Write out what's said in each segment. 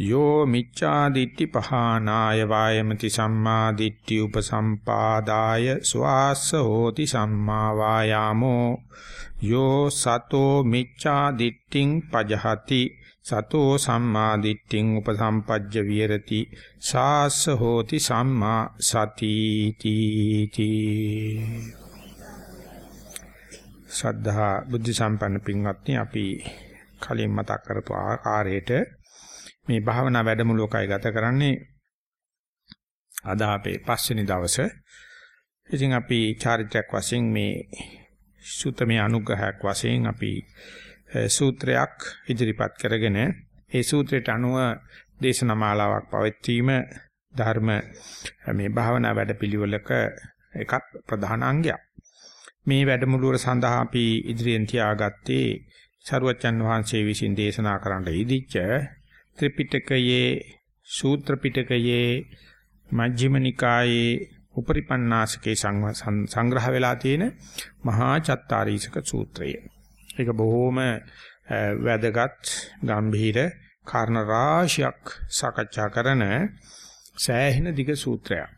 යෝ මිච්ඡා දිට්ඨි පහනාය වායමති සම්මා දිට්ඨි උපසම්පාදාය ස්වාස්ස හෝති සම්මා වායාමෝ යෝ සතෝ මිච්ඡා දිට්ඨින් පජහති සතෝ සම්මා දිට්ඨින් උපසම්පජ්ජ විහෙරති සාස්ස හෝති සම්මා සති තීති ශ්‍රද්ධා බුද්ධ සම්පන්න පින්වත්නි අපි කලින් මතක් කරපු ආකාරයට මේ භාවනා වැඩමුළුවකයි ගත කරන්නේ අද අපේ පස්වෙනි දවසේ. ඉතින් අපි චාරිත්‍රාක් වශයෙන් මේ සූත්‍රමේ අනුග්‍රහයක් වශයෙන් අපි සූත්‍රයක් ඉදිරිපත් කරගෙන ඒ සූත්‍රයට අනුව දේශනා මාලාවක් පවත්වීම ධර්ම මේ භාවනා වැඩපිළිවෙලක එකක් ප්‍රධාන අංගයක්. මේ වැඩමුළුව සඳහා අපි ඉදිරියෙන් තියාගත්තේ සරුවච්චන් වහන්සේ විසින් දේශනා කරන්න ඉදිච්ච ත්‍රිපිටකයේ සූත්‍ර පිටකයේ මජ්ක්‍ධිම නිකායේ උපරිපන්නාසකේ සංග්‍රහ වෙලා තියෙන මහා චත්තාරීසක සූත්‍රය. ඒක බොහොම වැදගත් ගම්භීර කාරණ රාශියක් සාකච්ඡා කරන සෑහෙන දිග සූත්‍රයක්.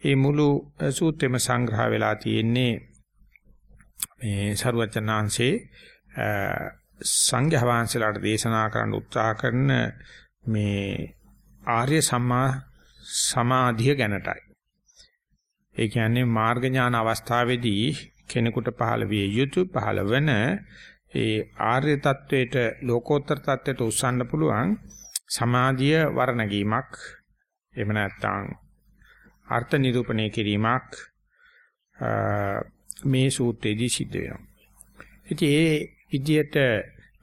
මේ මුළු සූත්‍රෙම සංග්‍රහ වෙලා තියෙන්නේ මේ සරුවචනාංශේ සංඝයා වහන්සේලාට දේශනා කරන්න උත්සාහ කරන මේ ආර්ය සම්මා සමාධිය ගැනටයි. ඒ කියන්නේ මාර්ග ඥාන අවස්ථාවේදී කෙනෙකුට පහළ විය යුතු පහළ වෙන ඒ ආර්ය தത്വයට ලෝකෝත්තර தത്വයට උස්සන්න පුළුවන් සමාධිය වර්ණගීමක් එහෙම නැත්නම් අර්ථ නිරූපණය කිරීමක් මේ සූත්‍රයේදී සිද්ධ වෙනවා. ඉතින් ඒ විදියට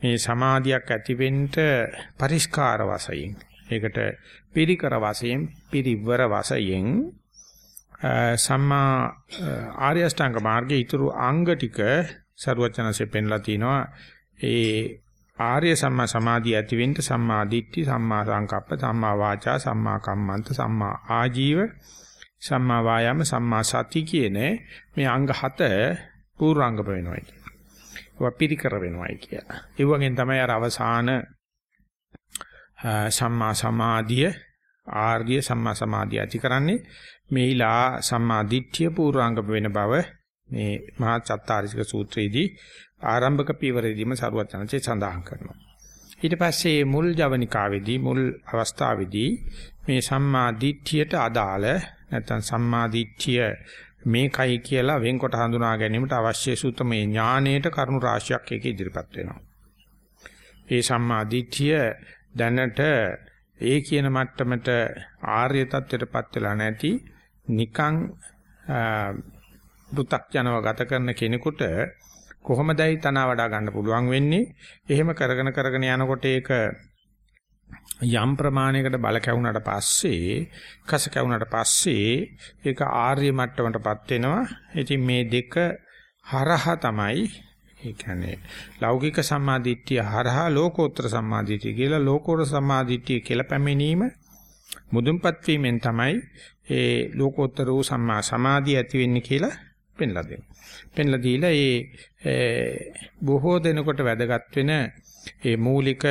මේ සමාධියක් ඇතිවෙන්න පරිස්කාර වශයෙන් ඒකට පිරිකර වශයෙන් පිරිවර වශයෙන් සම්මා ආර්ය අෂ්ටාංග මාර්ගයේ ඊතුරු අංග ටික ਸਰවචනසේ පෙන්ලා තිනවා. ඒ ආර්ය සම්මා සමාධිය ඇතිවෙන්න සම්මා දිට්ඨි සම්මා සංකප්ප සම්මා වාචා සම්මා කම්මන්ත සම්මා ආජීව සම්මා වායාම සම්මා සති කියන මේ අංග හත පූර්වාංග වෙනවා. වපිරිකර වෙනවයි කියලා. ඒ වගේම තමයි අර අවසාන සම්මා සමාධිය ආර්ය සම්මා සමාධිය ඇති කරන්නේ මේලා සම්මා දිට්ඨිය පූර්වාංග වෙන බව මේ මහා චත්තාරිසික සූත්‍රයේදී ආරම්භක පියවරේදීම සරුවචනචේ සඳහන් කරනවා. ඊට පස්සේ මුල් ජවනිකාවේදී මුල් අවස්ථාවේදී මේ සම්මා දිට්ඨියට අදාළ නැත්නම් සම්මා දිට්ඨිය මේකයි කියලා වෙන්කොට හඳුනා ගැනීමට අවශ්‍ය සූත්‍රමය ඥානයට කරුණු රාශියක් ඒක ඉදිරිපත් වෙනවා. ඒ සම්මා දිට්ඨිය දැනට ඒ කියන මට්ටමට ආර්ය தත්වයටපත් වෙලා නැති නිකං පු탁ජනව ගත කරන කෙනෙකුට කොහොමදයි තන වඩා ගන්න පුළුවන් වෙන්නේ එහෙම කරගෙන කරගෙන යනකොට ඒක යම් ප්‍රමාණයකට බල කැවුනට පස්සේ කස කැවුනට පස්සේ ඒක ආර්ය මට්ටමටපත් වෙනවා. ඉතින් මේ දෙක හරහා තමයි ඒ කියන්නේ ලෞකික සම්මාදිට්ඨිය හරහා ලෝකෝත්තර සම්මාදිට්ඨිය කියලා ලෝකෝත්තර සම්මාදිට්ඨිය කියලා පැමිණීම මුදුන්පත් වීමෙන් තමයි ඒ ලෝකෝත්තර වූ සම්මා සමාධිය ඇති වෙන්නේ කියලා පෙන්ලා දෙනවා. පෙන්ලා දීලා ඒ බොහෝ දෙනකොට වැදගත් වෙන ඒ මූලික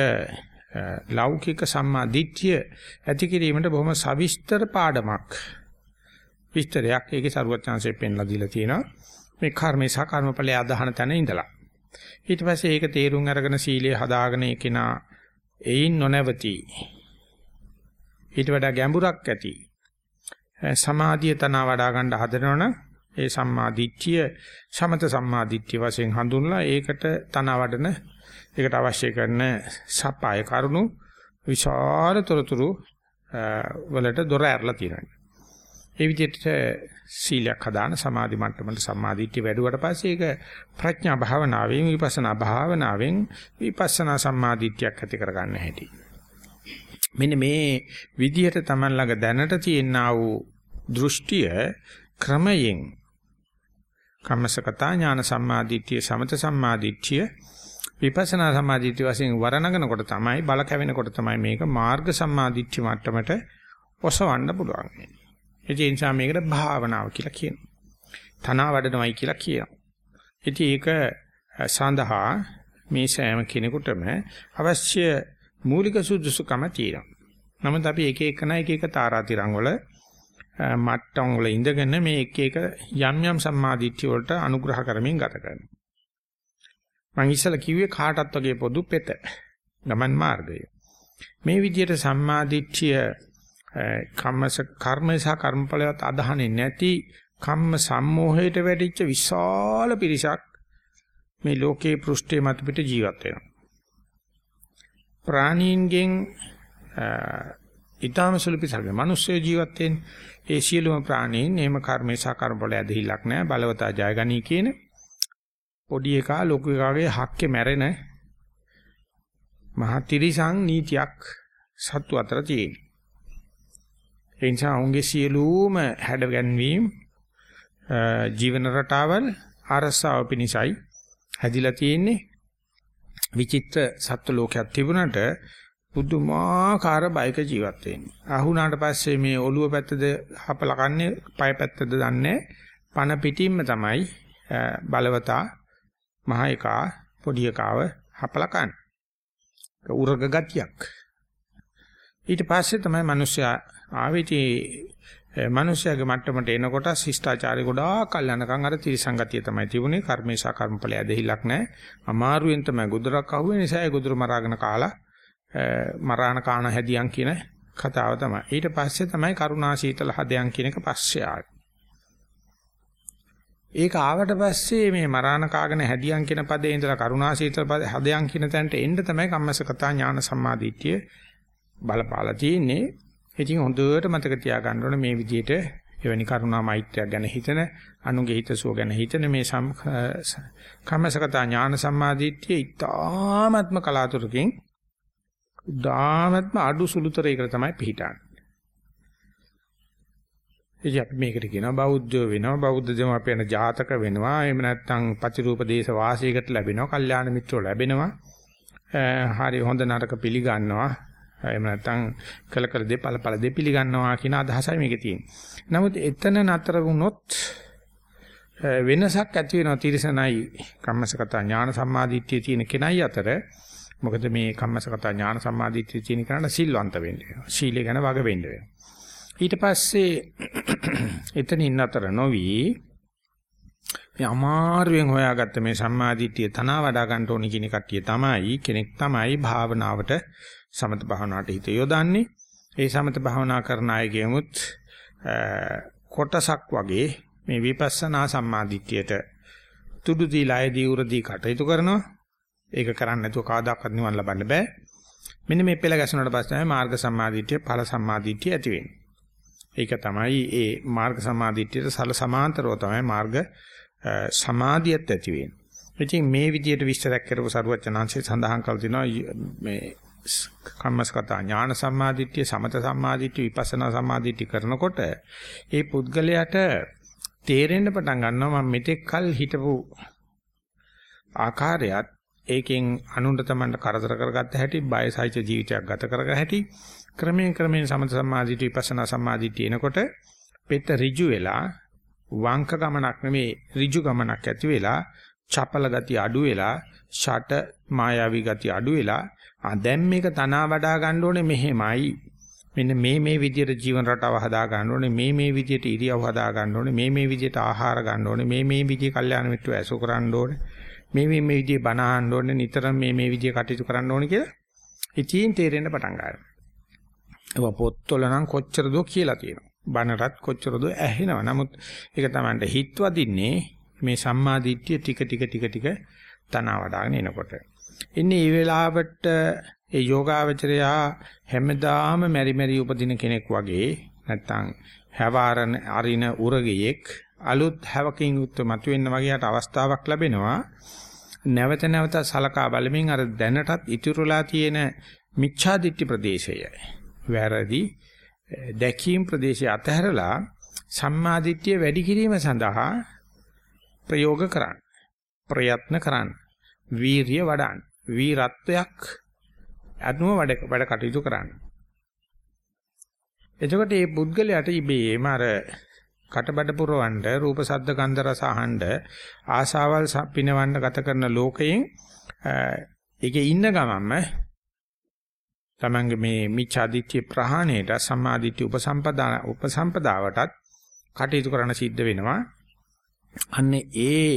ලෞකික සම්මා දිට්ඨිය ඇති කිරීමට බොහොම සවිස්තර පාඩමක්. විස්තරයක් ඒකේ සරුවත් chance පෙන්ලා දීලා තියෙනවා. මේ කර්මේ සහ කර්මඵලයේ අදහන තැන ඉඳලා. ඊට පස්සේ ඒක තේරුම් අරගෙන සීලය හදාගෙන ඒකේනා එයින් නොනවති. ඊට වඩා ගැඹුරක් ඇති. සමාධිය තන වඩා ගන්න හදනවනම් ඒ සම්මා දිට්ඨිය සමත සම්මා දිට්ඨිය වශයෙන් හඳුන්ලා ඒකට තන වඩන ඒකට අවශ්‍ය කරන සපය කරුණු විශාල තොරතුරු වලට දොර ඇරලා තියෙනවා. ඒ විදිහට සීලයක් හදාන සමාධි මට්ටමට සම්මාදිට්ඨිය වැඩුවට පස්සේ ඒක ප්‍රඥා භාවනාවෙන් විපස්සනා භාවනාවෙන් විපස්සනා සම්මාදිට්ඨියක් ඇති කරගන්න හැටි. මෙන්න මේ විදිහට Taman ළඟ දැනට තියෙනා වූ දෘෂ්ටිය ක්‍රමයෙන් කම්මසකතා ඥාන සම්මාදිට්ඨිය සමත සම්මාදිට්ඨිය විපස්සනා සම්මාදිට්ඨිය වශයෙන් වරණගෙනකොට තමයි බල කැවෙනකොට තමයි මේක මාර්ග සම්මාදිට්ඨිය මට්ටමට ඔසවන්න පුළුවන්. ඒ නිසා මේකට භාවනාව කියලා කියනවා. තනවා වඩනවයි කියලා කියනවා. ඉතින් ඒක සඳහා මේ සෑම කෙනෙකුටම අවශ්‍ය මූලික සුදුසුකම තියෙනවා. නමුත් අපි එක එකනා එක එක තාරාතිරම් වල මට්ටම් වල ඉඳගෙන මේ එක එක යම් යම් සම්මාදිට්ඨිය වලට අනුග්‍රහ කරමින් ගත කරනවා. මම ඉස්සලා කිව්වේ කාටත් වගේ පොදු පෙත. ගමන් මාර්ගය. මේ විදිහට සම්මාදිට්ඨිය කම්මස කර්මය සහ කර්මඵලවත් අදහන්නේ නැති කම්ම සම්මෝහයට වැටිච්ච විශාල පිරිසක් මේ ලෝකේ පෘෂ්ඨයේ මත පිට ජීවත් වෙනවා. ප්‍රාණීන්ගෙන් ඊටාම සුළු පිටසක් මිනිස්සු ජීවත් වෙන්නේ ඒ සියලුම ප්‍රාණීන් එහෙම කර්මේ සහ කර්මවල ඇදහිල්ලක් නැහැ බලවතා ජයගනී කියන පොඩි එකා ලොකු එකාගේ හක්කේ මැරෙන මහා තිරිසං නීතියක් සත්තු අතර තියෙන. ඒ නිසා ඔවුන්ගේ සියලුම හැඩගැන්වීම් ජීවන රටාවල් අරසාව පිණිසයි හැදිලා තියෙන්නේ විචිත්‍ර සත්ව ලෝකයක් තිබුණාට පුදුමාකාර බයික ජීවත් වෙන්නේ. අහුණාට පස්සේ මේ ඔළුව පැත්තද හපලා කන්නේ, පය පැත්තද දන්නේ පන පිටින්ම තමයි බලවතා මහ එකා පොඩි එකාව හපලා කන්නේ. උරග ගතියක්. ඊට පස්සේ තමයි මිනිස්සයා ආවිති මනුෂ්‍යයාගේ මට්ටමට එනකොට ශිෂ්ටාචාරය ගොඩාක් කල් යනකම් අර ත්‍රිසංගතිය තමයි තිබුණේ. කර්මේශා කර්මඵලය ඇදහිලක් නැහැ. අමාරුවෙන් තමයි ගොදුරක් අහුවේ. නිසා ඒ ගොදුර මරාගෙන කාලා මරාණ කාණ හැදියන් කියන කතාව තමයි. ඊට පස්සේ තමයි කරුණා සීතල හදයන් කියන එක පස්සේ ආවේ. ඒක ආවට පස්සේ මේ මරාණ කාගෙන හැදියන් කියන පදේ ඉඳලා කරුණා සීතල පද හදයන් කියන තැනට එන්න තමයි කම්මසකතා ඥාන සම්මාදිට්ඨිය බලපාලා තියෙන්නේ ඉතින් හොඳට මතක තියාගන්න ඕනේ මේ විදිහට එවැනි කරුණා මෛත්‍රියක් ගැන හිතන අනුගේ හිතසුව ගැන හිතන මේ කම්මසගත ඥාන සම්මාදිට්ඨිය ඉතාමත්ම කලාතුරකින් උදාමත්ම අඩු සුළුතරයකට තමයි පිළිටන්නේ. එයි අපි මේකට කියනවා බෞද්ධ වෙනවා බෞද්ධ දෙමාපියන ජාතක වෙනවා එහෙම නැත්නම් ප්‍රතිරූප දේශ වාසයකට ලැබෙනවා කල්යාණ මිත්‍රෝ ලැබෙනවා හරි හොඳ නරක පිළිගන්නවා එහෙම නැත්නම් කළ කළ දේ ඵල ඵල දේ පිළිගන්නවා කියන අදහසයි මේකේ තියෙන්නේ. නමුත් එතන නතර වුණොත් වෙනසක් ඇති වෙනවා තිරසනයි කම්මසගත ඥාන සම්මාදිට්ඨිය තියෙන කෙනයි අතර. මොකද මේ කම්මසගත ඥාන සම්මාදිට්ඨිය තියෙන කෙනාට සිල්වන්ත වෙන්න වෙනවා. සීලය ගැන වග වෙන්න වෙනවා. ඊට පස්සේ එතනින් අතර නොවි මේ අමාරුවෙන් හොයාගත්ත මේ සම්මාදිට්ඨිය තනවා වඩා ගන්න ඕනි කියන කට්ටිය තමයි කෙනෙක් තමයි භාවනාවට සමත භාවනාවට හිත යොදන්නේ. ඒ සමත භාවනා කරන අයගෙමුත් කොටසක් වගේ මේ විපස්සනා සම්මාදිට්ඨියට තුඩු දීලායේදී උරදී කටයුතු කරනවා. ඒක කරන්නේ නැතුව කවදාකවත් නිවන් ලබන්න බෑ. මෙන්න මේ පෙළ ගැසුණාට පස්සේ තමයි මාර්ග සම්මාදිට්ඨිය ඵල සම්මාදිට්ඨිය ඇති වෙන්නේ. ඒක තමයි ඒ මාර්ග සම්මාදිට්ඨියට සල සමාන්තරව තමයි මාර්ග සමාධියත් ඇති වෙන්නේ. ඉතින් මේ විදිහට විස්තරයක් කරපු සරුවචනාංශය සඳහන් කළ තිනවා මේ කම්මස්කත ඥාන සම්මාදිට්ඨිය සමත සම්මාදිට්ඨිය විපස්සනා සම්මාදිට්ඨිය කරනකොට ඒ පුද්ගලයාට තේරෙන්න පටන් ගන්නවා මම මෙතෙක් කල් හිටපු ආකාරයත් ඒකෙන් අනුන්ට තමන්ට කරදර කරගත්ත හැටි බයසයිච ජීවිතයක් ගත කරග හැටි ක්‍රමයෙන් ක්‍රමයෙන් සමත සම්මාදිට්ඨිය විපස්සනා සම්මාදිට්ඨිය එනකොට පෙත ඍජු වෙලා වංක ගමනක් නෙමේ ඍජු ගමනක් ඇති වෙලා චපල ගතිය අඩු වෙලා ෂට මායාවී ගතිය අඩු වෙලා ආ දැන් මේක තනවා වඩා ගන්න ඕනේ මෙහෙමයි. මෙන්න මේ මේ විදිහට ජීවන රටාව හදා ගන්න ඕනේ මේ මේ විදිහට ඉරියව් හදා ගන්න ඕනේ මේ මේ විදිහට ආහාර ගන්න ඕනේ මේ මේ විදිහේ කල්යාණ මිත්‍රව ඇසු කරන්න ඕනේ මේ මේ මේ විදිහේ බණ අහන්න ඕනේ නිතරම මේ මේ විදිහේ කටයුතු කරන්න ඕනේ කියලා ඉතින් තේරෙන්න පටන් ගන්නවා. ඒක පොත්වල නම් කොච්චරද කියලා තියෙනවා. බණටත් කොච්චරද ඇහෙනවා. නමුත් ඒක Tamanට හිත වදින්නේ මේ සම්මා දිට්ඨිය ටික ටික ටික ටික තනවා වඩාගෙන එනකොට. ඉන්නේ මේ වෙලාවට ඒ යෝගාවචරයා හැමදාම මෙරි මෙරි උපදින කෙනෙක් වගේ නැත්තම් හැවාරන අරින උරගියෙක් අලුත් හැවකින් යුක්ත මතුවෙන්න වගේට අවස්ථාවක් ලැබෙනවා නැවත නැවත සලකා බලමින් අර දැනටත් ඉතුරුලා තියෙන මිච්ඡාදිට්ඨි ප්‍රදේශය වැරදි දැකීම් ප්‍රදේශය අතහැරලා සම්මාදිට්ඨිය වැඩි කිරීම සඳහා ප්‍රයෝග කරන්න. ප්‍රයත්න කරන්න. වීරිය වඩන්න. වීරත්වයක් අනුව වැඩ වැඩ කටයුතු කරන්න. එතකොට මේ පුද්ගලයාට ඉබේම අර කටබඩ පුරවන්න රූප ශබ්ද ගන්ධ රස අහන්න ආසාවල් පිනවන්න ගත කරන ලෝකයෙන් ඒකේ ඉන්න ගමන්ම තමංගේ මේ මිච්ඡාදිත්‍ය ප්‍රහාණයට සම්මාදිත්‍ය උපසම්පදා උපසම්පදාවටත් කටයුතු කරන්න සිද්ධ වෙනවා. අන්නේ ඒ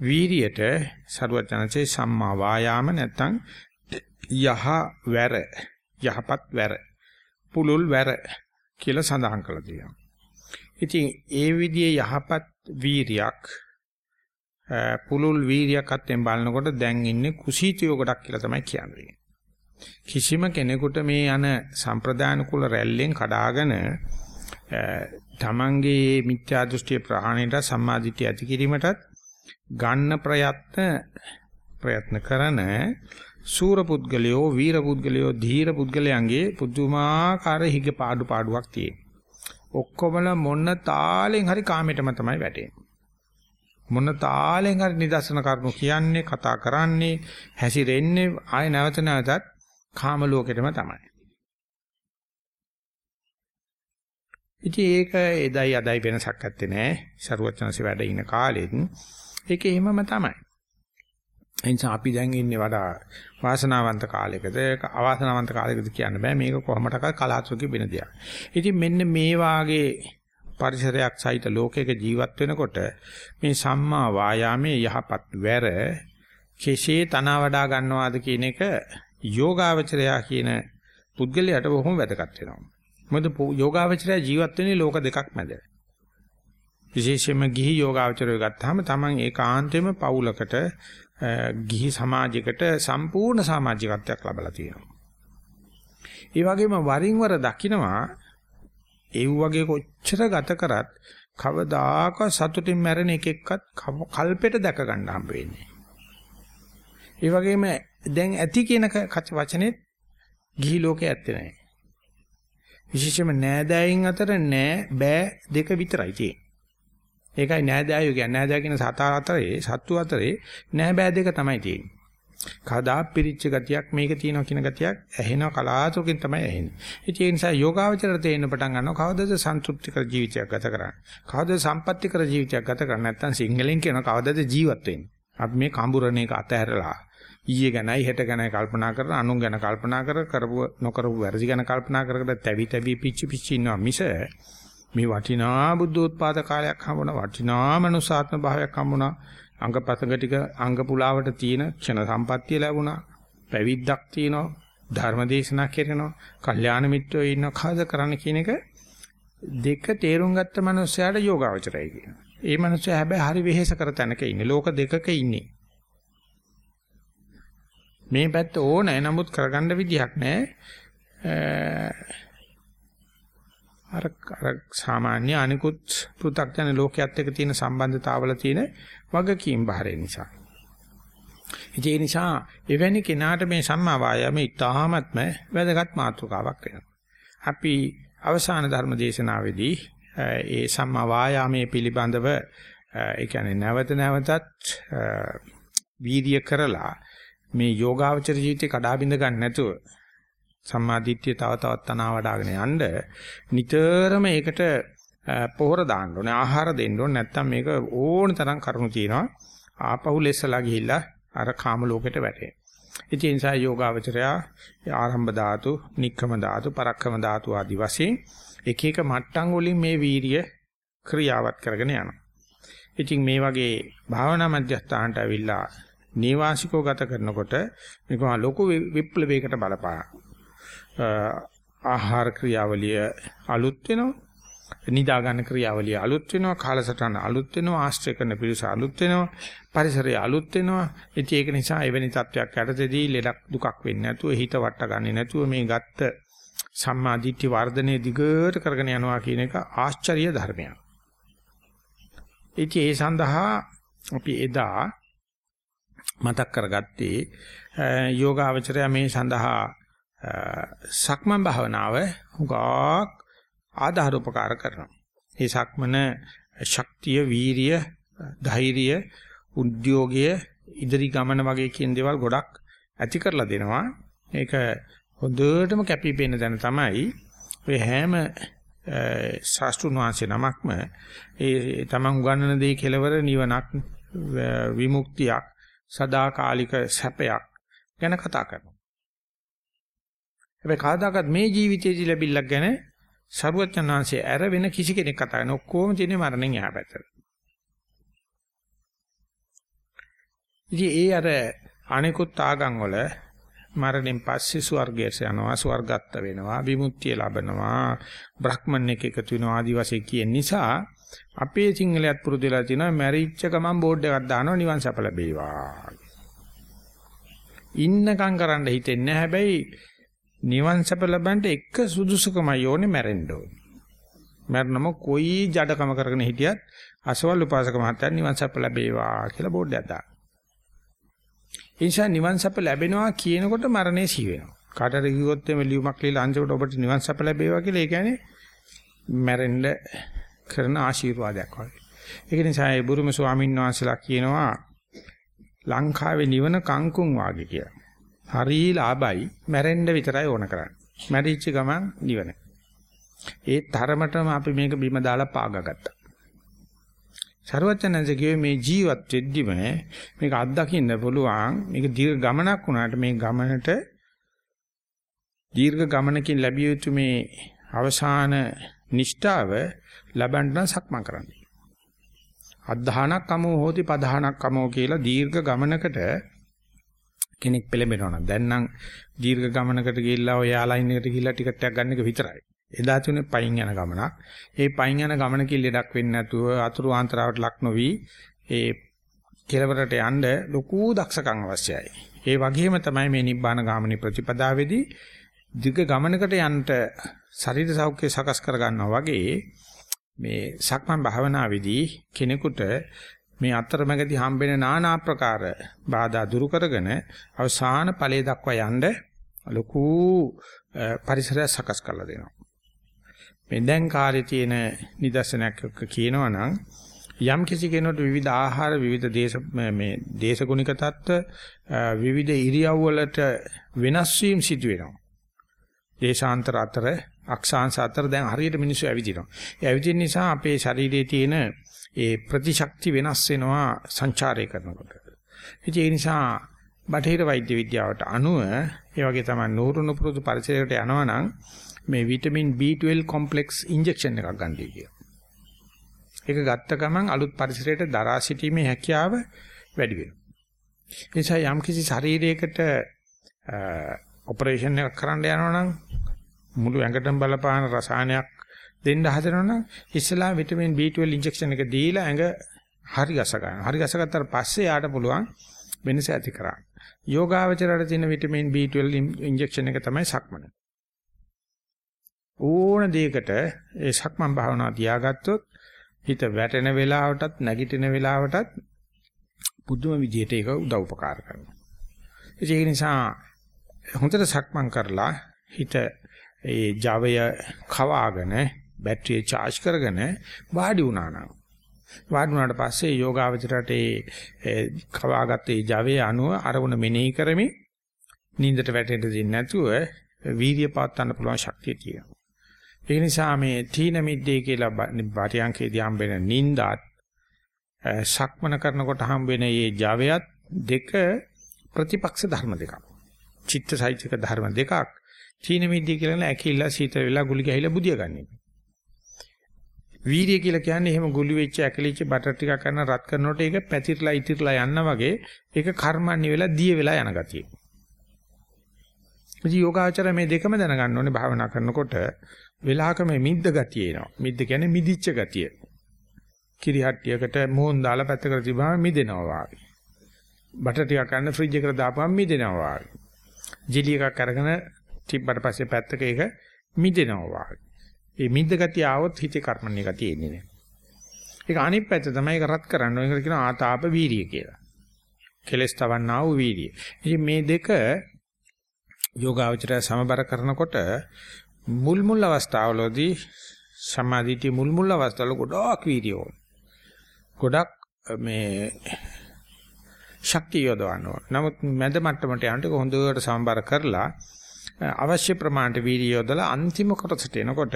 වීරියට සරුවචනසේ සම්මා වායාම නැත්තම් යහ වැර යහපත් වැර පුලුල් වැර කියලා සඳහන් කරලා තියෙනවා. ඉතින් ඒ විදිහේ යහපත් වීරියක් පුලුල් වීරියක් අත්යෙන් බලනකොට දැන් ඉන්නේ කුසීතයෝ ගොඩක් කියලා තමයි කියන්නේ. කිසිම කෙනෙකුට මේ යන සම්ප්‍රදාන කුල රැල්ලෙන් කඩාගෙන තමන්ගේ මිත්‍යා දෘෂ්ටිය ප්‍රහාණයට සම්මාදිටිය ඇති කිරීමටත් ගන්න ප්‍රයත්න ප්‍රයත්න කරන සූර පුද්ගලයෝ වීර පුද්ගලයෝ ධීර පුද්ගලයන්ගේ පුදුමාකාර හිග පාඩු පාඩුවක් තියෙනවා. ඔක්කොමල මොන තාලෙන් හරි කාමයටම තමයි වැටෙන්නේ. මොන තාලෙන් හරි නිදර්ශන කරුණු කියන්නේ කතා කරන්නේ හැසිරෙන්නේ ආය නැවත නැවතත් කාම ලෝකෙටම තමයි. ඉතින් ඒක එදයි අදයි වෙනසක් නැත්තේ නෑ. ਸਰුවචනසේ වැඩ ඉන කාලෙත් ඒක එහෙමම තමයි. එනිසා අපි දැන් ඉන්නේ වඩා වාසනාවන්ත කාලයකද අවාසනාවන්ත කාලයකද කියන්න බෑ මේක කොහොමඩක්වත් කලාතුරකින් වෙන දෙයක්. ඉතින් මෙන්න මේ වාගේ පරිසරයක් සහිත ලෝකයක ජීවත් වෙනකොට මේ සම්මා වායාමයේ යහපත් වැර කෙසේ තනවා වඩා ගන්නවාද කියන එක යෝගාවචරයා කියන පුද්ගලයාට බොහොම වැදගත් වෙනවා. මොකද යෝගාවචරයා ජීවත් වෙන්නේ ලෝක දෙකක් මැද. විශේෂයෙන්ම ගිහි යෝගාවචරය ගත්තාම Taman ඒකාන්තයෙන්ම පවුලකට ගිහි සමාජයකට සම්පූර්ණ සමාජිකත්වයක් ලැබලා තියෙනවා. ඒ වගේම වරින් වර දකින්නවා ඒ වගේ කොච්චර ගත කරත් කවදාක සතුටින් මැරෙන එක එක්කත් කල්පෙට දැක ගන්න හම්බ වෙන්නේ. ඒ වගේම දැන් ඇති කියන වචනේත් ගිහි ලෝකේ ඇත්තේ නැහැ. විශේෂයෙන්ම නෑදෑයින් අතර නෑ බෑ දෙක විතරයි තියෙන්නේ. ඒකයි නෑදෑයෝ කියන්නේ නෑදෑ කියන සතා අතරේ සත්තු අතරේ නෑ බෑ දෙක තමයි තියෙන්නේ. කදා පිරිච්ච ගතියක් මේක තියෙනවා කියන ගතියක් ඇහෙනවා කලාතුරකින් තමයි ඇහෙන්නේ. ඒ නිසා යෝගාවචර තේින්න පටන් ගන්නවා කවදද සන්තුෂ්ටිකර ජීවිතයක් ගත කරන්නේ. කවදද සම්පත්‍තිකර ජීවිතයක් ගත කරන්නේ නැත්නම් සිංහලෙන් කියන කවදද ජීවත් වෙන්නේ. අපි මේ කඹුරණ එක අතහැරලා ඊයේ ගැනයි හෙට ගැනයි කල්පනා කරලා අනුන් ගැන කල්පනා කර කරපු නොකරපු වැරදි ගැන කල්පනා කර කර තැවි තැවි පිච්චි පිච්චි ඉන්නවා මිස මේ වටිනා බුද්ධෝත්පාද කාලයක් හම්බුණා වටිනා මනුසාත්ම භාවයක් හම්බුණා අංගපතක ටික අංග පුලාවට තියෙන ක්ෂණ සම්පත්තිය ලැබුණා පැවිද්දක් තියෙනවා ධර්මදේශනා කරනවා කල්යාණ මිත්‍රයෝ ඉන්න කවද කරන්න කියන එක දෙක තේරුම් ගත්ත මනුස්සයාට යෝගාවචරයි කියනවා. ඒ මනුස්සයා හැබැයි හරි වෙහෙස කර තැනක ඉන්නේ. ලෝක දෙකක ඉන්නේ. මේ පැත්ත ඕනේ නමුත් කරගන්න විදිහක් නැහැ. අර අර සාමාන්‍ය අනිකුත් පෘථග්ජන ලෝකයක් එක්ක තියෙන සම්බන්ධතාවල තියෙන වගකීම් බාරය නිසා. ඒ නිසා එවැනි කෙනාට මේ සම්මා වායාම ඉතාමත්ම වැදගත් මාතෘකාවක් වෙනවා. අපි අවසාන ධර්ම දේශනාවේදී ඒ සම්මා වායාමයේ පිළිබඳව ඒ කියන්නේ නැවත නැවතත් වීර්ය කරලා මේ යෝගාවචර ජීවිතේ කඩා බිඳ ගන්න නැතුව සම්මාදිට්ඨිය තව තවත් තනවා වඩ아가න යන්න නිතරම ඒකට පොහොර දාන්න ඕනේ ආහාර දෙන්න ඕනේ නැත්තම් මේක ඕන තරම් කරුණු තියෙනවා ආපහු ලෙස්සලා ගිහිල්ලා අර කාම ලෝකෙට වැටේ. ඉතින් ඒ නිසා යෝගාවචරයා ආරම්භ ධාතු, නික්කම ධාතු, පරක්කම ධාතු ආදි වශයෙන් එක එක මට්ටම් වලින් මේ වීරිය ක්‍රියාවත් කරගෙන යනවා. ඉතින් මේ වගේ භාවනා මධ්‍යස්ථානට ඇවිල්ලා නේවාසිකව ගත කරනකොට මේක ලොකු විප්ලවයකට බලපාන. ආහාර ක්‍රියාවලිය අලුත් වෙනවා. නිදා ගන්න ක්‍රියාවලිය අලුත් වෙනවා. කාලසටහන අලුත් වෙනවා. ආශ්‍රය කරන පිරිස අලුත් වෙනවා. පරිසරය අලුත් වෙනවා. ඉතින් ඒක නිසා එවැනි තත්වයක් යටතේදී ලෙඩක් දුකක් වෙන්නේ නැතුව හිත වට ගන්නේ නැතුව මේ ගත්ත සම්මා දිට්ඨි වර්ධනයේ දිගට කරගෙන යනවා කියන එක ආශ්චර්ය ධර්මයක්. ඉතින් ඒ සඳහා අපි එදා මතක් කරගත්තේ යෝගාවචරය මේ සඳහා සක්මන් භාවනාව හුඟක් ආධාර උපකාර කරනවා. මේ සක්මන ශක්තිය, වීරිය, ධෛර්යය, උද්‍යෝගය, ඉදිරි ගමන වගේ කියන දේවල් ගොඩක් ඇති කරලා දෙනවා. ඒක හොඳටම කැපිපෙන දැන තමයි ඔය හැම ශාස්ත්‍රුන් වහන්සේ නමක්ම ඒ තමන් උගන්වන දේ කෙලවර නිවනක් විමුක්තියක් සදාකාලික සැපයක් ගැන කතා කරනවා. හැබැයි කාදාකත් මේ ජීවිතයේදී ලැබිල්ලක් ගැන සරුවචනාංශයේ ඇර වෙන කිසි කෙනෙක් කතා කරන ඔක්කොම තියෙන්නේ මරණයෙන් එහා පැත්තට. ඉතින් ඒ අර අනිකුත් ආගම් වල මරණයෙන් පස්සේ ස්වර්ගයට යනවා ස්වර්ගත්ත වෙනවා විමුක්තිය ලබනවා බ්‍රහ්මණෙක් එකතු වෙනවා ආදි වශයෙන් කියන නිසා අපේ සිංහලයක් පුරුදු වෙලා තිනවා මැරිච්ච ගමන් බෝඩ් එකක් දානවා නිවන් සප ලැබේවා ඉන්නකම් කරන්න හිතෙන්නේ හැබැයි නිවන් සප ලබන්න එක සුදුසුකමයි ඕනේ මැරෙන්න ඕනේ මරනම කොයි ජඩකම කරගෙන හිටියත් අසවල් උපාසක මහත්තයා නිවන් සප ලැබේවා කියලා බෝඩ් එකක් දානවා ඒ නිසා නිවන් සප ලැබෙනවා කියනකොට මරණය සී වෙනවා. කාටද කිව්වොත් එමෙ ලියුමක් ලියලා අන්තිමට ඔබට නිවන් සප ලැබේවා කියලා ඒ කියන්නේ මැරෙන්න කරන ආශිර්වාදයක් වගේ. ඒක නිසා ඒ බුරුම ස්වාමීන් වහන්සේලා කියනවා ලංකාවේ නිවන කංකුම් වාගේ කියලා. හරි ලාභයි මැරෙන්න විතරයි ඕන කරන්නේ. මැරිච්ච ගමන් නිවන. ඒ තරමටම අපි මේක බිම දාලා පාගගත්තා. ਸਰවඥාන්සේ කිව්වේ මේ ජීවත් වෙද්දිම මේක අත්දකින්න පුළුවන් මේක දීර්ඝ ගමනක් වුණාට මේ ගමනට දීර්ඝ ගමනකින් ලැබිය යුතු මේ අවසාන නිෂ්ඨාව ලබන්න සක්මන් කරන්න. අද්ධානක් කමෝ හෝති පධානක් කමෝ කියලා දීර්ඝ ගමනකට කෙනෙක් පෙළඹෙනවා නම් දැන් නම් දීර්ඝ ගමනකට ගිහිල්ලා ඔය යාලයින් එකට ගිහිල්ලා ටිකට් එකක් ගන්න එක විතරයි. එදා තුනේ පයින් යන ගමනක්. ඒ පයින් යන ගමන කිල්ලෙඩක් වෙන්නේ නැතුව අතුරු ආන්තරාවට ලක් නොවි ඒ කෙලවරට යන්න ලොකු දක්ෂකම් අවශ්‍යයි. ඒ වගේම තමයි මේ නිබ්බාන ගාමිනී ප්‍රතිපදාවේදී දිග ගමනකට යන්න ශරීර සෞඛ්‍ය සකස් කර ගන්නවා වගේ මේ සක්මන් භාවනාවේදී කෙනෙකුට මේ අතරමැදි හම්බෙන নানা ආකාර බාධා දුරු කරගෙන අවසාන ඵලයේ දක්වා යන්න ලොකු පරිසරය සකස් කරලා දෙනවා. මේ දැන් කාර්යයේ තියෙන නිදර්ශනයක් කියනවා නම් යම් කිසි කෙනෙකුට විවිධ ආහාර විවිධ දේශ මේ දේශගුණික தত্ত্ব විවිධ ඉරියව් වලට වෙනස් වීම සිදු වෙනවා. දේශාන්තර අතර අක්ෂාංශ අතර දැන් හරියට මිනිස්සු ඇවිදිනවා. ඒ ඇවිදින නිසා අපේ ශරීරයේ තියෙන ඒ ප්‍රතිශක්ති වෙනස් වෙනවා සංචාරය කරනකොට. ඒ නිසා බටහිර වෛද්‍ය විද්‍යාවට අනුව ඒ වගේ තමයි නూరు නුපුරුදු පරිසරයකට යනවා නම් මේ විටමින් B12 කොම්ප්ලෙක්ස් ඉන්ජෙක්ෂන් එකක් ගන්නයි කියලා. ඒක ගත්ත ගමන් අලුත් පරිසරයට දරා සිටීමේ හැකියාව වැඩි වෙනවා. ඒ නිසා යම් කිසි ශරීරයකට ඔපරේෂන් එකක් කරන්න යනවා නම් මුළු ඇඟටම බලපාන රසායනයක් දෙන්න හදනවා නම් ඉස්සලා විටමින් B12 ඉන්ජෙක්ෂන් එක දීලා ඇඟ හරි ගස ගන්න. හරි ගස ගත්තාට පස්සේ යාට පුළුවන් වෙනස ඇති කරන්න. යෝගාවචරයට තියෙන විටමින් B12 ඉන්ජෙක්ෂන් එක තමයි සක්මන. ඕන දෙයකට ඒ සක්මන් භාවනාව තියාගත්තොත් හිත වැටෙන වෙලාවටත් නැගිටින වෙලාවටත් පුදුම විදියට ඒක උදව් උපකාර කරනවා. ඒක නිසා හොඳට සක්මන් කරලා හිත ඒ Javaය කවාගෙන බැටරිය charge කරගෙන වාඩි වුණා නම් වාඩි වුණාට පස්සේ යෝගාවචරයට ඒ කවාගත්ත ඒ Javaය අනුව අරමුණ මෙනෙහි කරමින් නින්දට වැටෙන්න දෙන්නේ නැතුව වීර්ය පාත්තන්න පුළුවන් ශක්තිය තියෙනවා. ඒ නිසා මේ තීන මිද්දේ කියලා පරියන්කේදී හම්බෙන නින්දාත් සක්මන කරනකොට හම්බෙන මේ ජවයත් දෙක ප්‍රතිපක්ෂ ධර්ම දෙකක්. චිත්තසයිතික ධර්ම දෙකක්. තීන මිද්දේ කියලා ඇකිලා සීත වෙලා ගුලි ගහලා බුදිය ගන්න. වීර්ය කියලා කියන්නේ එහෙම ගුලි වෙච්ච ඇකලිච්ච බටර් ටිකක් කරන රත් කරනකොට ඒක පැතිරලා ඉතිරලා යන්න වගේ ඒක කර්මන්නේ වෙලා දිය වෙලා යන ගතිය. ඉතින් යෝගාචර මේ දෙකම දැනගන්න ඕනේ භාවනා කරනකොට වෙලාවක මේ මිද්ද ගතිය එනවා. මිද්ද කියන්නේ මිදිච්ච ගතිය. කිරිහට්ටියකට මොහොන් දාලා පැත්තකට තිබාම මිදෙනවා වාගේ. බටර් ටිකක් ගන්න ෆ්‍රිජ් එකට දාපුවම මිදෙනවා වාගේ. ජෙලි එකක් අරගෙන තිබ්බට පස්සේ පැත්තක ඒක මිදෙනවා වාගේ. මේ මිද්ද ගතිය ආවොත් හිතේ කර්මන්නේ ගතිය එන්නේ නැහැ. ඒක අනිත් පැත්ත තමයි ඒක රත් කරන්න ඕන. ඒකට කියනවා ආතාප වීරිය කියලා. කෙලස් තවන්නා වූ වීරිය. ඉතින් මේ දෙක යෝගාවචරය සමබර කරනකොට මුල් මුල් අවස්ථාවලදී සමාධියේ මුල් මුල් අවස්ථාවල ගොඩක් වීර්යය ඕන. ගොඩක් මේ ශක්තිය යොදවන්න ඕන. නමුත් මැද මට්ටමට යනකොට හොඳට සම්බර කරලා අවශ්‍ය ප්‍රමාණයට වීර්ය යොදලා අන්තිම කොටසට එනකොට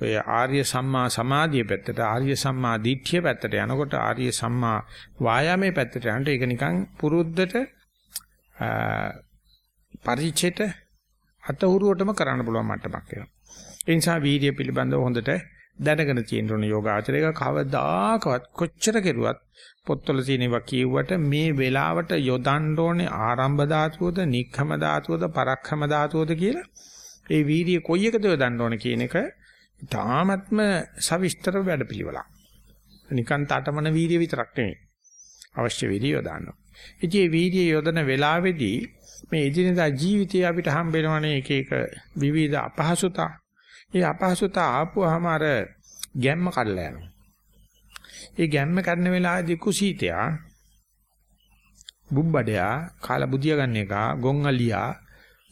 ඔය ආර්ය සම්මා සමාධිය පැත්තට ආර්ය සම්මා දිට්ඨිය පැත්තට යනකොට ආර්ය සම්මා වායාමයේ පැත්තට යනකොට ඒක නිකන් පුරුද්දට පරිචිත අතහුරුවටම කරන්න පුළුවන් මට්ටමක් වෙනවා. ඒ නිසා වීර්ය පිළිබඳව හොඳට දැනගෙන තියෙන ඕන යෝගාචරයක කවදාකවත් කොච්චර කෙරුවත් පොත්වල තියෙනවා කියුවට මේ වෙලාවට යොදන්න ඕනේ ආරම්භ ධාතුවද, නික්ඛම ධාතුවද, පරක්ඛම ධාතුවද කියලා. ඒ වීර්ය කොයි එකද යොදන්න ඕනේ කියන එක තාමත්ම සවිස්තර වැඩපිළිවෙලක්. නිකන් තටමන වීර්ය විතරක් නෙමෙයි. අවශ්‍ය වීර්ය යොදන්න. ඉතින් මේ වීර්ය යොදන වෙලාවේදී මේ එදිනදා ජීවිතයේ අපිට හම්බ වෙනවනේ එක එක විවිධ අපහසුතා. ඒ අපහසුතා ආපුවාම අර ගැම්ම කඩලා යනවා. ඒ ගැම්ම කරන වෙලාවේදී කුසීතයා බුබ්බඩයා කාලා බුදියා ගන්න එක ගොංගලියා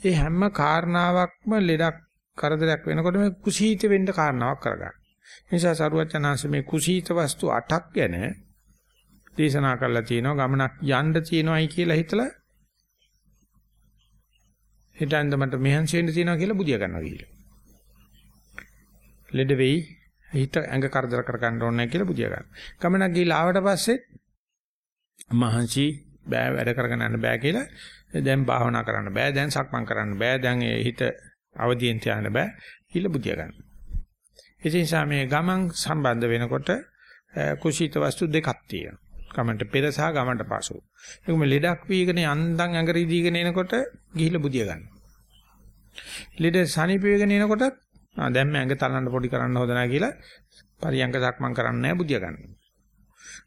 ඒ හැම කාරණාවක්ම ලෙඩක් කරදරයක් වෙනකොට මේ කුසීත වෙන්න කාරණාවක් කරගන්න. නිසා සරුවචනාංශ මේ කුසීත වස්තු 8ක් ගැන දේශනා කරලා තියෙනවා ගමනක් යන්න තියෙනවායි කියලා හිතලා හිතන්න මට මෙහෙන්සි වෙන්න තියෙනවා කියලා බුදියා ගන්නවා කියලා. ලෙඩ වෙයි හිත ඇඟ කරදර කර ගන්න ඕනේ කියලා බුදියා ගන්න. ගමනක් ගිහිල්ලා ආවට පස්සේ මහන්සි බෑ වැඩ කරගෙන යන්න බෑ කියලා දැන් භාවනා කරන්න බෑ දැන් සක්මන් කරන්න බෑ දැන් හිත අවදියෙන් තියන්න බෑ කියලා බුදියා ගන්න. ඒ නිසා මේ ගමන් සම්බන්ධ වෙනකොට කුසීත වස්තු දෙකක් තියෙනවා. ගමන්ට පෙර සහ ගමන්ට පසු. ඒකම ලෙඩක් වීගෙන යන්තම් ඇඟ රීදීගෙන එනකොට ගිහිල්ලා බුදියා ගන්න. ලෙඩ සනීප වේගෙන එනකොටත් ආ දැන් මම ඇඟ තලන්න පොඩි කරන්න හොද නැහැ කියලා පරියංග සක්මන් කරන්නේ නැහැ බුදිය ගන්න.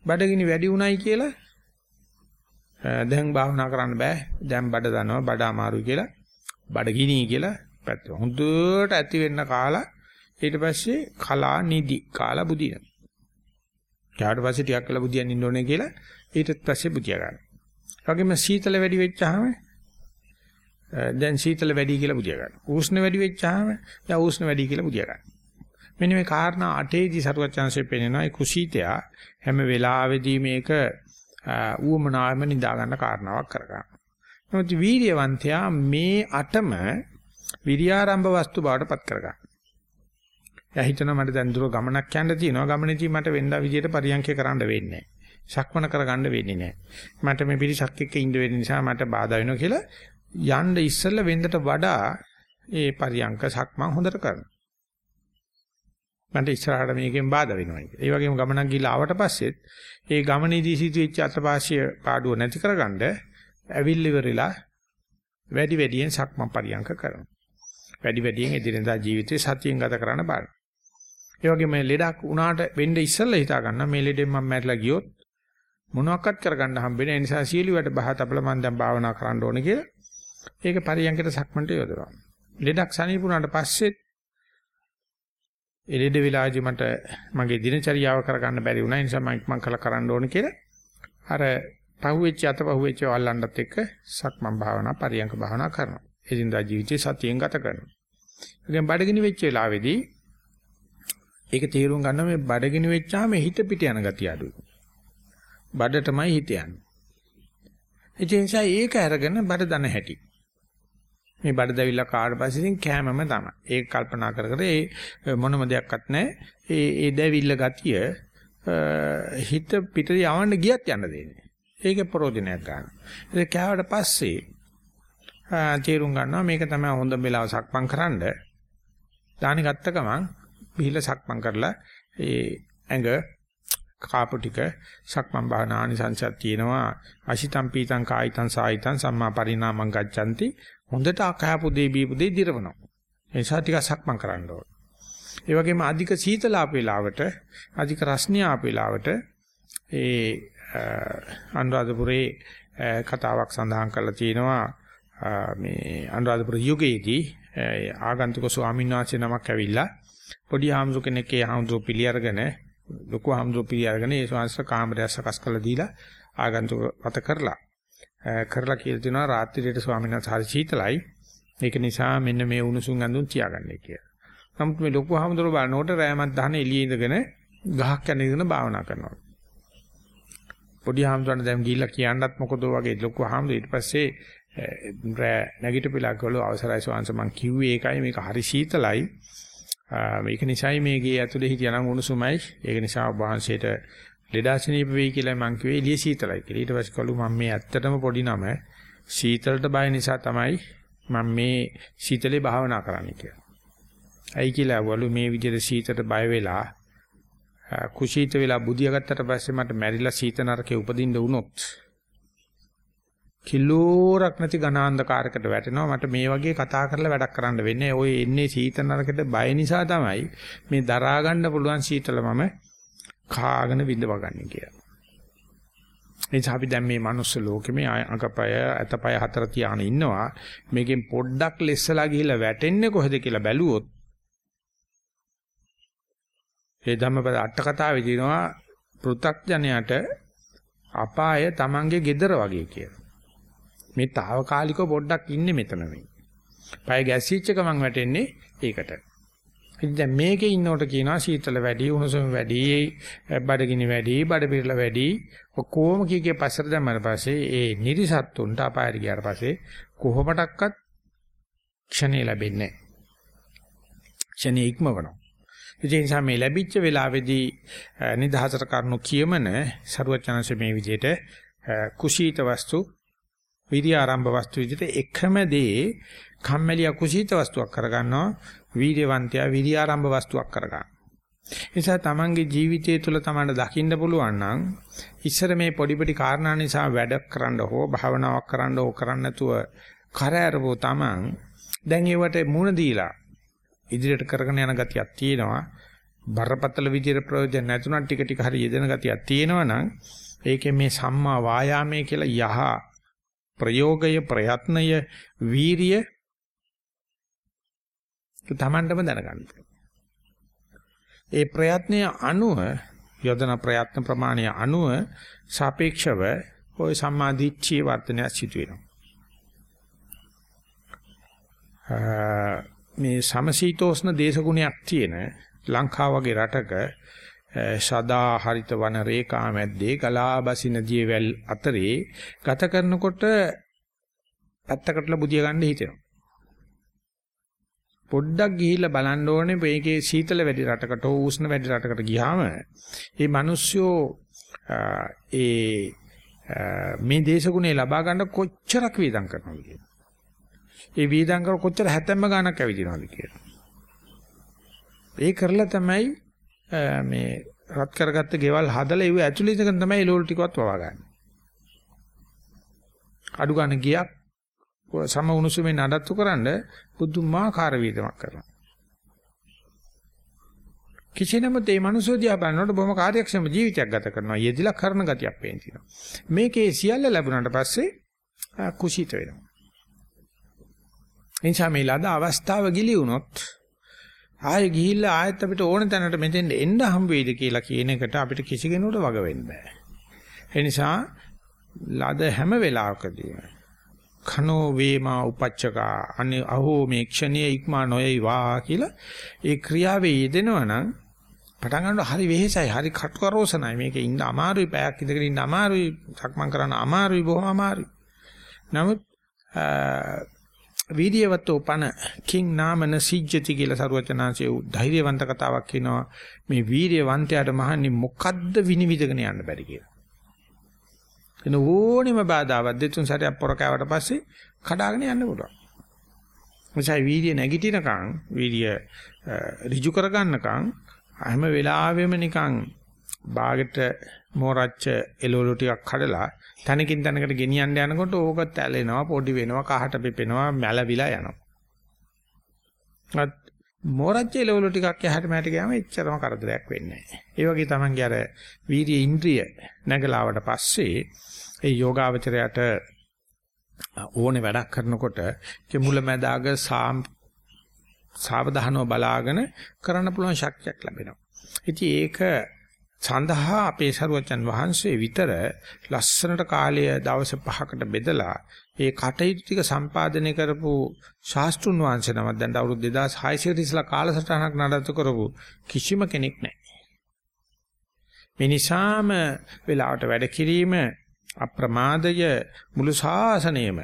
බඩගිනි වැඩි උණයි කියලා දැන් භාවනා කරන්න බෑ. දැන් බඩ දනවා බඩ අමාරුයි කියලා බඩගිනි කියලා පැත්ත. හොඳට ඇති වෙන්න කාලා ඊට පස්සේ කලා නිදි කාලා බුදින. ඊට පස්සේ ටිකක් කළා බුදියන් ඉන්න ඕනේ කියලා ඊට පස්සේ බුදිය ගන්න. ඒ වගේම සීතල වැඩි වෙච්චාම දැන් සීතල වැඩි කියලා බුදියා ගන්න. උෂ්ණ වැඩි වෙච්චාම දැන් උෂ්ණ වැඩි කියලා බුදියා ගන්න. මෙන්න මේ කාරණා අටේදී සරුවචාන්සේ පෙන්නනවා ඒ කුසීතයා හැම වෙලාවෙදී මේක ඌමනාවෙම නිදා ගන්න කාරණාවක් කරගන්න. නමුත් වීර්යවන්තයා මේ අටම විරියාරම්භ වස්තු බවට පත් කරගන්න. එයා හිතනවා මට දැන් දුර ගමනක් යන්න තියෙනවා. ගමනේදී මට වෙන්දා විදියට පරියන්කේ කරන්න වෙන්නේ නැහැ. සක්මන කරගන්න වෙන්නේ නැහැ. මට මේ පිරිසක් එක්ක ඉන්න වෙන්න නිසා මට බාධා වෙනවා කියලා යන්න ඉස්සෙල්ලා වෙන්දට වඩා ඒ පරියංක සක්මන් හොඳට කරනවා. මන්ට ඉස්සරහට මේකෙන් බාධා වෙනවා. ඒ වගේම ගමනක් ගිහලා ආවට පස්සෙත් ඒ ගමනේදී සිදුවෙච්ච අතපාසිය පාඩුව නැති කරගන්න ඇවිල්ල ඉවරලා වැඩි වැඩියෙන් සක්මන් පරියංක කරනවා. වැඩි වැඩියෙන් එදිනෙදා ජීවිතේ සතියෙන් ගත කරන්න බලන්න. ඒ වගේම ලෙඩක් උනාට වෙන්න ඉස්සෙල්ලා හිතා ගන්න මේ ලෙඩෙන් මම මැරිලා ගියොත් මොනවාක්වත් කරගන්න හම්බෙන්නේ නැහැ. ඒ නිසා සීලියට බහ තබල මම දැන් භාවනා කරන්න ඕනේ කියලා ඒක පරියන්කට සක්මන්ට යොදවනවා. ලෙඩක් සනීපුණාට පස්සෙත් ඒ ලෙඩ විලාජි මට මගේ දිනචරියාව කරගන්න බැරි වුණා. ඒ නිසා මම මම කළ කරන්න ඕනේ කියලා අර පහුවෙච්ච අත පහුවෙච්ච වල්ලන්නත් එක්ක සක්මන් භාවනා පරියන්ක භාවනා කරනවා. එදිනදා ජීවිතේ සතියෙන් ගත කරනවා. ඒකෙන් බඩගිනි වෙච්ච වෙලාවේදී ඒක තීරුම් ගන්න මේ බඩගිනි වෙච්චාම හිත පිට යන ගතිය අඩුයි. බඩ තමයි හිත යන්නේ. ඒ නිසා ඒක අරගෙන බඩ දන හැටි. මේ බඩ දැවිලා කාට පස්සේ ඉතින් කෑමම තමයි. ඒක කල්පනා කර කර ඒ මොනම දෙයක්වත් නැහැ. ඒ ඒ දැවිල්ල ගතිය හිත පිට යවන්න ගියත් යන්න දෙන්නේ. ඒකේ ප්‍රෝජනයක් ගන්න. ඒක කෑවට පස්සේ තීරුම් ගන්නවා මේක තමයි හොඳ වෙලාව සක්මන් කරන්න. දානි ගත්ත ගමන් බිහිල සක්මන් කරලා ඒ ඇඟ කාපු ටික සක්මන් භාවනානිසංසයක් තියෙනවා අශිතම් පීතං කායිතං සායිතං සම්මා පරිණාමං ගච්ඡanti හොඳට අකහපු දේ බීපු දේ දිරවනවා. ඒ නිසා ටිකක් සක්මන් කරන්න ඕන. ඒ වගේම අධික සීතල ආපු වෙලාවට අධික රස්නිය ආපු වෙලාවට ඒ අනුරාධපුරේ කතාවක් සඳහන් කරලා තියෙනවා මේ අනුරාධපුර යුගයේදී ආගන්තුක ස්වාමීන් වහන්සේ නමක් ඇවිල්ලා පොඩි ආම්සු කෙනෙක් ඒ ආම්සු පිළි අරගෙන ලොකු ආම්සු පිළි අරගෙන ඒ ස්වාමීන් කාමරය සකස් කරලා දීලා ආගන්තුක වත කරලා කරලා කියලා දෙනවා රාත්‍රියේට ස්වාමීන් වහන්සේ හරි සීතලයි. ඒක නිසා මෙන්න මේ උණුසුම් ඇඳුම් තියාගන්නයි කියලා. නමුත් මේ ලොකු හාමුදුරුවෝ බලනකොට රෑමත් දහන එළියේ ඉඳගෙන ගහක් යන ඉඳගෙන භාවනා කරනවා. පොඩි හාමුදුරන් දැන් ගිහිල්ලා කියන්නත් මොකද වගේ ලොකු හාමුදුර ඊට පස්සේ නැගිටපිලා කළෝ අවසරයි ස්වාංශ මං කිව්වේ ඒකයි මේක හරි සීතලයි මේක නිසායි මේ ගේ ඇතුලේ හිටියනම් උණුසුමයි ඒක නිසා ඔබ වහන්සේට ලෙඩාසනීප වෙයි කියලා මං කිව්වේ. එළිය සීතලයි කියලා. ඊට පස්සේ කළු මම මේ ඇත්තටම පොඩි නම සීතලට බය නිසා තමයි මම මේ සීතලේ භාවනා කරන්නේ කියලා. ඇයි කියලා වළු මේ විදිහට සීතලට බය වෙලා කුසීත වෙලා බුදියා ගත්තට පස්සේ මට මැරිලා සීත නරකේ උපදින්න වුණොත් කිලෝරක් නැති ඝනාන්ධකාරයකට වැටෙනවා. මට මේ වගේ කතා කරලා වැඩක් කරන්න වෙන්නේ. ඔය එන්නේ සීත නරකෙට බය නිසා තමයි මේ දරා ගන්න පුළුවන් සීතල මම කාගෙන විඳවගන්නේ කියලා. එනිසා අපි දැන් මේ මනුස්ස ලෝකෙ මේ අඟපය අතපය හතර තියාන ඉන්නවා මේකෙන් පොඩ්ඩක් lessලා ගිහිල්ලා වැටෙන්නේ කොහෙද කියලා බැලුවොත් ඒ ධම්මපද අට කතාවේ තියෙනවා පෘ탁ජනයට අපාය Tamange gedara වගේ කියලා. මේ తాවකාලිකව පොඩ්ඩක් ඉන්නේ මෙතන මේ. පය ගැස්සීච්ච ගමන් වැටෙන්නේ ඒකට. ඉතින් දැන් මේකේ ඉන්නකොට කියනවා සීතල වැඩි, උණුසුම වැඩි, බඩගිනි වැඩි, බඩ පිරල වැඩි. ඔක්කොම කීකේ පස්සට දැම්මම පස්සේ ඒ නිරිසත්තුන්ට අපායට ගියාට පස්සේ කොහොමඩක්වත් ක්ෂණේ ලැබෙන්නේ නැහැ. ක්ෂණේ ඉක්මවනවා. ඒ නිසා මේ ලැබිච්ච වෙලාවේදී නිදහසට කරුණු කියමන සරුවචනanse මේ විදිහට කුසීත වස්තු විරිය ආරම්භ වස්තු විදිහට එකම දේ කම්මැලි අකුසීත වස්තුවක් කරගන්නවා වීර්යවන්තයා විරිය ආරම්භ වස්තුවක් කරගන්නවා. නිසා තමන්ගේ ජීවිතය තුළ තමන්ට දකින්න පුළුවන් නම් ඉස්සර මේ පොඩි පොඩි කාරණා නිසා වැඩ කරන්න හෝ භාවනාවක් කරන්න හෝ කරන්න නැතුව කරහැරවෝ තමන් දැන් ඒවට මුණ දීලා ඉදිරියට කරගෙන යන ගතියක් තියෙනවා. බරපතල විදියට ප්‍රයෝජන නැතුණත් ටික ටික හරි යෙදෙන ගතියක් තියෙනවා නම් ඒකේ මේ සම්මා වායාමයේ කියලා යහ ප්‍රයෝගය ප්‍රයත්නය වීරිය තමන්ටම දැනගන්න. ඒ ප්‍රයත්නය අනුව යොදන ප්‍රයත්න ප්‍රමාණය අනුව සාපේක්ෂව ওই සම්මාදිච්චී වර්ධනය සිදු වෙනවා. මේ සමශීතෝෂ්ණ දේශගුණයක් තියෙන ලංකාව වගේ රටක සදා හරිත වන රේඛා මැද්දේ ගලා බසින දියවැල් අතරේ ගත කරනකොට පැත්තකටලා බුදිය ගන්න හිතෙනවා. පොඩ්ඩක් ගිහිල්ලා බලන්න ඕනේ මේකේ සීතල වැඩි රටකට හෝ උෂ්ණ වැඩි රටකට ගියාම මේ මිනිස්සු ඒ මේ දේශගුණේ ලබා ගන්න කොච්චරක් වේදම් කරනවද කියලා. ඒ වේදම් කර කොච්චර හැතැම්ම ගාණක් ඇවිදිනවද කියලා. ඒ කරලා තමයි මේ රත් කරගත්ත ගෙවල් හදලා ඒව ඇතුළේ ඉඳගෙන තමයි එළවලු ටිකවත් වවා ගන්න. අඩු ගන්න ගියක් සම උණුසුමේ නඩත්තු කරන්න පුදුමාකාර වේදමක් කරනවා. කිසිනම තේ මනුස්සය දිහා බලනකොට බොහොම කාර්යක්ෂම ජීවිතයක් ගත කරනවා. යෙදිලා කරන ගතියක් පේන තියෙනවා. මේකේ සියල්ල ලැබුණාට පස්සේ කුසීත වෙනවා. එනිසා මේ ලද අවස්ථාව ගිලි වුණොත් ආයෙ ගිහිල්ලා ආයෙත් අපිට ඕන තැනට මෙතෙන් එන්න හම් වෙයිද කියලා කියන එකට අපිට කිසි කෙනෙකුට වග වෙන්න බෑ. ඒ නිසා ලද හැම වෙලාවකදීම කනෝ වේමා උපච්චකා අනේ අහෝ මේ ක්ෂණයේ ඉක්මා නොයයිවා කියලා ඒ ක්‍රියාවේ යෙදෙනවා නම් පටන් ගන්නකොට හරි වෙහෙසයි හරි කටුකරෝසනයි මේකේ ඉන්න අමාරුයි පැයක් ඉඳගෙන ඉන්න අමාරුයි සක්මන් කරන්න අමාරුයි බොහොම අමාරුයි නමුත් වීර්යවත්ෝ පන කිං නාමන සිජ්ජති කියලා සරුවචනාංශයේ ධෛර්යවන්ත කතාවක් කියනවා මේ වීර්යවන්තයාට මහන්නේ මොකද්ද විනිවිදගෙන යන්න බැරි කියලා. එන ඕනෙම බාධාවක් දෙතුන් සැරයක් පොර කෑවට පස්සේ කඩාගෙන යන්න පුළුවන්. මොකද වීර්ය නැගිටිනකන් වීර්ය ඍජු කරගන්නකන් හැම වෙලාවෙම නිකන් බාගෙට මෝරච්ච එළවලු ටිකක් කඩලා තනකින් තනකට ගෙනියන්න යනකොට ඕක තැලෙනවා පොඩි වෙනවා කහට පිපෙනවා මැලවිලා යනවා. මෝරච්ච එළවලු ටිකක් යහට මෑට ගියාම එච්චරම කරදරයක් වෙන්නේ නැහැ. ඒ වගේ තමන්ගේ අර වීර්ය ඉන්ද්‍රිය නැගලාවට පස්සේ ඒ යෝගාවචරයට ඕනේ වැඩක් කරනකොට කෙමුලැමැදාග සාවධානව බලාගෙන කරන්න පුළුවන් ශක්තියක් ලැබෙනවා. ඉතින් ඒක සඳහා අපේ සරුවචන් වහන්සේ විතර ලස්සනට කාලය දවස් 5කට බෙදලා ඒ කටයුතු ටික සම්පාදනය කරපු ශාස්ත්‍රුන් වහන්සේ නමක් දැන් අවුරුදු 2600 ඉස්සලා කාලසටහනක් නඩත්තු කරපු කිසිම කෙනෙක් නැහැ. මේ නිසාම වෙලාවට වැඩ කිරීම අප්‍රමාදය මුළු ශාසනයම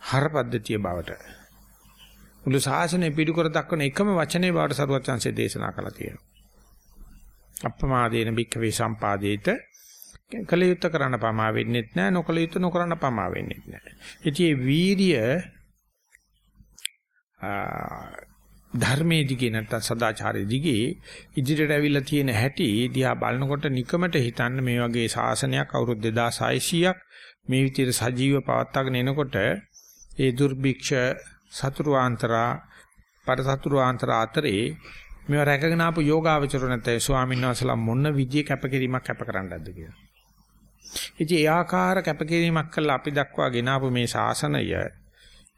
හරපද්ධතිය බවට මුළු ශාසනය පිටු කර දක්වන එකම වචනේ බවට සරුවත් chance දේශනා කළා තියෙනවා. අප්‍රමාදේන භික්ඛවේ සම්පාදේත කල යුත්ත කරන්න පමා වෙන්නෙත් නැහැ නොකල යුත්ත නොකරන්න පමා වෙන්නෙත් නැහැ. ඉතින් මේ වීරිය ධර්මයේ දිගේ නැත්නම් සදාචාරයේ දිගේ ඉදිරියට ඇවිල්ලා තියෙන හැටි දිහා බලනකොට නිකමට හිතන්න මේ වගේ ශාසනයක් අවුරුදු 2600ක් මේ විදිහට සජීව පවත්වාගෙන එනකොට ඒ දුර්භික්ෂ සතුරුාන්තරා පරසතුරුාන්තරා අතරේ මේව රැකගෙන ආපු යෝගාවචර නැත්නම් ස්වාමීන් වහන්සේලා මොන විදිය කැපකිරීමක් කැප කරන්නද කියලා. ඉතින් ඒ ආකාර කැපකිරීමක් කළා අපි දක්වා ගෙනාවු මේ ශාසනය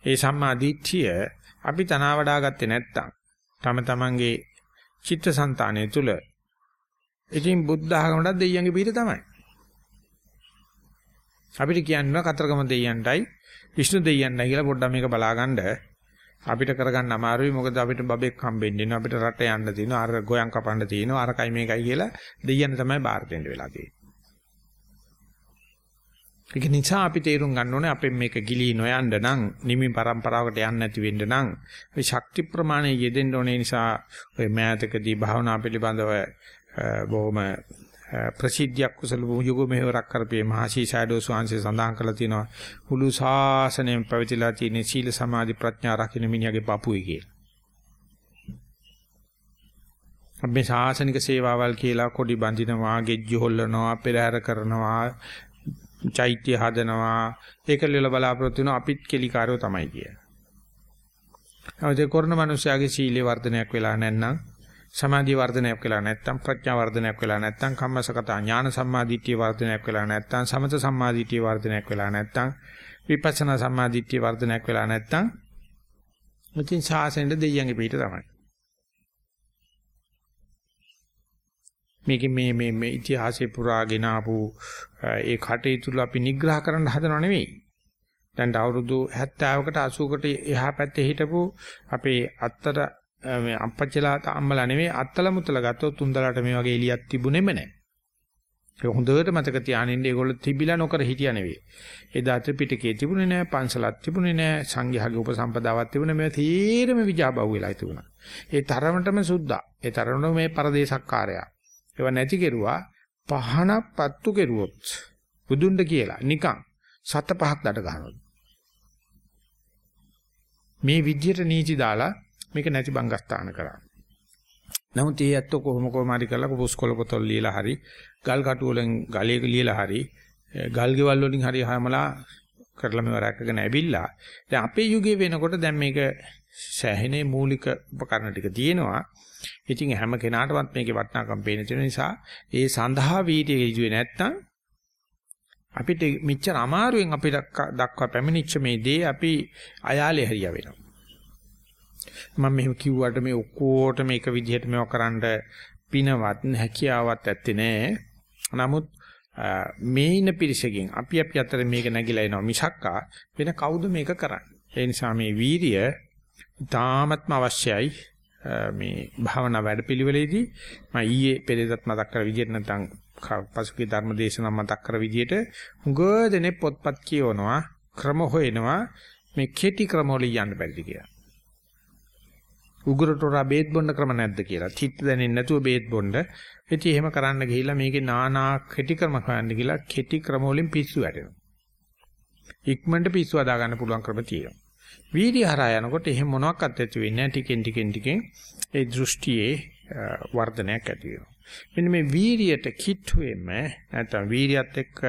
ඒ සම්මා දිට්ඨිය අපි තනවා වඩා ගත්තේ නැත්තම් තම තමන්ගේ චිත්තසංතානය තුල ඉතින් බුද්ධ ආගමකට දෙයියන්ගේ පිට තමයි. අපිට කියන්න කතරගම දෙයියන්ටයි විෂ්ණු දෙයියන්ටයි කියලා පොඩ්ඩක් මේක බලාගන්න අපිට කරගන්න අමාරුයි. මොකද අපිට බබෙක් හම්බෙන්නේ නැහැ අපිට රට යන්න තියෙනවා. අර ගෝයන් කපන්න තියෙනවා. අරකයි මේකයි කියලා දෙයියන් තමයි බාර දෙන්න වෙලා තියෙන්නේ. ඒක නිසා අපි තේරුම් ගන්න ඕනේ අපෙන් මේක ගිලී නොයන්න නම් නිමි પરම්පරාවකට යන්න නැති වෙන්න නම් මේ ෂක්ති ප්‍රමාණය යෙදෙන්න ඕනේ නිසා ඔය මෑතකදී භාවනා පිළිබඳව බොහොම ප්‍රසිද්ධියක් කුසල යුග මෙහෙවරක් කරපේ මහසී ෂැඩෝ ස්වාංශය සඳහන් කරලා තියෙනවා මුළු ශාසනයෙන් පැවතිලා තියෙන සීල සමාධි ප්‍රඥා රකින්න මිනිහාගේ පපුවේ කියලා. අපි ශාසනික සේවාවල් කියලා කොඩි බඳිනවා, ගෙජ්ජි හොල්ලනවා, පෙරහැර කරනවා, චෛත්‍ය හදනවා ඒකල්ල බලාපොරොත්තු වෙනවා අපිත් කෙලිකාරයෝ තමයි කිය. අවදේ කරන මිනිස්යාගේ සීලේ වර්ධනයක් වෙලා නැත්නම් සමාධි වර්ධනයක් වෙලා නැත්නම් ප්‍රඥා වර්ධනයක් වෙලා නැත්නම් කම්මසකතා ඥාන සම්මාදිට්ඨිය වර්ධනයක් වෙලා නැත්නම් සමත සම්මාදිට්ඨිය වර්ධනයක් වෙලා නැත්නම් විපස්සනා සම්මාදිට්ඨිය වර්ධනයක් වෙලා නැත්නම් මුචින් ශාසනයේ දෙයියන්ගේ පිට තමයි. මේක මේ මේ මේ ඉතිහාසය පුරාගෙන ආපු ඒ කටයුතු අපි නිග්‍රහ කරන්න හදනව නෙවෙයි. දැන් අවුරුදු 70කට 80කට එහා පැත්තේ හිටපු අපේ අත්තර මේ අපච්චලා අම්මලා නෙවෙයි අත්තල මුත්තල ගත්තොත් තුන්දලට මේ වගේ එලියක් තිබුණෙම නැහැ. ඒක හොඳට මතක තියානින්න ඒගොල්ලෝ තිබිලා නොකර හිටියා නෙවෙයි. එදා ත්‍රිපිටකයේ තිබුණේ නැහැ, පන්සලක් තිබුණේ නැහැ, සංඝයාගේ උපසම්පදාවක් තිබුණේ මේ තීරම විජාබව් වෙලා තිබුණා. ඒ තරමටම සුද්ධා. ඒ තරමටම මේ පරදේශක්කාරයා. ඒව නැති කෙරුවා පහනක් පත්තු කෙරුවොත් බුදුන්ට කියලා නිකන් සත පහක් දඩ ගන්නවා. මේ විද්‍යට නීති දාලා මේක නැති බංගස්ථාන කරා. නමුත් ඒ ඇත්ත කොහොම කොහම හරි කරලා පුස්කොළ පොතල් ලියලා හරි ගල් කටු වලින් ගලයක ලියලා හරි ගල් ගෙවල් වලින් හරි හැමලා කරලා මේව රැකගෙන ඇවිල්ලා දැන් අපේ යුගයේ වෙනකොට දැන් මේක සෑහෙනේ මූලික උපකරණ ටික තියෙනවා ඉතින් හැම කෙනාටවත් මේකේ වටිනාකම් පේන තියෙන නිසා ඒ සඳහා වීර්යය ඉජුවේ නැත්තම් අපිට මෙච්චර අමාරුවෙන් අපිට දක්වා පැමිණිච්ච මේ දේ අපි අයාලේ හරිය වෙනවා. මම මෙහෙම කිව්වට මේ ඔක්කොට මේක විදිහට මේව කරන්න පිනවත් හැකියාවක් ඇත්තේ නැහැ. නමුත් මේ ඉන්න පිරිසකින් අපි අපි අතර මේක නැగిලා එනවා මිසක්කා වෙන කවුද මේක කරන්නේ? ඒ නිසා මේ වීරිය තාමත්ම අවශ්‍යයි මේ භාවනා වැඩපිළිවෙලේදී මම ඊයේ පෙරේදත් මතක් කර විදිහට නැත්නම් පසුගිය ධර්ම දේශනා මතක් කර විදිහට හුඟ දෙනේ පොත්පත් කියවනවා ක්‍රම හොයනවා මේ කෙටි ක්‍රම වල යන්න බැරිද කියලා. උගුරටෝරා බේත් බොන්න ක්‍රම නැද්ද කියලා. තිත් දැනෙන්නේ නැතුව බේත් බොන්න. ඉතින් එහෙම කරන්න ගිහිල්ලා මේකේ නානා කෙටි ක්‍රම හොයන්න ගිහිල්ලා කෙටි ක්‍රම වලින් පිස්සු වැටෙනවා. ඉක්මනට පිස්සු හදා ගන්න පුළුවන් ක්‍රම තියෙනවා. වීර්ය හරහා යනකොට එහෙම මොනවත් ඇති වෙන්නේ නැහැ ටිකෙන් ටිකෙන් ටිකෙන් ඒ දෘෂ්ටියේ වර්ධනයක් ඇති වෙනවා. මෙන්න මේ වීර්යයට කිට්ටුවෙම නැත්නම් වීර්යයත් එක්ක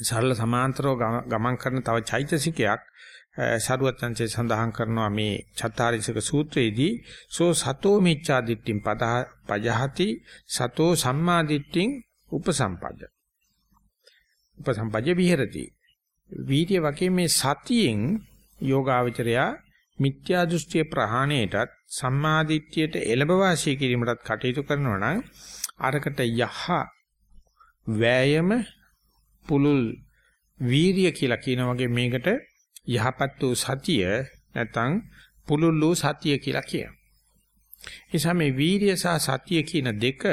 සරල සමාන්තරව ගමන් කරන තව චෛතසිකයක් සරුවත්ංශේ සඳහන් කරනවා මේ චත්තාරිසක සූත්‍රයේදී සෝ සතෝ මිච්ඡා දිට්ඨින් පජහති සතෝ සම්මා දිට්ඨින් උපසම්පජ්ජ උපසම්පජ්ජ විහෙරති. වීර්ය වගේ මේ සතියෙන් යෝගාවචරයා මිත්‍යා දෘෂ්ටිය ප්‍රහාණයටත් සම්මාදිට්ඨියට එළඹ වාසය කිරීමටත් කටයුතු කරනවා නම් අරකට යහ වෑයම පුලුල් වීරිය කියලා කියන වගේ මේකට යහපත් වූ සතිය නැත්නම් පුලුල් වූ සතිය කියලා කියනවා. එනිසා මේ වීරිය සහ සතිය කියන දෙක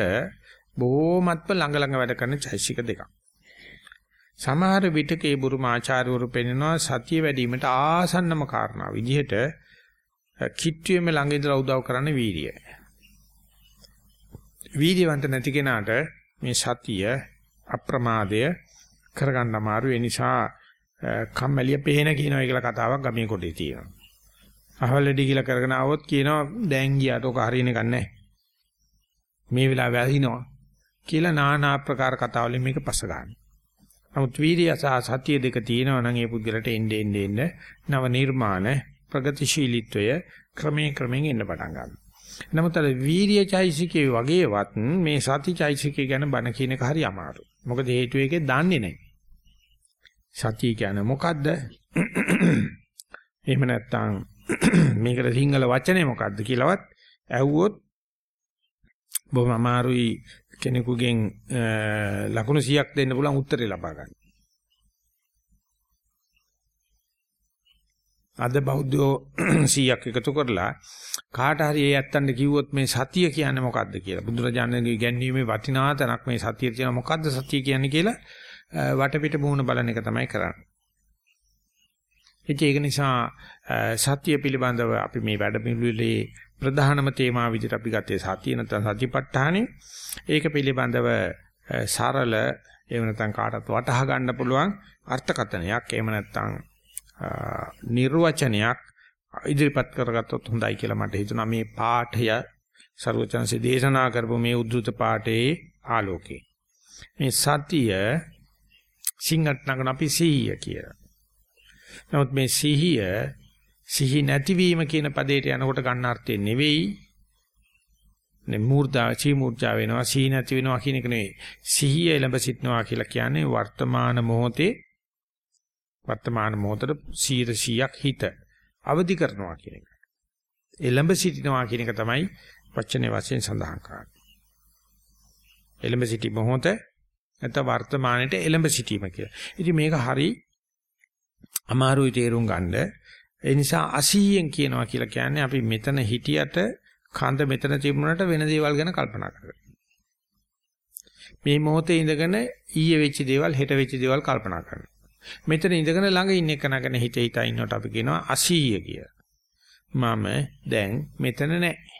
බොහොමත්ම ළඟ ළඟ වැඩ කරන චෛසික දෙකක්. සමහර විටක ඒ බුරුම ආචාර්යවරු පෙන්නනවා සතිය වැඩිවීමට ආසන්නම කාරණා විදිහට කිට්ටුවෙම ළඟ ඉඳලා උදව් කරන්න වීර්යය. වීර්යවන්ත නැති කෙනාට මේ සතිය අප්‍රමාදය කරගන්න අමාරු ඒ නිසා කම්මැලිය පේන කියනවා කියලා කතාවක් ගමේ කොටේ තියෙනවා. අහවලඩි කියලා කරගෙන ආවොත් කියනවා දැන් ගියාට ඔක හරියන එකක් නැහැ. මේ වෙලාව වැහිනවා කියලා নানা ආකාර කතා වලින් මේක පස්ස ගන්නවා. නමුත් වීර්යය සහ සතිය දෙක තියෙනවා නම් ඒ පුද්ගලට එන්නේ එන්නේ එන්නේ නව නිර්මාණ ප්‍රගතිශීලීත්වය ක්‍රමයෙන් ක්‍රමයෙන් එන්න පටන් ගන්නවා. නමුත් අර වීර්යචෛසිකේ වගේවත් මේ සතිචෛසිකේ ගැන බණ කියන එක හරි අමාරුයි. මොකද හේතුව ඒකේ දන්නේ නැහැ. සතිය කියන්නේ මොකද්ද? එහෙම නැත්නම් මේකට සිංහල වචනේ මොකද්ද කියලාවත් ඇහුවොත් බොහොම අමාරුයි කෙනෙකුගෙන් ලකුණු 100ක් දෙන්න පුළුවන් උත්තරේ ලබා ගන්න. අද බෞද්ධෝ 100ක් එකතු කරලා කාට හරි ඒ ඇත්තන්ට කිව්වොත් මේ සතිය කියන්නේ මොකද්ද කියලා බුදුරජාණන්ගේ ඉගැන්වීමේ වටිනා තැනක් මේ සතිය කියන මොකද්ද සතිය කියන්නේ කියලා වටපිට මුහුණ බලන එක තමයි කරන්නේ. ඒක නිසා සතිය පිළිබඳව අපි මේ වැඩපිළිවෙලේ ප්‍රධානම තේමාව විදිහට අපි ගත්තේ සතිය නැත්නම් සතිපට්ඨානෙ. ඒක පිළිබඳව සරල එහෙම නැත්නම් කාටත් වටහා ගන්න පුළුවන් අර්ථකථනයක් එහෙම නැත්නම් නිර්වචනයක් ඉදිරිපත් කරගත්තොත් හොඳයි කියලා මට හිතුණා මේ පාඨය ਸਰවචන්සේ දේශනා කරපු මේ උද්දුත පාඨයේ ආලෝකේ. මේ සතිය සිංහත් නගන අපි සිහිය කියලා. නමුත් මේ සිහිය සිහි නැතිවීම කියන පදේට යනකොට ගන්න අර්ථය නෙවෙයි. නේ මූර්ධා චී මූර්ජා වෙනවා සිහි නැති වෙනවා කියන එක නෙවෙයි. සිහිය එළඹ සිටනවා කියලා කියන්නේ වර්තමාන මොහොතේ වර්තමාන මොහොතේ 100ක් හිත අවදි කරනවා කියන එක. එළඹ සිටිනවා කියන එක තමයි වචනේ වශයෙන් සඳහන් කරන්නේ. එළඹ සිටි මොහොත නැත්නම් වර්තමානයේ එළඹ සිටීම කියලා. ඉතින් මේක හරි අමාරුයි තේරුම් ගන්න. ඒ නිසා 80න් කියනවා කියලා කියන්නේ අපි මෙතන හිටියට කඳ මෙතන තිබුණාට වෙන දේවල් ගැන කල්පනා කරගන්න. මේ මොහොතේ ඉඳගෙන ඊයේ වෙච්ච දේවල් හෙට වෙච්ච දේවල් කල්පනා කරනවා. මෙතන ඉඳගෙන ළඟ ඉන්න එක නගන හිත හිතා ඉන්නකොට අපි කියනවා 80 කියලා. මම දැන් මෙතන නැහැ.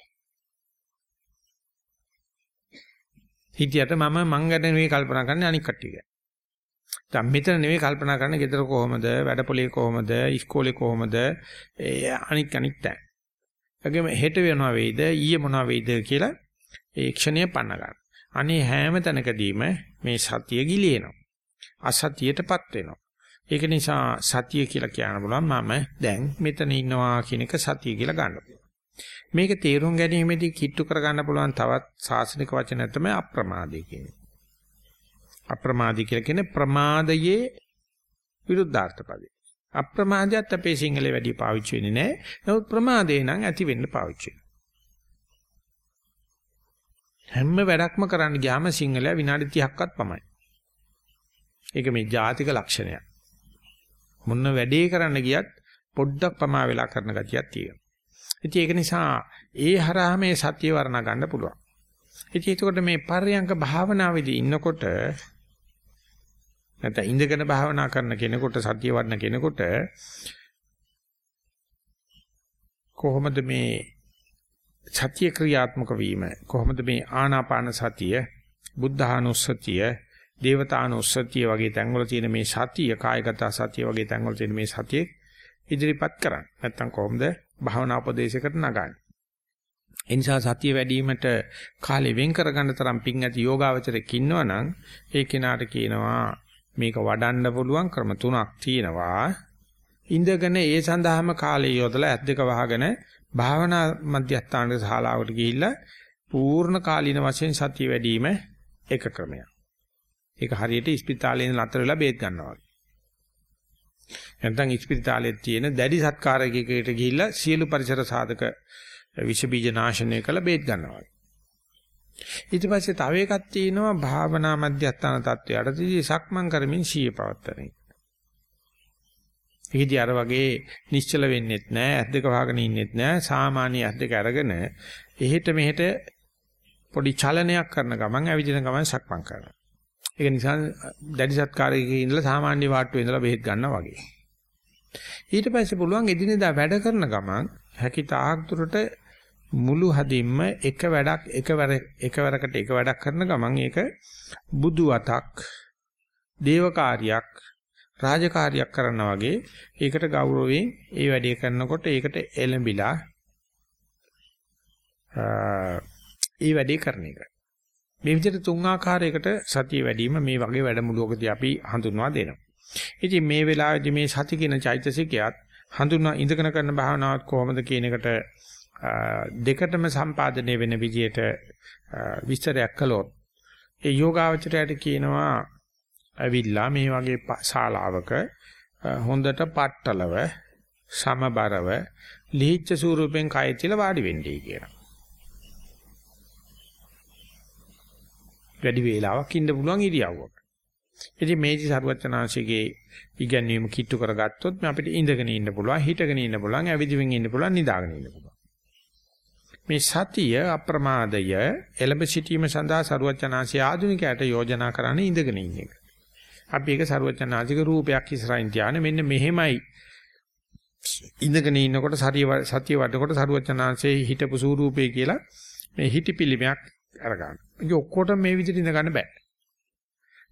හිතියට මම මං ගැන නෙවෙයි කල්පනා කරන්නේ අනික් කට්ටිය ගැන. දැන් මෙතන නෙවෙයි කල්පනා කරන්නේ ගෙදර කොහමද, වැඩපොලේ කොහමද, ඉස්කෝලේ කොහමද, අනික් අනික් තැන්. ඒගොම හෙට වෙනවා වෙයිද, ඊයේ මොනවා වෙයිද කියලා ඒ ක්ෂණය පන්න ගන්න. අනේ හැම තැනකදීම මේ සතිය ගිලිනවා. අසතියටපත් වෙනවා. ඒක නිසා සතිය කියලා කියන්න බලන්න මම දැන් මෙතන ඉන්නවා කියන එක සතිය කියලා ගන්න මේක තේරුම් ගැනීමේදී කිට්ටු කරගන්න පුළුවන් තවත් සාසනික වචන තමයි අප්‍රමාදය කියන්නේ. අප්‍රමාදී කියලා කියන්නේ ප්‍රමාදයේ විරුද්ධාර්ථ පදේ. අප්‍රමාදයට අපේ සිංහලේ වැඩි පාවිච්චි වෙන්නේ නැහැ. නමුත් ප්‍රමාදේ නම් ඇති වෙන්න පාවිච්චි හැම වැඩක්ම කරන්න ගියාම සිංහලයා විනාඩි 30ක්වත් පමණයි. ඒක මේ ජාතික ලක්ෂණයක්. මොන වැඩේ කරන්න ගියත් පොඩ්ඩක් පමා වෙලා කරන ගතියක් තියෙනවා. ඉතින් ඒක නිසා ඒ හරහා මේ සත්‍ය වර්ණ ගන්න පුළුවන්. ඉතින් ඒකට මේ පර්යංක භාවනාවේදී ඉන්නකොට නැත්නම් ඉඳගෙන භාවනා කරන කෙනෙකුට සතිය වඩන කෙනෙකුට කොහොමද මේ සතිය ක්‍රියාත්මක වීම කොහොමද මේ ආනාපාන සතිය බුද්ධානුස්සතිය දේවතානුස්සතිය වගේ තැන්වල තියෙන මේ සතිය කායගත සතිය වගේ තැන්වල තියෙන මේ සතිය ඉදිරිපත් කරන්න නැත්නම් කොහොමද භාවනා උපදේශයකට නගන්නේ ඒ නිසා සතිය වැඩිවීමට කාලෙ වෙන් කරගන්න තරම් පිං ඇති යෝගාවචරයක් ඉන්නවනම් ඒ කෙනාට කියනවා මේක වඩන්න පුළුවන් ක්‍රම තුනක් තියෙනවා. ඉඳගෙන ඒ සඳහාම කාලය යොදලා ඇස් දෙක වහගෙන භාවනා මධ්‍යස්ථානයේ ශාලාවට ගිහිල්ලා පූර්ණ කාලීන වශයෙන් සතිය වැඩිම එක ක්‍රමයක්. ඒක හරියට ඉස්පිතාලේ ඉඳලා අතර වෙලා බේත් ගන්නවා වගේ. නැත්නම් ඉස්පිතාලේ තියෙන දැඩි සත්කාරයකට ගිහිල්ලා සියලු පරිසර සාධක විෂ බීජ නාශනය කළ බේත් ගන්නවා වගේ. ඊට පස්සේ තව එකක් තියෙනවා භාවනා මධ්‍යස්ථාන තත්වයටදී සක්මන් කරමින් සීය පවත්තන එක. ඒකදී අර වගේ නිශ්චල වෙන්නෙත් නෑ, ඇස් දෙක වහගෙන ඉන්නෙත් නෑ, සාමාන්‍ය ඇස් දෙක අරගෙන එහෙට මෙහෙට පොඩි චලනයක් කරන ගමන් ඇවිදින ගමන් සක්මන් කරනවා. ඒක නිසා දැඩි සත්කාරයක ඉඳලා සාමාන්‍ය වාට්ටුවේ ඉඳලා බෙහෙත් ගන්නවා වගේ. ඊට පස්සේ පුළුවන් එදිනෙදා වැඩ කරන ගමන් හැකි තාක් දුරට මුළු හදින්ම එක වැඩක් එකවර එකවරකට එක වැඩක් කරන ගමන් ඒක බුදු අතක් දේවකාරියක් රාජකාරියක් කරනා වගේ ඒකට ගෞරවයෙන් ඒ වැඩේ කරනකොට ඒකට එළඹිලා ඒ වැඩේ කරන එක. මේ විදිහට තුන් ආකාරයකට සතිය වැඩිම මේ වගේ වැඩමුළුවකදී අපි හඳුන්වා දෙනවා. ඉතින් මේ වෙලාවේදී මේ සති කියන චෛතසිකයත් හඳුන්වා ඉඳගෙන කරන භාවනාවක් කොහොමද කියන එකට දෙකටම සම්පාදනය වෙන විදිහට විස්තරයක් කළොත් ඒ යෝගාවචරයට කියනවා ඇවිල්ලා මේ වගේ ශාලාවක හොඳට පట్టලව සමබරව ලිහිච්ඡ ස්වරූපෙන් කය තියලා වාඩි වෙන්නයි කියනවා. වැඩි වේලාවක් ඉන්න පුළුවන් ඉරියව්වක. ඉතින් මේදි සරුවචනාංශයේ ඉගැන්වීම කිට්ටු කරගත්තොත් අපිට ඉඳගෙන ඉන්න පුළුවන්, හිටගෙන ඉන්න පුළුවන්, ඇවිදින්න ඉන්න පුළුවන්, නිදාගෙන ඉන්න පුළුවන්. මේ සතිය අප්‍රමාදය එළඹ සිටීම සඳහා සරුවචනාංශය ආධුනිකයට යෝජනා කරන්නේ ඉඳගෙන ඉන්න එක. අපි ඒක සරුවචනාංශික රූපයක් ඉස්සරහින් තියාගෙන මෙන්න මෙහෙමයි ඉඳගෙන ඉන්නකොට සතිය සතිය වඩනකොට සරුවචනාංශයේ හිටපු ස්වරූපේ කියලා මේ හිටිපිලිමයක් අරගන්න. ඒක ඔක්කොටම මේ විදිහට ඉඳ ගන්න බෑ.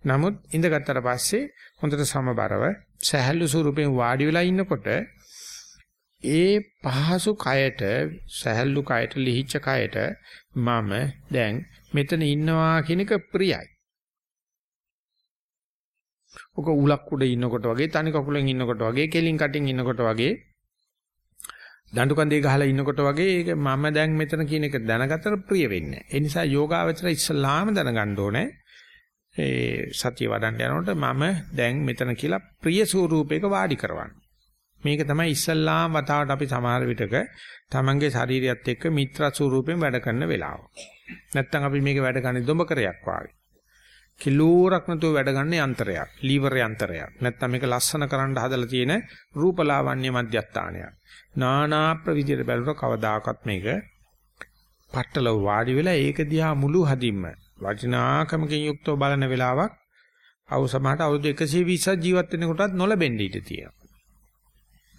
නමුත් ඉඳගත්තට පස්සේ හොඳට සමබරව සහැල්ලු ස්වරූපයෙන් වාඩි වෙලා ඉන්නකොට ඒ පහසු කයට සහැල්ලු කයට ලිහිච්ච කයට මම දැන් මෙතන ඉන්නවා කියන එක ප්‍රියයි. ඔක උලක් උඩ ඉන්නකොට වගේ තනි කකුලෙන් ඉන්නකොට වගේ කෙලින් කටින් ඉන්නකොට වගේ දඬු කන්දේ ගහලා ඉන්නකොට වගේ ඒක මම දැන් මෙතන කියන එක දැනගතට ප්‍රිය වෙන්නේ. ඒ නිසා යෝගාවචර ඉස්සලාම දැනගන්න ඕනේ. ඒ සතිය වඩන්න යනකොට මම දැන් මෙතන කියලා ප්‍රිය ස්වරූපයක වාඩි කරවන්න. මේක තමයි ඉස්සල්ලාම වතාවට අපි සමහර විටක තමන්ගේ ශරීරයත් එක්ක මිත්‍ර ස්වරූපයෙන් වැඩ කරන වෙලාව. නැත්තම් අපි මේක වැඩ ගන්නේ දොඹකරයක් වාගේ. කිලෝරක් නැතුව වැඩ ගන්න යන්ත්‍රයක්, ලීවර් යන්ත්‍රයක්. නැත්තම් මේක ලස්සන කරන්න හදලා තියෙන රූපලාවන්‍ය මධ්‍යස්ථානයක්. නානා ප්‍රවිධියට බැලුවොත් කවදාකවත් මේක පట్టල වාඩි වෙලා ඒක දිහා මුළු හදින්ම වටිනාකමකින් යුක්තව බලන වෙලාවක් අවසමහට අවුරුදු 120ක් ජීවත් වෙන කොටත් නොලැබෙන්න ඉඩ තියෙනවා.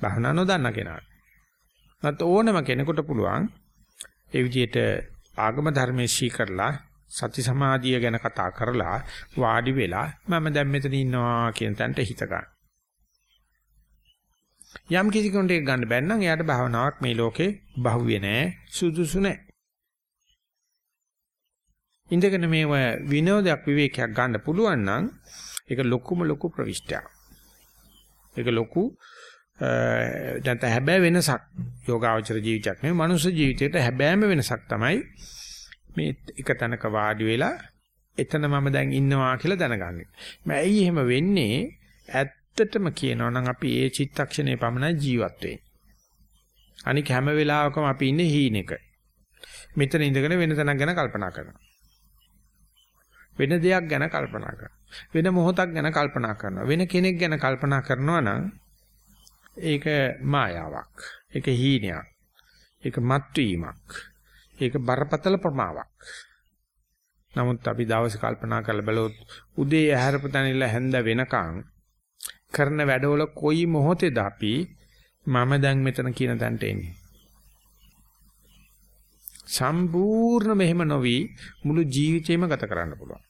භවනා නොදන්න කෙනාට. නැත් ඕනම කෙනෙකුට පුළුවන් ඒ විදිහට ආගම ධර්මයේ සීකරලා සති සමාධිය ගැන කතා කරලා වාඩි වෙලා මම දැන් මෙතන ඉන්නවා කියන තැනට හිත ගන්න. යම් කිසි කෙනෙකුට ගන්න බැන්නම් එයාට භාවනාවක් මේ ලෝකේ බහුවේ නෑ සුදුසු නෑ. ඉඳගෙන මේව විනෝදයක් විවේකයක් ගන්න පුළුවන් නම් ඒක ලොකුම ලොකු ප්‍රවිෂ්ඨයක්. ඒක ලොකු දැන් හැබැයි වෙනසක් යෝගාවචර ජීවිතයක් නෙවෙයි මනුෂ්‍ය ජීවිතේට හැබැයිම වෙනසක් තමයි මේ එක තැනක වාඩි වෙලා එතන මම දැන් ඉන්නවා කියලා දැනගන්නේ. මම ඇයි එහෙම වෙන්නේ? ඇත්තටම කියනවා නම් අපි ඒ චිත්තක්ෂණේ පමණයි ජීවත් වෙන්නේ. අනික හැම වෙලාවකම අපි ඉන්නේ හීනෙක. මෙතන ඉඳගෙන වෙන තැනක් ගැන කල්පනා කරනවා. වෙන දෙයක් ගැන කල්පනා කරනවා. වෙන මොහොතක් ගැන කල්පනා කරනවා. වෙන කෙනෙක් ගැන කල්පනා කරනවා නම් ඒක මායාවක්. ඒක හීනයක්. ඒක මත්වීමක්. ඒක බරපතල ප්‍රමාවක්. නමුත් අපි දවසේ කල්පනා කරලා බලුවොත් උදේ ඇහැරපු තැනිලා හැන්ද වෙනකන් කරන වැඩවල කොයි මොහොතේද අපි මම දැන් මෙතන කියන තැනට එන්නේ. සම්පූර්ණ මෙහෙම නොවි මුළු ජීවිතේම ගත කරන්න පුළුවන්.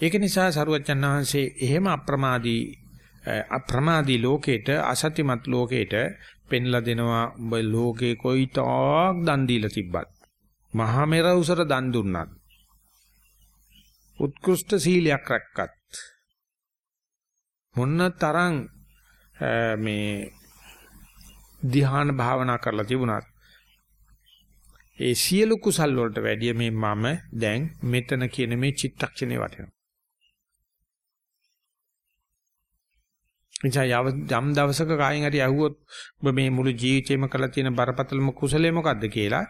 ඒක නිසා සරුවච්චන් වහන්සේ එහෙම අප්‍රමාදී අප්‍රමාදී ලෝකේට අසත්‍යමත් ලෝකේට පෙන්ලා දෙනවා උඹ ලෝකේ කොයි තාක් දන් දීලා තිබ්බත් මහා මෙර උසර දන් දුන්නත් උත්කෘෂ්ඨ සීලයක් රැක්කත්. මොන්න තරම් මේ ධ්‍යාන භාවනා කරලා තිබුණත් ඒ සියලු කුසල් වලට වැඩිය මේ මම දැන් මෙතන කියන මේ චිත්තක්ෂණේ වටිනවා. එනිසා යම් දවසක කායින් හරි ඇහුවොත් ඔබ මේ මුළු ජීවිතේම කරලා තියෙන බරපතලම කුසලයේ මොකද්ද කියලා?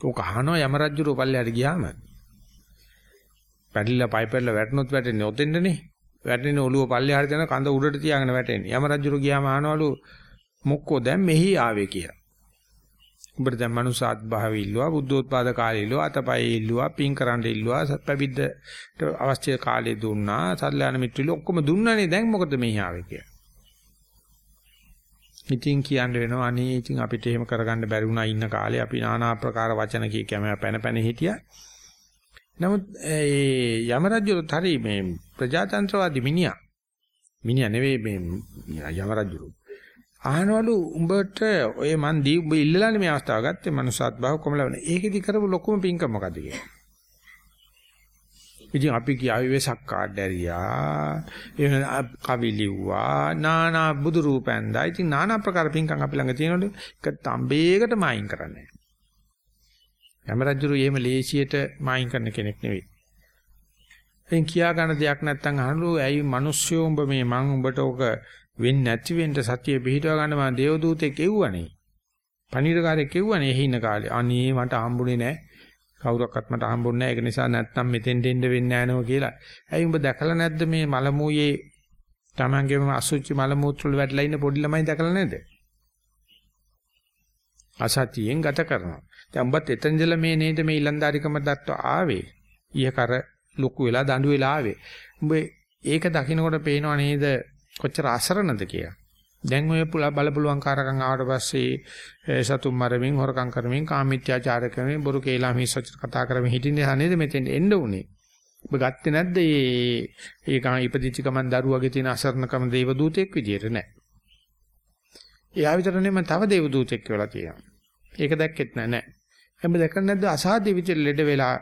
ඔක අහනවා යම රජු රූපල්ලයට ගියාම. පැටලිලා පයිපර්ලා වැටුනොත් වැටෙන්නේ ඔතෙන්දනේ වැටෙන ඔළුව පල්ලෙහාට දෙන කඳ උඩට තියාගෙන වැටෙන්නේ යම රජු ගියාම අහනවලු මොක්කෝ දැන් මෙහි ආවේ කියලා උඹට දැන් මනුසාත් භාවය ඉල්ලුවා බුද්ධෝත්පාද කාලය ඉල්ලුවා අතපය ඉල්ලුවා පින් කරන්න ඉල්ලුවා පැවිද්දට අවශ්‍ය කාලය දුන්නා සල්ලාන මිත්‍රලු ඔක්කොම දුන්නානේ දැන් මොකද මේ ආවේ කියලා. ඉතින් කියන්න වෙනවා අනේ ඉතින් අපිට එහෙම කරගන්න බැරි වුණා ඉන්න කාලේ අපි নানা ආකාර වචන කිය කැම පැන පැන හිටියා. නමුත් ඒ යම රජුත් හරි මේ ප්‍රජාතන්ත්‍රවාදී මිනිහා. මිනිහා නෙවෙයි මේ යම රජු. අහනවලු උඹට ඔය මන් දී උඹ ඉල්ලලානේ මේ අවස්ථාව ගත්තේ මනුසාත් භාව කොමලවන. ඒකෙදි කරපු ලොකුම පිංකම මොකද්ද කියන්නේ? ඉතින් අපි කියාවේ වෙසක් කාඩ් ඇරියා එහෙම කවි ලිව්වා නානා බුදු රූපෙන්දා ඉතින් නානා ප්‍රකාර පිංකම් අපි ළඟ තියෙනවලු එක තඹේකට මායින් කරන්නේ යම රජුරු එහෙම ලේසියට මායින් කරන කෙනෙක් නෙවෙයි එන් කියා ගන්න දෙයක් නැත්නම් අහනලු ඇයි මිනිස්සු උඹ මේ මං උඹට ඕක වෙන්නේ නැති වෙන්න සතිය පිහිටව ගන්න මම දේව දූතෙක් එව්වනේ පණිවිඩකාරයෙක් එව්වනේ එහි ඉන්න කාලේ අනේ මට හම්බුනේ නැහැ කවුරක්වත් මට හම්බුන්නේ නැහැ. ඒක නිසා නැත්තම් මෙතෙන්ට එන්න වෙන්නේ නැහැ නෝ කියලා. ඇයි උඹ දැකලා නැද්ද මේ මලමුයේ Tamangeම අසුචි මල මූත්‍ර වල වැටලා ඉන්න පොඩි ළමයි දැකලා නැද්ද? අසතියෙන් ගත කරනවා. දැන් උඹත් එතනදලා මේ නේද මේ ඊලන්දාරිකම දත්ත ආවේ. ඊයකර ලොකු වෙලා දඬු වෙලා ආවේ. උඹ ඒක දකින්නකොට පේනව නේද කොච්චර අසරණද කියලා. දැන් ඔය බලපුලුවන් කාරකම් ආවට පස්සේ සතුම් මරමින් හොරකම් කරමින් කාමීත්‍යාචාර කරමින් බොරු කේලාම හිස්සච කතා කරමින් හිටින්නේ නේද මෙතෙන් එන්න උනේ. ඔබ ගත්තේ නැද්ද මේ ඒ ගා ඉපදිච්ච ගමන් දරුවගේ තියෙන අසරණකම දේව දූතෙක් විදියට නෑ. එයා විතර නෙමෙයි තව දේව දූතෙක් කියලා තියෙනවා. ඒක දැක්කෙත් නෑ නෑ. හැම දැකන්නේ නැද්ද අසාධ්‍ය විදියට ලෙඩ වෙලා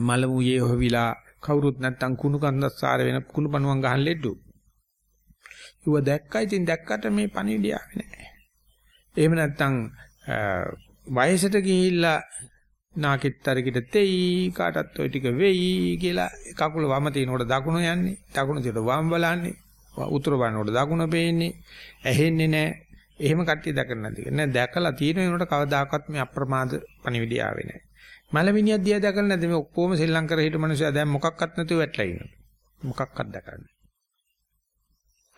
මලමුයේ හොවිලා කවුරුත් නැත්තම් කුණු කන්දස්සාර වෙන කුණු පණුවන් ගහන් ලෙඩු. ඌව දැක්කයි ඉතින් දැක්කට මේ පණිවිඩය ආවේ නැහැ. එහෙම නැත්නම් වයසට ගිහිල්ලා නාකිටතරකිට තෙයි කාටත් ඔය ටික වෙයි කියලා කකුල වම තිනකොට දකුණ යන්නේ. දකුණ තියට වම් බලන්නේ. උතුර බලනකොට දකුණ පේන්නේ. ඇහෙන්නේ නැහැ. එහෙම කට්ටිය දැකලා නැති. නෑ දැකලා තියෙන වෙනකොට කවදාකවත් මේ අප්‍රමාද පණිවිඩය ආවේ නැහැ. මලමිනියක් දිහා දැකලා නැද්ද මේ ඔක්කොම ශ්‍රී ලංකාවේ හිටු මිනිස්සු දැන් මොකක්වත් නැතුව වැටලා ඉන්නවා. මොකක්වත් දැකන්නේ.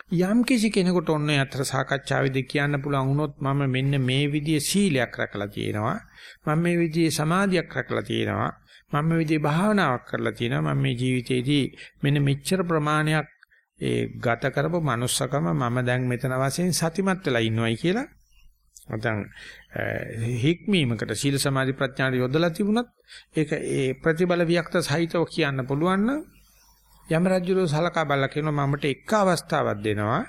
යම් කිසි කෙනෙකුට ඔන්න අතර සාකච්ඡාවේදී කියන්න පුළුවන් වුණොත් මම මෙන්න මේ විදිහේ සීලයක් රැකලා තියෙනවා මම මේ විදිහේ සමාධියක් රැකලා තියෙනවා මම මේ විදිහේ භාවනාවක් කරලා තියෙනවා මම මේ ජීවිතේදී මෙන්න මෙච්චර ප්‍රමාණයක් ඒ ගත කරපු manussකම මම දැන් මෙතන වශයෙන් සතිමත් වෙලා ඉන්නවයි කියලා නැත්නම් හික්මීමකට සීල සමාධි ප්‍රඥාට යොදලා තිබුණත් ඒක ඒ ප්‍රතිබල වික්ත සහිතව කියන්න පුළුවන් නම් යම රජුරෝ සලකා බලලා කියනවා මමට එක අවස්ථාවක් දෙනවා.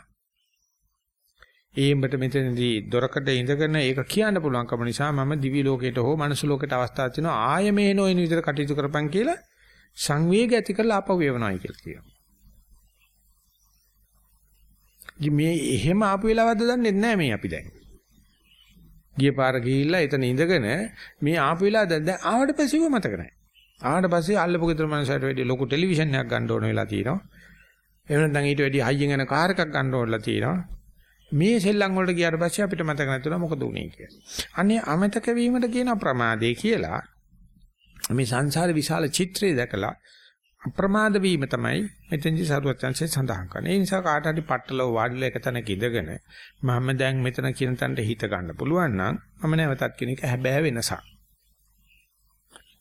ඒඹට මෙතනදී දොරකඩ ඉඳගෙන ඒක කියන්න පුළුවන්කම නිසා මම දිවි ලෝකයට හෝ මනුස්ස ලෝකයට අවස්ථාවක් තියෙනවා ආයෙ මේ නොයන විදිහට කටයුතු කරපන් කියලා සංවේග ඇති කරලා ආපහු එවනවායි කියලා කියනවා. මේ එහෙම ආපු වෙලාවද දන්නේ නැහැ මේ අපි දැන්. ගිය පාර ගිහිල්ලා එතන ඉඳගෙන මේ ආපු වෙලාව දැන් ආවට පස්සේ මතක නැහැ. ආවට පස්සේ අල්ලපු ගෙදර මනසට වැඩි ලොකු ටෙලිවිෂන් එකක් ගන්න ඕන වෙලා තියෙනවා. එහෙම නැත්නම් ඊට වැඩි හයියෙන් යන කාර් එකක් ගන්න ඕනලා තියෙනවා. මේ සෙල්ලම් වලට ගියාට පස්සේ අපිට මතක නැතුණා මොකද උනේ කියලා. අනේ අමතක වීමට කියන ප්‍රමාදේ කියලා මේ සංසාර විශාල චිත්‍රය දැකලා අප්‍රමාද වීම තමයි මෙතෙන්දි සරුවචන්සේ සඳහන් කරන්නේ. ඒ නිසා කාට හරි පట్టලව වාඩිලා එක තැනක ඉඳගෙන මම දැන් මෙතන කියන තැනට හිත ගන්න පුළුවන් නම් මම නැවතත් කියන එක හැබෑ වෙනසක්.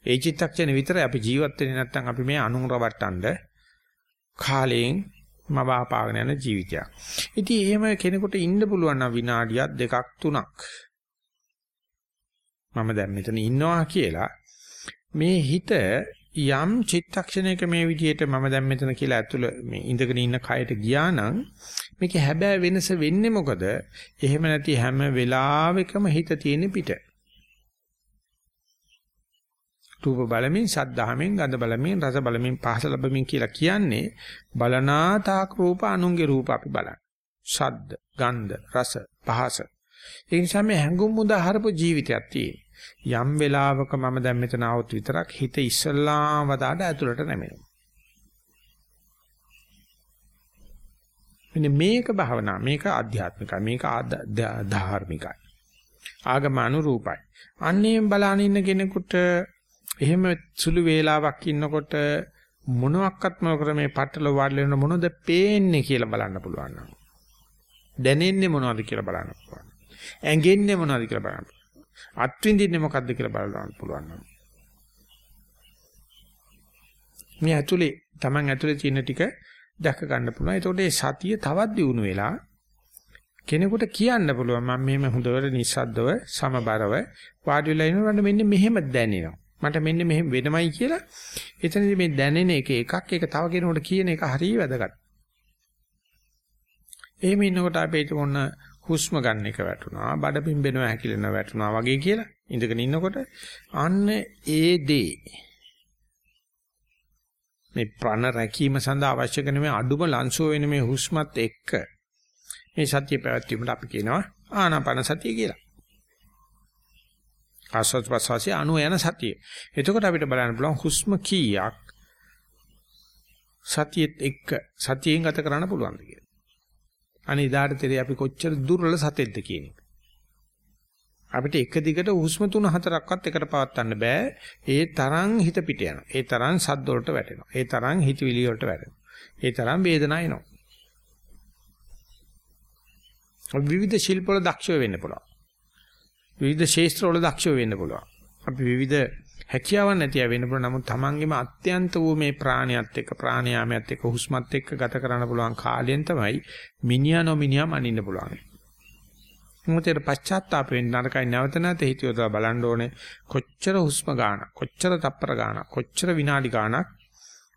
ඒ චිත්තක්ෂණ විතරයි අපි ජීවත් වෙන්නේ නැත්නම් අපි මේ අනුන් රවට්ටන්න කාලයෙන් මවාපාගෙන යන ජීවිතයක්. ඉතින් එහෙම කෙනෙකුට ඉන්න පුළුවන් නම් විනාඩියක් දෙකක් තුනක් මම දැන් මෙතන ඉන්නවා කියලා මේ හිත යම් චිත්තක්ෂණයක මේ විදිහට මම දැන් මෙතන කියලා ඇතුළ මේ ඉඳගෙන ඉන්න කයට ගියා නම් මේක හැබෑ වෙනස වෙන්නේ මොකද? එහෙම නැති හැම වෙලාවෙකම හිත තියෙන පිට. රූප බලමින්, සද්ධාමෙන්, ගඳ බලමින්, රස බලමින්, පහස ලැබමින් කියලා කියන්නේ බලනාතාක් රූප අනුන්ගේ රූප අපි බලන. ශබ්ද, ගන්ධ, රස, පහස. ඒ නිසා මේ හැඟුම් මුදාහරපු ජීවිතයක් තියෙන. යම් වෙලාවක මම දැන් මෙතන આવොත් විතරක් හිත ඉස්සල්ලාම වදාඩ ඇතුළට නැමෙනවා. මෙන්න මේක භවනා මේක ආධ්‍යාත්මිකයි මේක ධාර්මිකයි. ආගම අනුරූපයි. අන්නේම බලන ඉන්න කෙනෙකුට එහෙම සුළු වේලාවක් ඉන්නකොට මොනවත්ක්ම නොකර මේ පටල වඩල වෙන මොනද පේන්නේ කියලා බලන්න පුළුවන් නම් දැනෙන්නේ මොනවද කියලා බලන්න පුළුවන් ඇඟෙන්නේ මොනවද කියලා බලන්න අත්විඳින්නේ මොකද්ද කියලා බලන්න පුළුවන් නම්. මේ ඇතුලේ Taman ඇතුලේ තියෙන ටික දැක ගන්න පුළුවන්. එතකොට මේ සතිය තවත් දියුණු වෙලා කෙනෙකුට කියන්න පුළුවන් මම මෙහෙම හොඳට නිස්සද්දව සමබරව වාඩි වෙලා ඉන්නකොට මෙන්න මෙහෙම දැනෙනවා. මට මෙන්න මෙහෙම වෙනමයි කියලා එතනදී මේ දැනෙන එක එකක් එක තව කෙනෙකුට කියන එක හරිය වැදගත්. එහෙම ඉන්නකොට අපේ මොන හුස්ම ගන්න එක වැටුණා, බඩ පිම්බෙනවා හැකිලෙනවා වැටුණා වගේ කියලා ඉඳගෙන ඉන්නකොට අන්න ඒ දේ මේ ප්‍රාණ රැකීම සඳහා අවශ්‍ය කරන මේ අඩුම ලංසෝ වෙන මේ හුස්මත් එක්ක මේ සත්‍ය පැවැත්වීමට අපි කියනවා ආනාපාන සතිය කියලා. ආස්වාද ප්‍රසවාසයේ අනු යන සතිය. එතකොට අපිට බලන්න පුළුවන් හුස්ම කීයක් සතියෙත් එක්ක සතියෙන් ගත කරන්න පුළුවන්ද කියලා. අනේ ඉදාට තේරෙයි අපි කොච්චර දුර්වල සතෙක්ද කියන එක. අපිට එක දිගට හුස්ම තුන හතරක්වත් එකට පවත්වන්න බෑ. ඒ තරම් හිත පිට යනවා. ඒ තරම් සද්ද වලට වැටෙනවා. ඒ තරම් හිතවිලි වලට වැටෙනවා. ඒ තරම් වේදනාව එනවා. විවිධ ශිල්ප වල දක්ෂ වෙන්න පුළුවන්. විවිධ ශේෂ්ත්‍ර වල දක්ෂ වෙන්න පුළුවන්. අපි විවිධ හැකියාවක් නැතිව වෙන්න පුළුවන්. නමුත් Tamangeම අත්‍යන්ත වූ මේ ප්‍රාණයත් එක්ක ප්‍රාණයාමයත් එක්ක හුස්මත් එක්ක ගත කරන්න පුළුවන් කාලයෙන් තමයි මිනිහා නොමිනිහා මනින්න පුළුවන්. මොකද පශ්චාත්තාප වෙන්න නරකයි නැවත නැවත හිතියොදලා බලන්න ඕනේ කොච්චර හුස්ම ගන්න කොච්චර තප්පර ගන්න කොච්චර විනාඩි ගන්නක්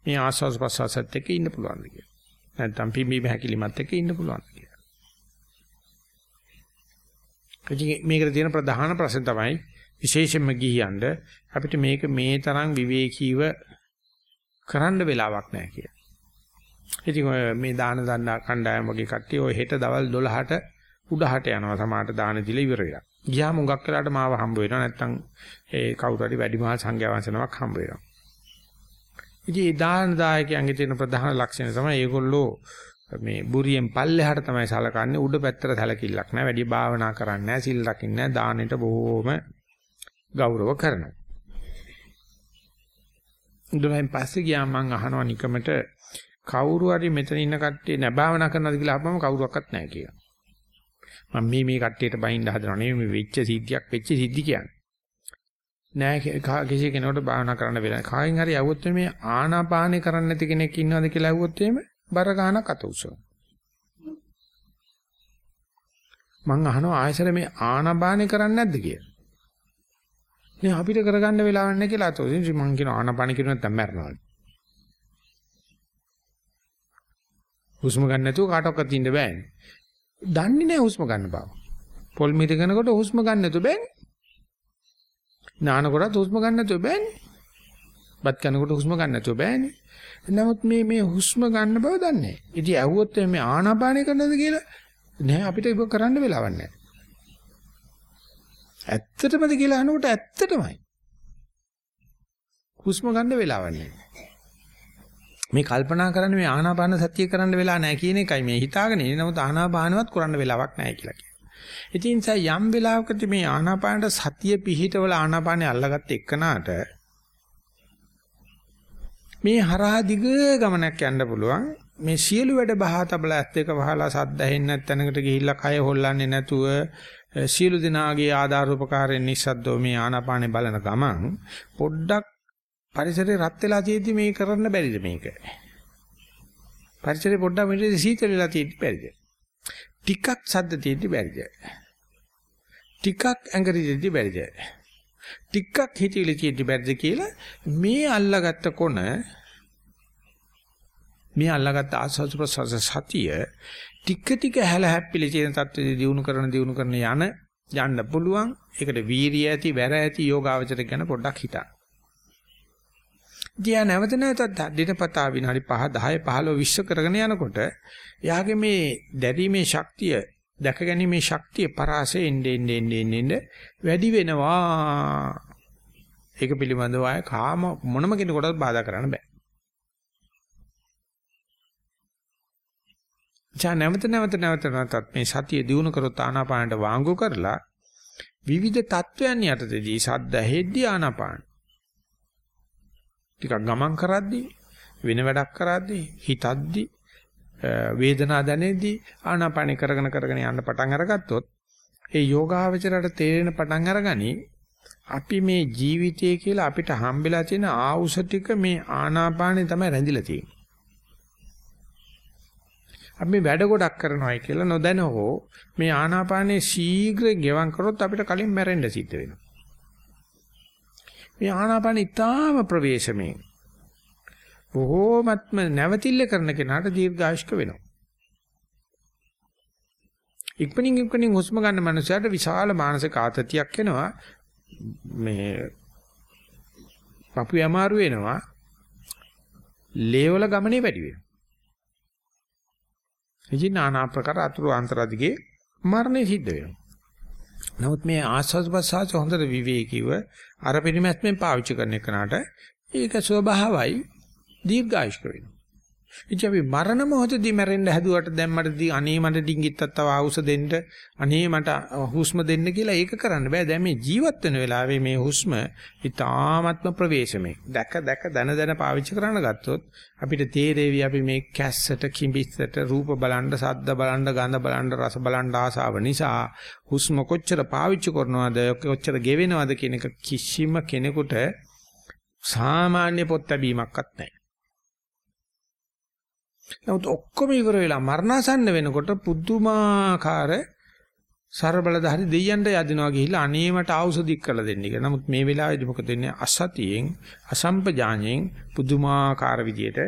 මේ ආස්වාස් ප්‍රසවාසත් එක්ක ඉන්න පුළුවන්ද කියලා. නැත්නම් පිම්බීම හැකිලිමත් එක්ක ඉන්න පුළුවන්ද කියලා. මේකට තියෙන ප්‍රධාන ප්‍රශ්න තමයි විශේෂයෙන්ම ගිහියන්ද අපිට මේක මේ තරම් විවේකීව කරන්න වෙලාවක් නැහැ කියලා. ඉතින් මේ දාන දන්න කණ්ඩායම වගේ කට්ටිය ඔය හෙට දවල් 12ට උඩහට යනවා සමාහට දාන දීලා ඉවර වෙලා. ගියාම උඟක් වෙලාට මාව හම්බ වෙනවා නැත්තම් ඒ කවුරු හරි වැඩිමහල් සංඝයා වහන්සේනමක් හම්බ වෙනවා. ඉතින් ඒ දාන දායකයන්ගේ තියෙන ප්‍රධාන ලක්ෂණය තමයි ඒගොල්ලෝ මේ බුරියෙන් පල්ලෙහාට තමයි සලකන්නේ උඩ පැත්තට සැලකිල්ලක් නැහැ වැඩි භාවනා කරන්නේ නැහැ සිල් රකින්නේ නැහැ දානෙට බොහෝම ගෞරව කරනවා. ඉඳලා පස්සේ ගියා මම අහනවා නිකමට කවුරු හරි මෙතන ඉන්න කට්ටිය නැ භාවනා කරනවද කියලා අහපම කවුරුවක්වත් නැහැ කියලා. මම මේ මේ කට්ටියට බයින්ද හදනව නෙමෙයි මේ වෙච්ච සිද්ධියක් වෙච්ච සිද්ධි කියන්නේ. නෑ කිසි කෙනෙකුට භාවනා කරන්න වෙලා කායින් හරි යවුවොත් මේ ආනාපානේ කරන්න නැති කෙනෙක් ඉන්නවද කියලා ඇහුවොත් එහෙම බර ගන්නක් අත උසව. මං අහනවා ආයසර මේ ආනාපානේ කරන්නේ නැද්ද කියලා. නේ අපිට කරගන්න වෙලාවක් නැහැ කියලා අතෝ. ඉතින් මං කියන ආනාපාන කියන නැත්නම් මැරෙනවා. හුස්ම ගන්න නැතුව කාටවත් ඉන්න බෑනේ. දන්නේ නැහැ හුස්ම ගන්න බව. පොල් මිදගෙනකොට හුස්ම ගන්න නැතුව බෑනේ. නානකොට හුස්ම ගන්න නැතුව බෑනේ. බත් කනකොට හුස්ම ගන්න නැතුව බෑනේ. නමුත් මේ මේ හුස්ම ගන්න බව දන්නේ නැහැ. ඉතින් ඇහුවොත් මේ ආනාපානය කරනද කියලා නෑ අපිට ඒක කරන්න වෙලාවක් නැහැ. ඇත්තටමද කියලා අහනකොට ඇත්තටමයි. හුස්ම ගන්න වෙලාවක් නැහැ. මේ කල්පනා කරන්නේ මේ ආනාපාන සතිය කරන්න වෙලා නැහැ කියන එකයි මේ හිතාගෙන ඉන්නේ. නමුත් ආනාපානවත් කරන්න වෙලාවක් නැහැ කියලා කියනවා. ඉතින් යම් වෙලාවකදී මේ ආනාපානට සතිය පිහිටවල ආනාපානේ අල්ලගත්ත එක්කනාට මේ හරහා දිග ගමනක් යන්න පුළුවන්. මේ සියලු වැඩ බහා තබලා ඇත්ත එක වහලා සද්ද ඇහෙන්නේ නැත්නම්කට ගිහිල්ලා කය හොල්ලන්නේ නැතුව සියලු දිනාගේ ආධාරෝපකාරයෙන් නිස්සද්දෝ මේ ආනාපානේ බලන ගමන් පොඩ්ඩක් පරිසරේ රත් වෙලා තියෙද්දි මේ කරන්න බැරිද මේක? පරිසරේ පොඩ්ඩක් මෙතන සීතල වෙලා තියෙද්දි බැරිද? ටිකක් සද්ද තියෙද්දි බැරිද? ටිකක් ඇඟරි තියෙද්දි බැරිද? ටිකක් හිතවිලි තියෙද්දි බැරිද කියලා මේ අල්ලාගත්ත කොන මේ අල්ලාගත්ත ආස්වාද ප්‍රසවාස සතිය ටික ටික හැල හැප්පිලි තියෙන தත්ත්වෙදී දිනු කරන දිනු කරන යන යන්න පුළුවන්. ඒකට වීරිය ඇති වැර ඇති යෝගාවචර ගැන පොඩ්ඩක් හිතන්න. ගියා නැවත නැවතත් දිනපතා විනාඩි 5 10 15 20 කරගෙන යනකොට එයාගේ මේ දැරීමේ ශක්තිය දැක ගැනීමේ ශක්තිය පරාසෙ එන්නේ එන්නේ එන්නේ වැඩි වෙනවා. ඒක පිළිබඳව ආය කාම මොනම කෙනෙකුටත් බාධා කරන්න බෑ. ජා නැවත නැවත නැවත නැවතත් මේ සතිය දිනු කරොත් ආනාපානට වාංගු කරලා විවිධ තත්වයන් යටතේදී සද්ද හෙද්දී ආනාපාන ටිකක් ගමන් කරද්දී වෙන වැඩක් කරද්දී හිතද්දී වේදනාව දැනෙද්දී ආනාපානෙ කරගෙන කරගෙන යන්න පටන් අරගත්තොත් ඒ යෝගාවචරයට තේරෙන පටන් අරගනි අපි මේ ජීවිතය කියලා අපිට හම්බෙලා තියෙන ආවුස ටික මේ ආනාපානේ තමයි රැඳිලා තියෙන්නේ. අපි වැඩ ගොඩක් කරනවායි කියලා නොදැන හෝ මේ ආනාපානේ ශීඝ්‍රයෙන් ගෙවම් කරොත් අපිට කලින් මැරෙන්න සිද්ධ වෙනවා. මේ ආනාපාන ඉතාම ප්‍රවේශමේ බොහෝමත්ම නැවතිල්ල කරන කෙනාට දීර්ඝායුෂ්ක වෙනවා. ඉක්මනින් ඉක්මනින් හුස්ම ගන්න මනුස්සයාට විශාල මානසික ආතතියක් එනවා. මේ පපු යමාරු වෙනවා. ලේවල ගමනේ වැඩි වෙනවා. ඉතින් নানা ආකාර අතුරු අන්තරදිගේ මරණය සිද්ධ වෙනවා. නමුත් මේ ආස්වාද ප්‍රසආස හොඳට විවේකීව අර පිළිමැස්මෙන් පාවිච්චි කරන එකනට ඒක ස්වභාවයි දීර්ඝායුෂ්ක වෙනවා. ඉතින් අපි මරණ මොහොතදී මැරෙන්න හැදුවට දැන් මට දී අනේ මට ඩිංගිත්තක් තව ආවුස දෙන්න අනේ මට හුස්ම දෙන්න කියලා ඒක කරන්න බෑ. දැන් මේ ජීවත් වෙන වෙලාවේ මේ හුස්ම ඊ타ත්ම ප්‍රවේශමේ. දැක දැක දන දන පාවිච්චි කරන්න ගත්තොත් අපිට තේරෙවි අපි මේ කැස්සට කිඹිස්සට රූප බලන්න, සද්ද බලන්න, ගඳ බලන්න, රස බලන්න ආසාව නිසා හුස්ම කොච්චර පාවිච්චි කරනවද, කොච්චර ගෙවෙනවද කියන එක කිසිම කෙනෙකුට සාමාන්‍ය පොත් ලැබීමක්වත් නැහැ. නමුත් ඔක්කොම ඉවර වෙලා මරණසන්න වෙනකොට පුදුමාකාර ਸਰබලධාරි දෙයයන්ට යදිනවා ගිහිල්ලා අනේ මට ඖෂධික් කරලා දෙන්න කියලා. නමුත් මේ වෙලාවේදී මොකද වෙන්නේ? අසතියෙන් අසම්පජාණයෙන් පුදුමාකාර විදියට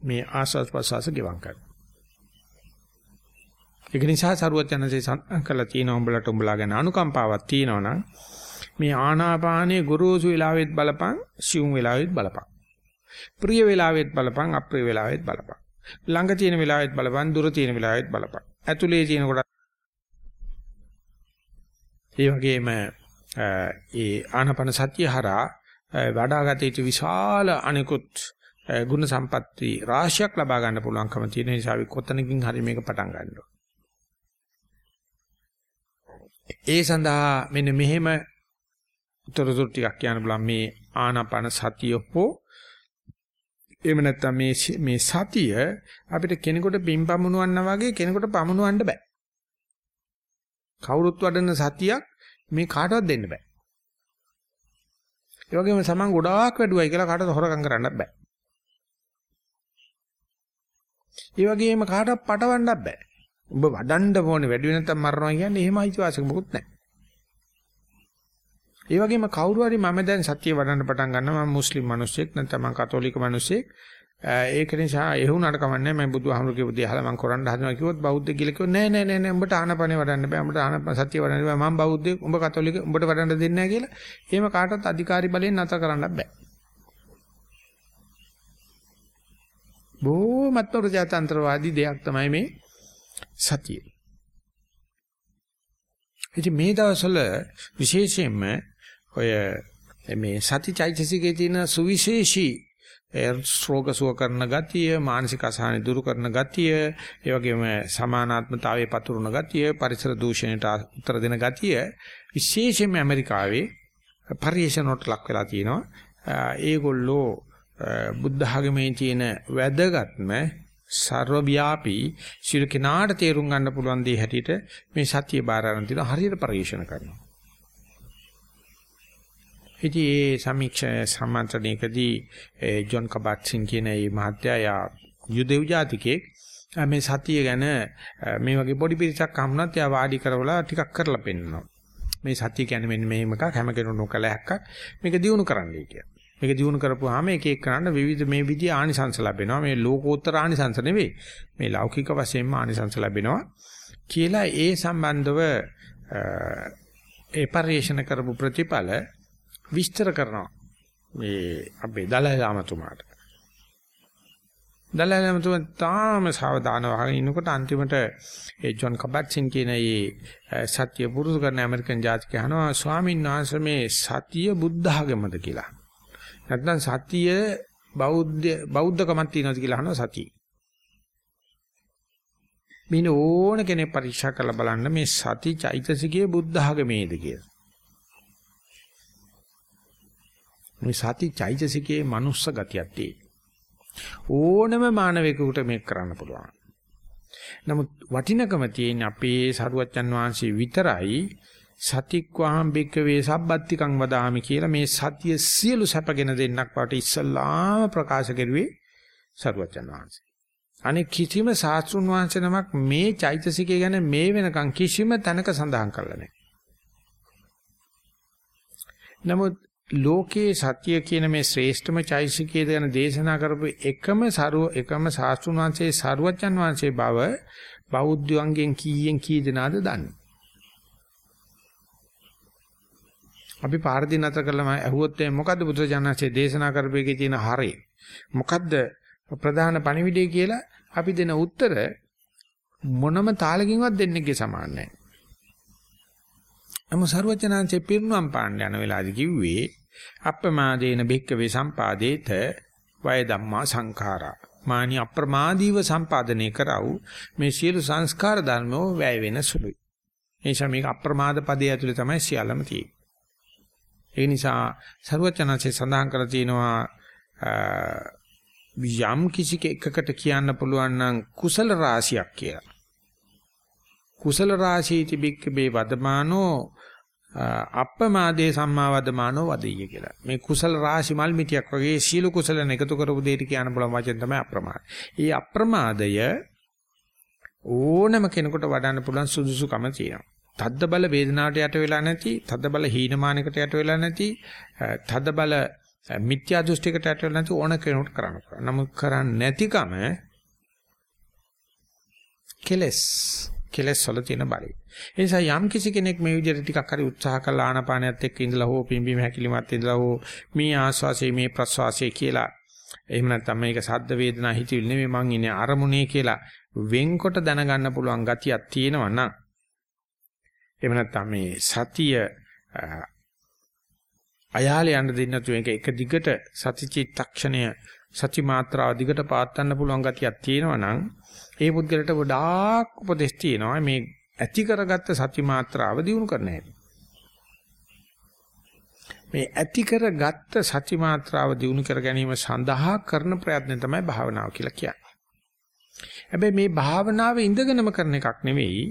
මේ ආස්වාද ප්‍රසවාස ගෙවම් කරනවා. ඒක නිසා සරුවත් යනසේ සඳහන් කළා තියෙනවා උඹලට උඹලා ගැන අනුකම්පාවක් තියෙනවා නම් මේ ආනාපානයේ ගුරුසු වෙලාවෙත් බලපං, සියුම් වෙලාවෙත් බලපං. ප්‍රිය වෙලාවෙත් බලපං, අප්‍රිය වෙලාවෙත් බලපං. ළඟ තියෙන වෙලාවෙත් බලපන් දුර තියෙන වෙලාවෙත් බලපන්. ඇතුලේ තියෙන කොට ඒ වගේම ඒ ආනපන සතිය හරහා වඩාගත යුතු විශාල අනිකුත් ගුණ සම්පatti රාශියක් ලබා ගන්න පුළුවන්කම තියෙන නිසා අපි කොතනකින් හරි මේක පටන් ගන්නවා. ඒ සඳහා මෙන්න මෙහෙම උතරතුරු ටිකක් කියන්න බලන්න මේ ආනාපාන සතිය හෝ එහෙම නැත්නම් මේ මේ සතිය අපිට කෙනෙකුට බිම් පමුණවන්නා වගේ කෙනෙකුට පමුණවන්න බෑ. කවුරුත් වඩන සතියක් මේ කාටවත් දෙන්න බෑ. ඒ වගේම සමන් ගොඩාක් වැඩුවයි කියලා කාටවත් හොරකම් කරන්නත් බෑ. ඒ වගේම කාටවත් පටවන්නත් බෑ. උඹ වඩන්න ඕනේ වැඩි වෙන නැත්නම් මරනවා කියන්නේ එහෙම අයිතිවාසික මොකුත් නැහැ. ඒ වගේම කවුරු හරි මම දැන් සත්‍ය වඩන්න පටන් ගන්නවා. මම මුස්ලිම් මිනිස්සෙක් නැත්නම් මම කතෝලික මිනිස්සෙක්. ඒක නිසා ඒ වුණාට කමන්නේ මම බුදුහාමුදුරු කියපු දේ අහලා මම කරන්න හදනවා කිව්වොත් බෞද්ධ කියලා කිව්වොත් නෑ නෑ නෑ නෑ. උඹට ආනපනේ වඩන්න බෑ. උඹට ආනපන සත්‍ය වඩන්න බෑ. මම බෞද්ධයෙක් උඹ කතෝලික උඹට වඩන්න දෙන්නේ නෑ කියලා. එහෙම කාටවත් අධිකාරි බලයෙන් නැතර කරන්න බෑ. බොහොමත්ම ප්‍රජාතන්ත්‍රවාදී දෙයක් තමයි මේ සතිය. ඉතින් මේ දවස්වල විශේෂයෙන්ම ඔය මේ සතිචෛතසිකයේ තියෙන සුවිශේෂී ශ්‍රෝග සුව කරන ගතිය, මානසික අසහන දුරු කරන ගතිය, ඒ වගේම සමානාත්මතාවයේ පතුරන ගතිය, පරිසර දූෂණයට උත්තර දෙන ගතිය විශේෂයෙන්ම ඇමරිකාවේ පරිශනොට ලක් වෙලා තියෙනවා. ඒගොල්ලෝ බුද්ධ ආගමේ තියෙන වැදගත්ම ਸਰවව්‍යාපී සිල් කෙනාට තේරුම් ගන්න පුළුවන් දේ හැටියට මේ සත්‍ය බාර ගන්න තියෙන හරියට පරිශන කරනවා. ඉතින් ඒ සමීක්ෂ සම්මන්ත්‍රණයකදී ජොන් කබට්සින් කියන මේ මහත්තයා යුදෙව් ජාතිකේ මේ සතිය ගැන මේ වගේ පොඩි පිරිසක් හම්ුණත් එයා වාඩි කරවලා ටිකක් කරලා පෙන්නනවා. මේ සතිය කියන්නේ මෙන්න මෙහෙම එකක් හැම කෙනෙකුට නොකල හැක්කක් මේක දිනු කරන්නයි කියලා. මේක දිනු කරපුවාම එක එක කරන්න විවිධ මේ විදිහ ආනිසංස ලැබෙනවා. මේ ලෝකෝත්තර ආනිසංස නෙවෙයි. මේ ලෞකික වශයෙන්ම ආනිසංස ලැබෙනවා කියලා ඒ සම්බන්ධව ඒ පරිශන කරපු ප්‍රතිඵල විස්තර කරනවා මේ අපේ දලයි ලාමතුමාට. දලයි ලාමතුමා තාම සාවධානව අහගෙන ඉන්නකොට අන්තිමට ඒ ජොන් කබට්සින් කියන ඒ සත්‍ය පුරුදු කරන ඇමරිකන් ජාතිකය අහනවා ස්වාමීන් වහන්සේ මේ සතිය බුද්ධ ආගමද කියලා. නැත්නම් සතිය බෞද්ධ බෞද්ධකමක් තියෙනවද කියලා අහනවා සතිය. මින ඕන කෙනෙක් පරීක්ෂා කරලා බලන්න මේ සති චෛතසිකයේ බුද්ධ ආගමේද කියලා. මේ සති චෛතසිකයේ මනුස්ස ගතියක් තියෙනවා. ඕනම මානවිකයෙකුට මේක කරන්න පුළුවන්. නමුත් වටිනකම තියෙන අපේ සරුවච්චන් වහන්සේ විතරයි සතික්වාම් බික්කවේ සබ්බත්තිකං වදාමි කියලා මේ සතිය සියලු සැපගෙන දෙන්නක් වට ඉස්සල්ලාම ප්‍රකාශ කරුවේ සරුවච්චන් වහන්සේ. අනේ කිසිම සාස්ත්‍රුන් වහන්සේ නමක් මේ චෛතසිකය ගැන මේ වෙනකන් කිසිම තැනක සඳහන් කරලා නැහැ. නමුත් ලෝකේ සත්‍ය කියන මේ ශ්‍රේෂ්ඨම චෛතසිකය ගැන දේශනා කරපු එකම සරුව එකම සාස්ත්‍රුන් වහන්සේ සරුවච්චන් වහන්සේ බව බෞද්ධයන්ගෙන් කීයෙන් කී දෙනාද දන්නේ. අපි පාරදී නතර කළම ඇහුවොත් මොකද්ද බුදුරජාණන්සේ දේශනා කරපු එකේ තියෙන හරය? මොකද්ද ප්‍රධාන පණිවිඩය කියලා අපි දෙන උත්තර මොනම තාලකින්වත් දෙන්නේගේ සමාන නැහැ. නමුත් ਸਰවචනාංශේ පිරුණම් පාණ්ඩ යන වෙලාවදී කිව්වේ අප්‍රමාදේන බික්කවේ සම්පාදේත වය ධම්මා සංඛාරා. මානි අප්‍රමාදීව සම්පාදනය කරව මේ සියලු සංස්කාර ධර්මෝ වැය වෙන සුළුයි. එනිසා මේක අප්‍රමාද පදයේ ඇතුලේ තමයි සියල්ලම තියෙන්නේ. ඒ නිසා ਸਰවචනාංශේ සඳහන් කරලා තියෙනවා යම් කිසි එකකට කියන්න පුළුවන් නම් කුසල රාශියක් කියලා. කුසල රාශීති බික්කබේ වදමානෝ අප්පමාදේ සම්මා වදමානෝ වදෙය කියලා. මේ කුසල රාශි මල් මිටියක් වගේ සීල කුසලන එකතු කරපු දෙයට කියන්න පුළුවන් වචන තමයි අප්‍රමාද. ඒ අප්‍රමාදය ඕනම කෙනෙකුට වඩන්න පුළුවන් සුදුසුකම තියෙනවා. තද්ද බල වේදනාවට යට වෙලා නැති, තද්ද බල හීනමානකට යට වෙලා නැති, තද්ද බල මිත්‍යා දෘෂ්ටිකට ඇටවෙලා නැති ඕන කෙනෙකුට කරන්න පුළුවන්. නමුත් කරන්නේ නැතිකම කෙලස් කෙලස් වල තියෙන බලය. ඒ නිසා යම් කිසි කෙනෙක් මේ විදිහට ටිකක් හරි උත්සාහ කළා ආනපානයත් එක්ක ඉඳලා හෝ පිම්බීම හැකිලිමත් ඉඳලා හෝ මේ ආස්වාසේ මේ ප්‍රස්වාසයේ කියලා එහෙම නැත්නම් මේක සද්ද වේදනා හිතවිලි නෙමෙයි මං ඉන්නේ අරමුණේ කියලා වෙන්කොට දැනගන්න පුළුවන් ගතියක් තියෙනවා නම් එහෙම නැත්නම් මේ සතිය අයාලේ යන්න දෙන්නේ නැතුව ඒක එක දිගට සතිචිත්තක්ෂණය සති මාත්‍රාව දිගට පාත්තන්න පුළුවන් ගතියක් තියෙනවා නම් ඒ පුද්ගලට වඩාක් උපදෙස් තියෙනවා මේ ඇති කරගත්ත සති මාත්‍රාව දිනු කරන්න හැටි. මේ ඇති කරගත්ත සති මාත්‍රාව දිනු කර ගැනීම සඳහා කරන ප්‍රයත්න තමයි භාවනාව කියලා කියන්නේ. හැබැයි මේ භාවනාව ඉඳගෙනම කරන එකක් නෙවෙයි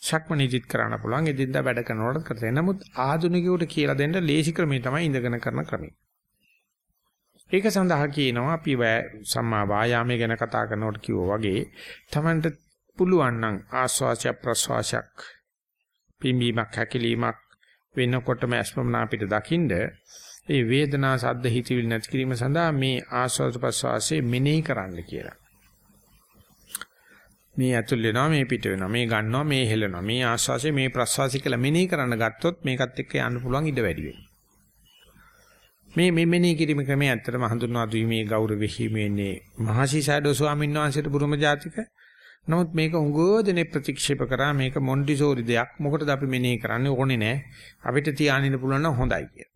ශක්මනීදිත් කරන්න පුළුවන් එදින්දා වැඩ කරනකොට කරතේ. නමුත් ආධුනිකයෙකුට කියලා දෙන්න ලේසි ක්‍රමය තමයි ඉඳගෙන කරන ක්‍රමය. ඒක සඳහා කියනවා අපි සම්මා වායාමයේ ගැන කතා කරනකොට කිව්වා වගේ Tamanට පුළුවන් නම් ආස්වාසය ප්‍රස්වාසයක් පිම්බීමක් හැකිලීමක් වෙනකොටම අස්මමනා අපිට දකින්න ඒ වේදනා සද්ද හිතවිලි නැති කිරීම සඳහා මේ ආස්වාද ප්‍රස්වාසයේ මෙනෙහි කරන්න කියලා. මේ ඇතුල් වෙනවා මේ පිට වෙනවා මේ ගන්නවා මේ හෙලනවා මේ ආශ්වාසය මේ ප්‍රශ්වාසය කියලා මෙනෙහි කරන්න ගත්තොත් මේකත් එක්ක යන්න පුළුවන් ඉඩ වැඩි මේ මේ මෙනෙහි කිරීම ක්‍රමය ඇත්තටම හඳුන්වා දීමේ ගෞරවෙහි මේන්නේ මහසි සයඩෝ ස්වාමීන් වහන්සේට බුරුම ජාතික නමුත් මේක උගෝදෙනේ ප්‍රතික්ෂේප කරා මේක මොන්ටිසෝරි දෙයක් මොකටද අපි මෙනෙහි කරන්නේ ඕනේ නෑ අපිට තියානින්න පුළුවන් නම් හොඳයි කියලා.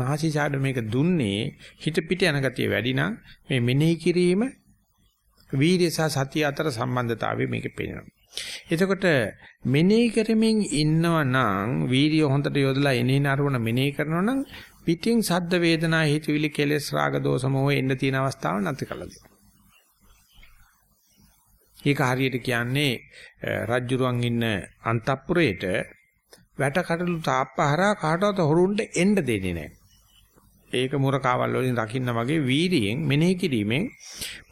මහසි සයඩෝ මේක දුන්නේ හිත පිට යන ගතිය වැඩි නම් මේ මෙනෙහි කිරීම වීර්ය සහ සතිය අතර සම්බන්ධතාවය මේකේ පේනවා. එතකොට මෙනෙහි කරමින් ඉන්නවා නම් වීර්ය හොඳට යොදලා එනේන අරමුණ මෙනෙහි කරනවා නම් පිටින් සද්ද වේදනා හිතවිලි කෙලෙස් රාග දෝෂ මොහ එන්න තියෙන අවස්ථාව නැති කළා දෙනවා. ඒක හරියට කියන්නේ රජ්ජුරුවන් ඉන්න අන්තපුරේට වැට කඩළු තාප්පහරා කාටවත් හොරුන්ට එන්න දෙන්නේ නැහැ. ඒක මුරකාවල් වලින් රකින්න වගේ වීර්යයෙන් මෙනෙහි කිරීමෙන්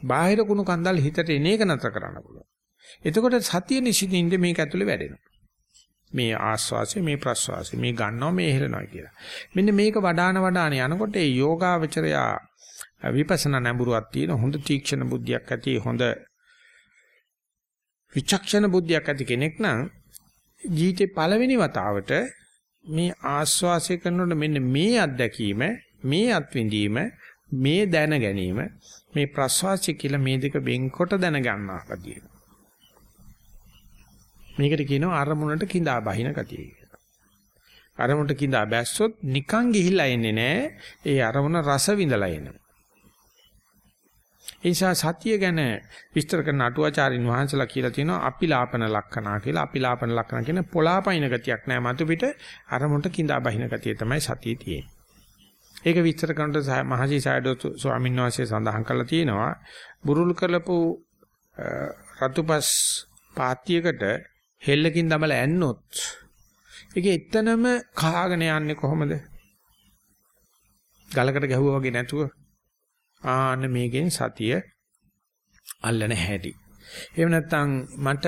බාහිර කුණු කන්දල් හිතට එන එක නතර කරන්න පුළුවන්. එතකොට සතිය නිසින්ින්ද මේක ඇතුලේ වැඩෙනවා. මේ ආස්වාසය මේ ප්‍රස්වාසය මේ ගන්නවා මේ හෙලනවා කියලා. මෙන්න මේක වඩාන වඩාන යනකොට ඒ යෝගාවචරයා විපස්සනා නැඹුරුවක් තියෙන හොඳ තීක්ෂණ බුද්ධියක් ඇති හොඳ විචක්ෂණ බුද්ධියක් ඇති කෙනෙක් නම් ජීවිතේ පළවෙනි වතාවට මේ ආස්වාසය කරනකොට මෙන්න මේ අත්දැකීම මේ අත්විඳීම මේ දැන ගැනීම මේ ප්‍රසවාසය කියලා මේ දෙක වෙන්කොට දැන ගන්නවා කතිය. මේකට කියනවා අරමුණට கிඳා බහින ගතිය කියලා. අරමුණට கிඳා බැස්සොත් නිකන් ගිහිලා එන්නේ නැහැ. ඒ අරමුණ රස විඳලා එනවා. එනිසා සතිය ගැන විස්තර කරන අටුවාචාරින් වහන්සලා කියලා තියෙනවා අපිලාපන ලක්ෂණා කියලා. අපිලාපන ලක්ෂණ කියන්නේ පොළාපයින් ගතියක් නෑ. මතු පිට අරමුණට கிඳා බහින ගතිය තමයි සතිය තියෙන්නේ. ඒක විස්තර කරනට මහසි සයඩෝ ස්වාමීන් වහන්සේ සඳහන් කරලා තියෙනවා බුරුල් කරලපු රතුපස් පාත්‍යයකට හෙල්ලකින් දමලා ඇන්නොත් ඒක එතනම කාගෙන යන්නේ කොහොමද? ගලකට ගැහුවා වගේ නැතුව ආන්න මේකෙන් සතිය අල්ලන හැටි. එහෙම නැත්නම් මට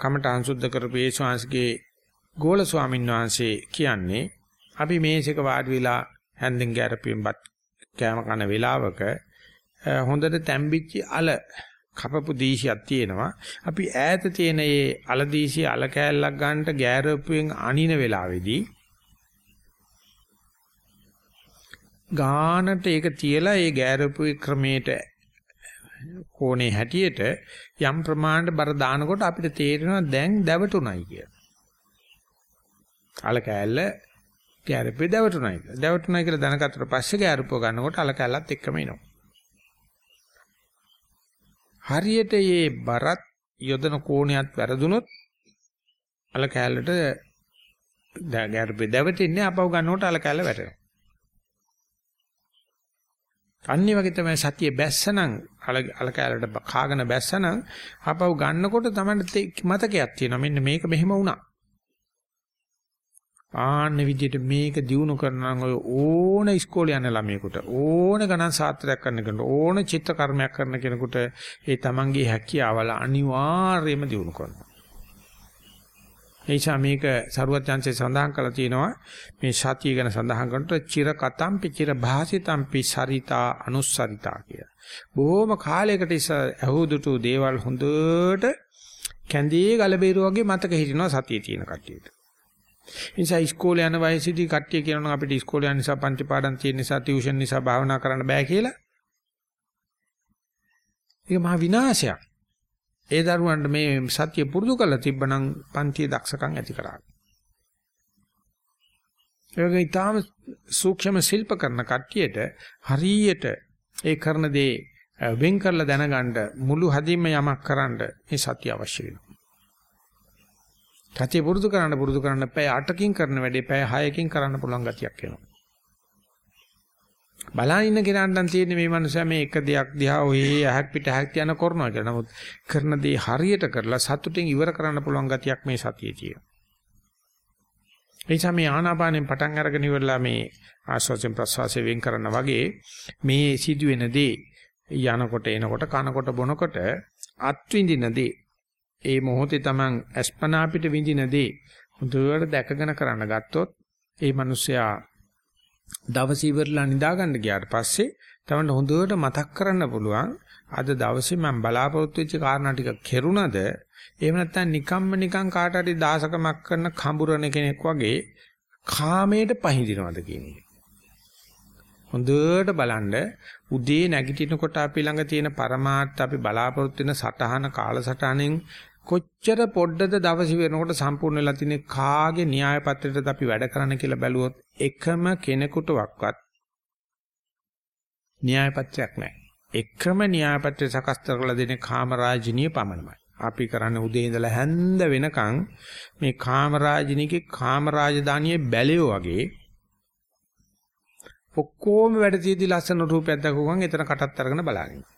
කමඨාන් සුද්ධ කරපු ඒ ශාස්ගේ ගෝල ස්වාමීන් වහන්සේ කියන්නේ අපි මේසෙක වාඩි වෙලා හැන්දෙන් ගැරපියෙන්පත් කෑම කන වෙලාවක හොඳට තැම්බිච්ච අල කපපු දීශයක් තියෙනවා. අපි ඈත තියෙන මේ අල දීශිය අල කෑල්ලක් ගන්නට ගෑරපුවෙන් අනින වෙලාවේදී ගානට ඒක තියලා ඒ ගෑරපුවේ ක්‍රමයට කෝණේ හැටියට යම් ප්‍රමාණයට බර දානකොට අපිට තේරෙනවා දැන් දැවටුණයි කියලා. අල කෑල්ල ගෑරපුවේ දැවටුණයි කියලා. දැවටුණයි කියලා දැනගත්තට පස්සේ ගෑරපුව ගන්නකොට අල කෑල්ලත් එක්කම එනවා. හරියට මේ බරත් යොදන කෝණියත් වැරදුනොත් අල කෑල්ලට ගෑරපුවේ දැවටෙන්නේ අපව ගන්නකොට අල කෑල්ල වැටෙනවා. අන්නේ වගේ තමයි සතිය බැස්සනම් අල කැලට කාගෙන බැස්සනම් ආපහු ගන්නකොට තමයි මතකයක් තියෙනවා මෙන්න මේක මෙහෙම වුණා. ආන්න විදිහට මේක දිනු කරනනම් ඔය ඕන ඉස්කෝලේ යන ළමයෙකුට ඕන ගණන් සාත්‍රයක් කරන කෙනෙකුට ඕන චිත්ත කර්මයක් කරන කෙනෙකුට ඒ තමන්ගේ හැකියාවල අනිවාර්යයෙන්ම දිනු කරනවා. එයිසා මේක සරුවත් chance සඳහන් කරලා තියෙනවා මේ සතිය ගැන සඳහන් කරනකොට චිර කතම්පි චිර භාසිතම්පි සරිතා අනුස්සරිතා කිය. බොහොම කාලයකට ඉස ඇහුදුටු දේවල් හොඳට කැඳේ ගලබේරුව වගේ මතක හිටිනවා සතියේ තියෙන කට්ටියට. නිසා ඉස්කෝලේ යන වයසේදී කට්ටිය කියනවා අපිට ඉස්කෝලේ යන නිසා පන්ති පාඩම් තියෙන නිසා ටියුෂන් නිසා භාවනා කරන්න බෑ කියලා. ඒක මහා විනාශයක්. ඒ දරුවන්ට මේ සත්‍ය පුරුදු කරලා තිබ්බනම් පන්තියේ දක්ෂකම් ඇති කරා. ඒක ඊටාම සූක්ෂම ශිල්ප කරන කට්ටියට හරියට ඒ කරන දේ වෙන් කරලා දැනගන්න මුළු හදින්ම යමක් කරන්න මේ සත්‍ය අවශ්‍ය වෙනවා. සත්‍ය පුරුදු කරන්න පුරුදු කරන්න පැය 8කින් කරන වැඩේ පැය 6කින් කරන්න පුළුවන් ගතියක් එනවා. බලන් ඉන්න කෙනාට තියෙන මේ මනුස්සයා මේ එක දෙයක් දිහා ඔය ඇහක් පිට ඇහක් යන කරනවා කියලා. නමුත් කරන දේ හරියට කරලා සතුටින් ඉවර කරන්න පුළුවන් ගතියක් මේ සතියේ තියෙනවා. ඒ නිසා මේ ආනාපානෙන් පටන් අරගෙන ඉවරලා මේ ආස්වාසයෙන් ප්‍රස්වාසයෙන් වෙන් කරන වගේ මේ සිදුවෙන දේ යනකොට එනකොට කනකොට බොනකොට අත්විඳින දේ ඒ මොහොතේ Taman අස්පනා පිට විඳින දේ හොඳට දැකගෙන කරන්න ගත්තොත් ඒ මිනිස්සයා දවස් ඉවරලා නිදා ගන්න ගියාට පස්සේ තමයි හොඳට මතක් කරන්න පුළුවන් අද දවසේ මම බලාපොරොත්තු වෙච්ච කාරණා ටික කෙරුණද එහෙම නැත්නම් නිකම්ම නිකං කාට හරි දාසකමක් කරන කඹුරණ කෙනෙක් වගේ කාමයට පහඳිනවද කියන එක. හොඳට බලන්න උදේ නැගිටිනකොට අපි ළඟ තියෙන પરමාර්ථ අපි බලාපොරොත්තු වෙන සටහන කාලසටහනෙන් කොච්චර පොඩ්ඩද දවස් වෙනකොට සම්පූර්ණ වෙලා තියෙන කාගේ න්‍යාය පත්‍රයටද අපි වැඩ කරන්න කියලා බැලුවොත් එකම කෙනෙකුට වක්වත් න්‍යාය පත්‍රයක් නැහැ. එකම න්‍යාය පත්‍රය සකස් කරලා දෙන කාමරාජිනිය පමණයි. අපි කරන්නේ උදේ ඉඳලා හැන්ද වෙනකන් මේ කාමරාජිනියගේ කාමරාජධානියේ බැලියෝ වගේ ඔක්කොම වැඩ තියදී ලස්සන රූපයක් දැකගුවන් එතන කටත් අරගෙන බලන්නේ.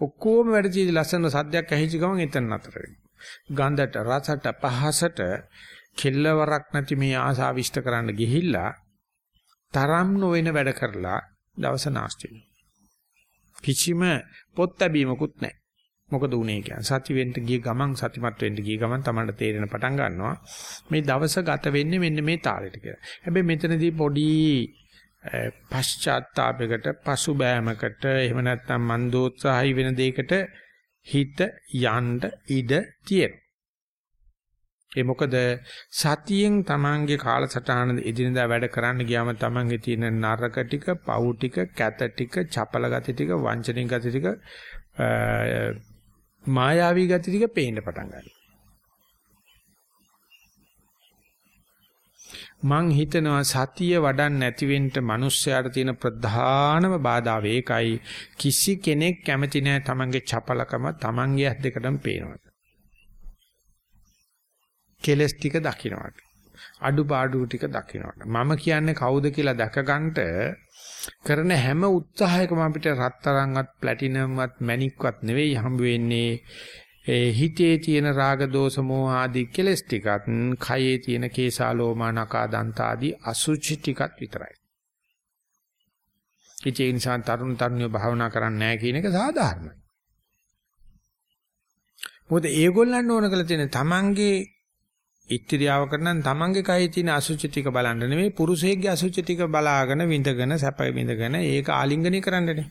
ඔක්කොම වැඩ තියදී ලස්සන සද්දයක් ඇහිච්ච ගමන් එතන නතර ගන්ධට රසට පහසට කෙල්ලවරක් නැති මේ ආසාව ඉෂ්ට කරන්න ගිහිල්ලා තරම් නොවන වැඩ කරලා දවස නාස්ති කිසිම පොත් ලැබීමකුත් නැහැ. මොකද උනේ කියන්නේ සති වෙන්න ගිය ගමන් සතිමත් වෙන්න ගිය ගමන් තමයි තේරෙන පටන් ගන්නවා මේ දවස ගත වෙන්නේ මෙන්න මේ තාලෙට කියලා. හැබැයි මෙතනදී පොඩි පශ්චාත්තාපයකට පසුබෑමකට එහෙම නැත්නම් මන්දෝත්සාහයි වෙන දෙයකට හිත යන්න ඉඩ තියෙනවා. ඒ මොකද සතියෙන් තමන්ගේ කාලසටහන එදිනදා වැඩ කරන්න ගියාම තමන්ගේ තියෙන නරක ටික, පව් ටික, කැත ටික, චපල ගති ටික, වංචනික ගති ටික, මායාවී ගති ටික පේන්න පටන් ගන්නවා. මං හිතනවා සතිය වඩන්න නැති වෙන්න මිනිස්සයාට තියෙන ප්‍රධානම බාධා වේකයි කිසි කෙනෙක් කැමති නැහැ තමන්ගේ චපලකම තමන්ගේ ඇස් දෙකටම පේනවා. කෙලස් ටික දකින්නට. අඩුපාඩු ටික දකින්නට. මම කියන්නේ කවුද කියලා දැකගන්නට කරන හැම උත්සාහයකම අපිට රත්තරන්වත් ප්ලැටිනම්වත් මැණික්වත් නෙවෙයි හම්බ වෙන්නේ ඒ හිතේ තියෙන රාග දෝෂ මෝහ ආදී කෙලස් ටිකත් කයේ තියෙන කේසාලෝමා නකා දන්ත ආදී අසුචි ටිකත් විතරයි. ඒ නිසා තරුණ තරුණියෝ භාවනා කරන්නේ නැහැ කියන එක සාධාරණයි. මොකද ඒගොල්ලන් ඕන කරලා තියෙන තමන්ගේ ඉත්‍ත්‍යාව කරනන් තමන්ගේ කයේ තියෙන අසුචි ටික බලන්න නෙමෙයි පුරුෂයෙක්ගේ අසුචි ටික බලාගෙන විඳගෙන සැප විඳගෙන ඒක ආලිංගනය කරන්නනේ.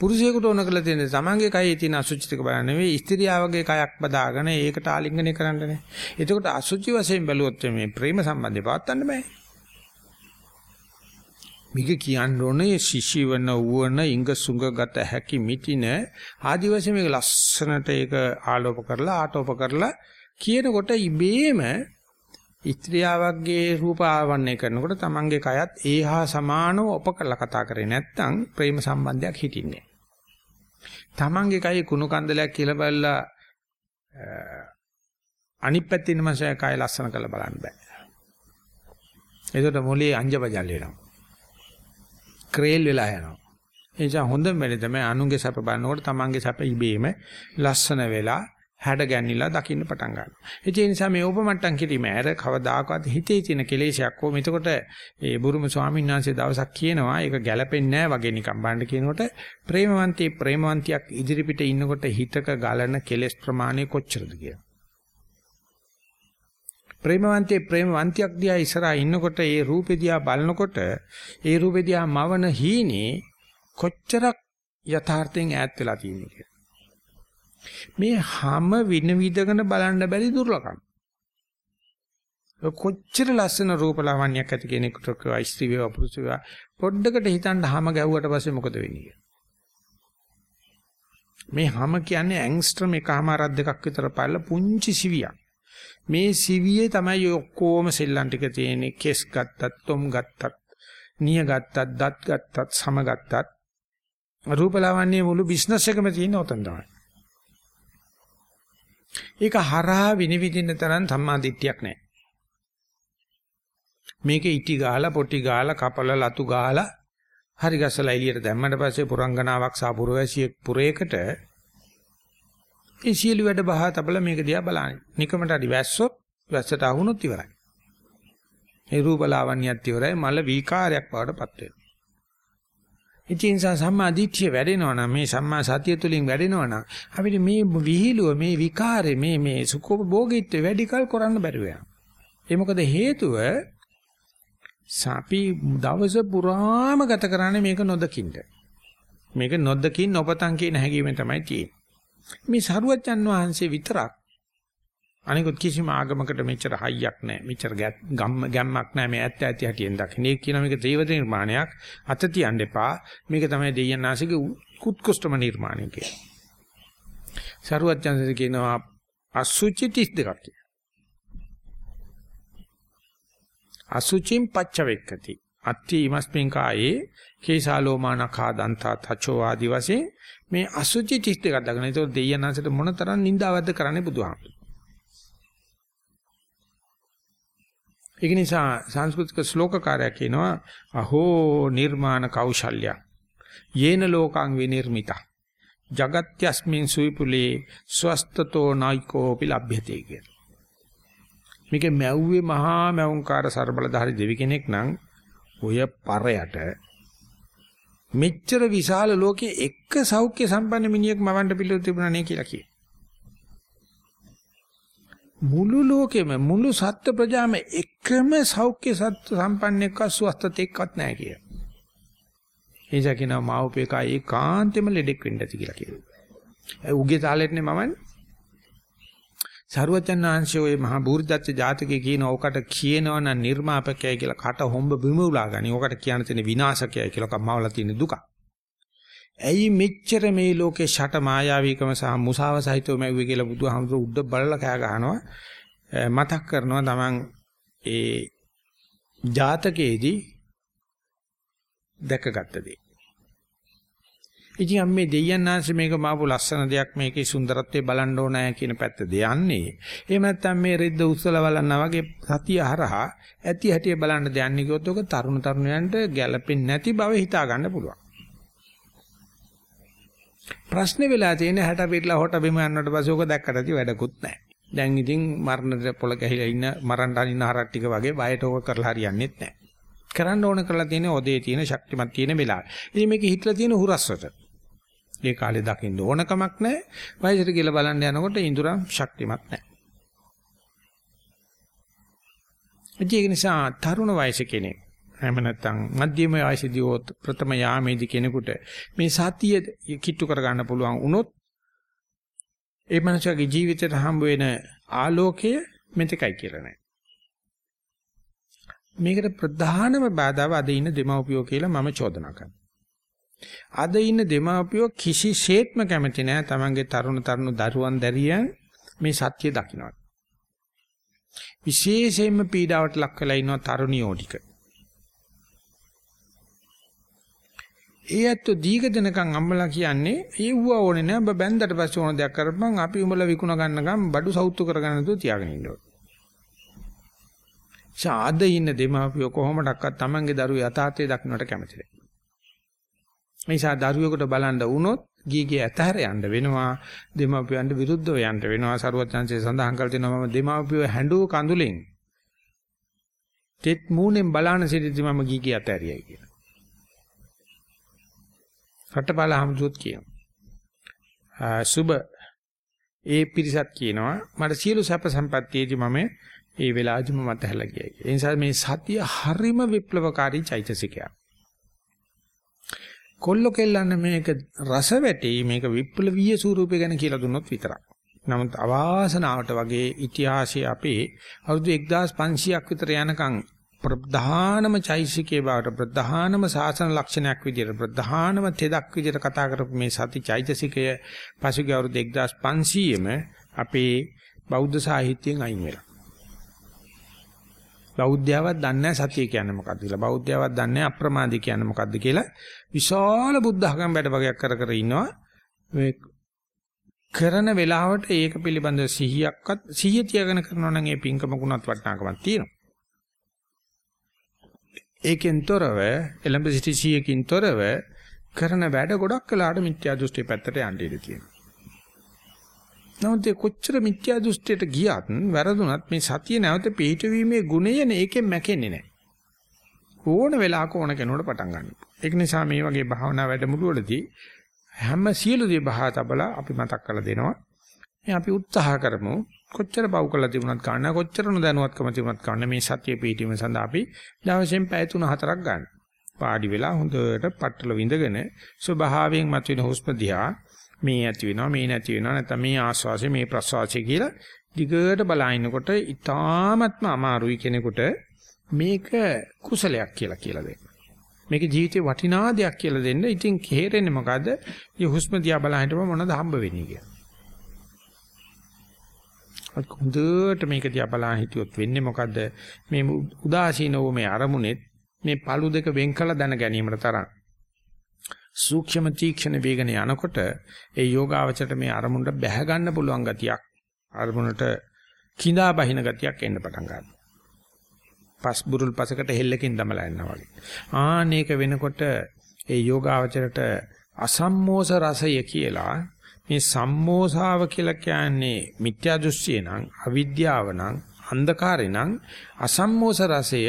පුරුෂයෙකුට ඕන කරලා තියෙන තමන්ගේ කයේ තියෙන අසුචි ටික බලන්න නෙවෙයි ස්ත්‍රියාවගේ කයක් බදාගෙන ඒකට ආලිංගනය කරන්නනේ. එතකොට අසුචි වශයෙන් බැලුවොත් මේ ප්‍රේම සම්බන්ධය පවත්වන්න බෑ. මිග කියන්න ඕනේ ශිෂිවන වුණ ඉංග සුඟගත හැකි මිටින ආදි වශයෙන් මේක ලස්සනට ඒක ආලෝප කරලා ආටෝප කරලා කියනකොට ඉබේම ස්ත්‍රියාවක්ගේ රූප ආවරණය කරනකොට තමන්ගේ කයත් ඒහා සමානව ඔපකලා කතා කරේ නැත්නම් ප්‍රේම සම්බන්ධයක් හිටින්නේ. තමන්ගේ කයේ කුණු කන්දලයක් කියලා බලලා අනිත් පැත්තේ ඉන්න මාසය කය ලස්සන කරලා බලන්න බෑ. ඒකට මොලේ අංජබජල් වෙනවා. ක්‍රේල් වෙලා යනවා. ඒ නිසා හොඳම වෙලේ තමයි අනුන්ගේ සැප බලනකොට තමන්ගේ සැප ඉබේම ලස්සන වෙලා හැඩ ගැන්විලා දකින්න පටන් ගන්නවා. ඒ නිසා මේ උපමට්ටම් කිරීම ඇර කවදාකවත් හිතේ තියෙන කෙලෙසයක් හෝ මෙතකොට ඒ බුරුම ස්වාමීන් වහන්සේ දවසක් කියනවා ඒක ගැළපෙන්නේ නැහැ වගේ නිකන් බණ්ඩ කියනකොට ප්‍රේමවන්තී ප්‍රේමවන්තියක් ඉදිරිපිට ඉන්නකොට හිතක ගලන කෙලෙස් ප්‍රමාණය කොච්චරද කියලා. ප්‍රේමවන්තී ප්‍රේමවන්තියක් දිහා ඉස්සරහා ඉන්නකොට ඒ රූපෙ දිහා බලනකොට ඒ රූපෙ දිහා මවන හීනේ කොච්චරක් යථාර්ථයෙන් ඈත් වෙලා තියෙන්නේ කියලා. මේ හැම විනිවිදගෙන බලන්න බැරි දුර්ලභම්. කොච්චර ලස්සන රූපලාවන්‍යයක් ඇති කෙනෙකුට ස්ත්‍රී වේවා පුරුෂ වේවා පොඩ්ඩකට හිතන්න හැම ගැව්වට පස්සේ මොකද වෙන්නේ මේ හැම කියන්නේ ඇන්ග්ස්ට්‍රම් එකමාරක් දෙකක් විතර පාලා පුංචි සිවියක්. මේ සිවියේ තමයි ඔක්කොම සෙල්ලම් ටික තියෙන්නේ. කෙස් ගත්තත්, තොම් ගත්තත්, නිය ගත්තත්, දත් ගත්තත්, සම ගත්තත් රූපලාවන්‍ය මුළු බිස්නස් එකම තියෙන උතන් තමයි. ඒක හරහා විනිවිදින්න තරම් සම්මාදිට්ඨියක් නැහැ. මේකේ ඉටි ගාලා පොටි ගාලා කපලා ලතු ගාලා හරි ගසලා එළියට දැම්මට පස්සේ පුරංගනාවක් සා පුරවැසියෙක් පුරේකට ඒ සියලු වැඩ බහා තබලා මේක දිහා බලන්නේ. නිකමට හරි වැස්සොත් වැස්සට අහුනොත් ඉවරයි. ඒ රූපලාවන්‍යයත් ඉවරයි මල විකාරයක් බවට පත් වෙනවා. ඉතින් සම්මා දිට්ඨිය වැඩෙනවා නම් මේ සම්මා සතිය තුලින් වැඩෙනවා නම් අපිට මේ විහිළුව මේ විකාරේ මේ මේ සුඛෝපභෝගීත්වය වැඩි කල කරන්න බැරුව යනවා. ඒ මොකද හේතුව සාපි දවස පුරාම ගත කරන්නේ මේක නොදකින්න. මේක නොදකින් නොපතන් කියන හැඟීම තමයි තියෙන්නේ. මේ සරුවච්චන් වහන්සේ විතරක් අනිකුත් කිසිම ආගමකට මෙච්චර හයියක් නැහැ. මෙච්චර ගම්ම ගැම්මක් නැහැ මේ ඇත්ත ඇති හැටියෙන් දකින්න. ඒ කියන මේක දේව නිර්මාණයක්. අත තියන්න එපා. මේක තමයි දෙයයන්ාසිකේ උත්කෘෂ්ඨම නිර්මාණය කියන්නේ. සරුවච්චන්සේ කියනවා අසුචි 32ක් කියලා. අසුචින් පච්චවෙක්කති. අත්ති ඉමස්මින් කායේ කේසාලෝමානඛා දන්තා තචෝ ආදි වශයෙන් මේ අසුචි 32ක් දක්වන. ඒතකොට දෙයයන්ාසට මොනතරම් නිඳාවද්ද කරන්නේ බුදුහාමුදුරුවෝ. ඒක නිසා සංස්කෘතික ශ්ලෝකකාරයා කියනවා අහෝ නිර්මාණ කෞශල්‍ය. යේන ලෝකං විනිර්මිතා. జగත්‍යස්මින් සුයිපුලේ ස්වස්තතෝ නයිකෝ පිලබ්භ්‍යතේ කියන මේක මැව්වේ මහා මැවුම්කාර ਸਰබලධාරි දෙවි කෙනෙක් නම් ඔය පරයට මෙච්චර විශාල ලෝකයේ එක සෞඛ්‍ය සම්පන්න මිනිහෙක් මවන්න පිළිවෙත් තිබුණා නේ කියලා කියනවා. මුළු ලෝකෙම මුළු සත්ත්ව ප්‍රජාම එකම සෞඛ්‍ය සත්ත්ව සම්පන්නෙක්ව සුවස්තතෙක්වත් නැහැ කිය. එනිසා කියනවා මාවපේකා ඒකාන්තෙම ලෙඩෙක් වෙන්න ඇති කියලා කියනවා. ඒ උගේ තාලෙටනේ මමන්නේ. සරුවචන් ආංශයේ ওই මහා බූර්දත්ත ජාතකයේ කියන ඕකට කියනවනම් නිර්මාපකයයි කියලා කට හොම්බ බිම උලා ගනි. ඕකට කියන්න තියෙන විනාශකයයි කියලා කම්මවලා තියෙන දුක. ඇයි මෙච්චර මේ ලෝකේ ෂට මායාවීකම සහ මුසාව සහිතව මැව්වේ කියලා බුදුහාමුදුරු උඩ බලලා කෑ ගහනවා මතක් කරනවා තමන් ඒ ජාතකයේදී දැකගත්ත දේ. ඉතින් අපි මේ දෙයයන් ආංශ මේක මාපු ලස්සන දෙයක් මේකේ සුන්දරත්වය බලන්න ඕනෑ කියන පැත්තද යන්නේ. එහෙම නැත්නම් මේ රෙද්ද උස්සලා බලන්නා වගේ සතිය හරහා ඇති හැටි බලන්න දෙන්නේ කිව්වොත් ඔක තරුණ තරුණයන්ට ගැළපෙන්නේ නැති බව හිතා ගන්න පුළුවන්. ප්‍රශ්නේ වෙලා තියෙන 60 පිටලා හොට බිම යනකොට පස්සේ ඔක දැක්කට ඇති වැඩකුත් නැහැ. දැන් ඉතින් මරණට පොළ ගැහිලා ඉන්න මරන්න අනින්න හරක් ටික වගේ බයට ඕක කරලා හරියන්නේත් නැහැ. කරන්න ඕන කරලා තියෙන ඔදේ තියෙන ශක්තිමත් තියෙන වෙලාව. ඉතින් මේක හිටලා තියෙන හුරස්සට. ඒ කාලේ දකින්න ඕන කමක් නැහැ. වයසට ගිහලා බලන්න යනකොට ඉඳුරම් ශක්තිමත් නැහැ. ඒක නිසා තරුණ වයස කෙනෙක් එහෙම නැත්නම් මධ්‍යම වයසේදී හොත් ප්‍රථම යාමේදී කෙනෙකුට මේ සතිය කිට්ටු කර ගන්න පුළුවන් වුණොත් ඒ මනුස්සයාගේ ජීවිතයට හම්බ වෙන ආලෝකය මෙතකයි කියලා නෑ. මේකට ප්‍රධානම බාධාව අද ඉන්න දෙමව්පියෝ කියලා මම චෝදනා කරනවා. අද ඉන්න දෙමව්පියෝ කිසිසේත්ම කැමති නෑ තමන්ගේ තරුණ තරුණ දරුවන් දැරියන් මේ සත්‍ය දකින්න. විශේෂයෙන්ම පීඩාවට ලක් වෙලා ඉන්න තරුණියෝ ටික. ඒ ඇත්ත දීග දෙනකන් අම්මලා කියන්නේ ඒව ඕනේ නෑ ඔබ බැන්දට පස්සේ ඕන දෙයක් කරපන් අපි උඹලා විකුණ ගන්නකම් බඩු සෞතු කරගන්න නේද තියාගෙන ඉන්න ඕනේ. ඡාද ඉන්න දෙමාපියෝ කොහොමඩක්වත් Tamange දරුවෝ යථාර්ථය දක්නට කැමති නැහැ. නිසා දරුවෙකුට බලන්න වුණොත් ගීගේ ඇතහැර යන්න වෙනවා දෙමාපියන්ට විරුද්ධව යන්න වෙනවා සරුවත් chance සඳහන් කර තිනවා මම දෙමාපියෝ හැඬු කඳුලෙන් තෙත් මූණෙන් බලාන සිටිදි මම ගීගේ ඇතහැරියයි කියලා. රටපාල හමුදුත් කියනවා. සුබ ඒ පිරිසත් කියනවා මට සියලු සැප සම්පත්තියේදී මම ඒ වෙලාවදිම මත හැලා ගියයි. ඒ නිසා මේ සතිය හරිම විප්ලවකාරී චෛතසිකයක්. කොල්ල කෙල්ලන්න මේක රස වැටි මේක විප්ලවීය ස්වරූපය ගැන කියලා දුන්නොත් විතරක්. නමුත් අවාසනාවට වගේ ඉතිහාසයේ අපේ අවුරුදු 1500ක් විතර යනකම් ප්‍රධානම චෛසිකේ බවට ප්‍රධානම සාසන ලක්ෂණයක් විදිහට ප්‍රධානම තෙදක් විදිහට කතා කරපු මේ සති චෛතසිකය පසුගිය අවුරුදු 1500ෙම අපේ බෞද්ධ සාහිත්‍යයෙන් අයින් වෙලා. බෞද්ධයවත් දන්නේ සතිය කියන්නේ මොකක්ද කියලා. බෞද්ධයවත් දන්නේ අප්‍රමාදී කියන්නේ මොකක්ද කියලා විශාල බුද්ධ ආගම් වැඩ වගේක් කර කර ඉන්නවා. මේ කරන වෙලාවට ඒක පිළිබඳව සිහියක්වත් සිහිය තියාගෙන කරනවා නම් ඒ පින්කමකුණත් වටිනාකමක් තියෙනවා. ඒකෙන් තොරව එලඹ සිටි සියකින් තොරව කරන වැඩ ගොඩක් කලකට මිත්‍යා දෘෂ්ටි පැත්තට යන්න ඉඩ තියෙනවා. නමුත් කොච්චර මිත්‍යා දෘෂ්ටියට ගියත් වැරදුනත් මේ සතිය නැවත පිහිටවීමේ ගුණය ඒකෙන් මැකෙන්නේ නැහැ. ඕන වෙලාවක ඕන කෙනෙකුට පටන් ගන්න. ඒක නිසා මේ වගේ භාවනා වැඩමුළුවලදී හැම සියලු දේ බහා තබලා අපි මතක් කරලා දෙනවා. මේ අපි උත්සාහ කරමු කොච්චර පව් කළා තිබුණත් කන්න කොච්චර නොදැනුවත්කම තිබුණත් කන්න මේ සතිය පිටීම සඳහා අපි දවසෙන් පැය 3-4ක් ගන්න. පාඩි වෙලා හොඳට පట్టල විඳගෙන ස්වභාවයෙන් මතුවෙන හුස්ම දිහා මේ ඇති වෙනවා මේ නැති වෙනවා නැත්නම් මේ ආස්වාසය මේ ප්‍රස්වාසය කියලා දිගට බලනකොට ඊටාත්ම අමාරුයි කෙනෙකුට මේක කුසලයක් කියලා කියලා දෙන්න. මේක ජීවිතේ වටිනා දෙයක් කියලා දෙන්න. ඉතින් කෙහෙරෙන්නේ මොකද්ද? මේ හුස්ම දිහා බලන හිටම මොනවද හම්බ වෙන්නේ කියලා. හොඳට මේක දිහා බලන් හිටියොත් වෙන්නේ මොකද්ද මේ උදාසීන වූ මේ අරමුණෙත් මේ පළු දෙක වෙන් කළ දැන ගැනීමට තරම් සූක්ෂම තීක්ෂණ වේගන යනකොට ඒ යෝගාවචරයට මේ අරමුණට බැහැ ගන්න පුළුවන් ගතියක් අරමුණට කිඳා බහින ගතියක් එන්න පටන් ගන්නවා. පස් බුරුල් පසකට හෙල්ලකින් දමලා යනවා වගේ. ආනේක වෙනකොට ඒ යෝගාවචරයට අසම්මෝස රසය කියලා මේ සම්මෝසාව කියලා කියන්නේ මිත්‍යා දෘෂ්ටිය නම් අවිද්‍යාව නම් අන්ධකාරේ නම් අසම්මෝස රසය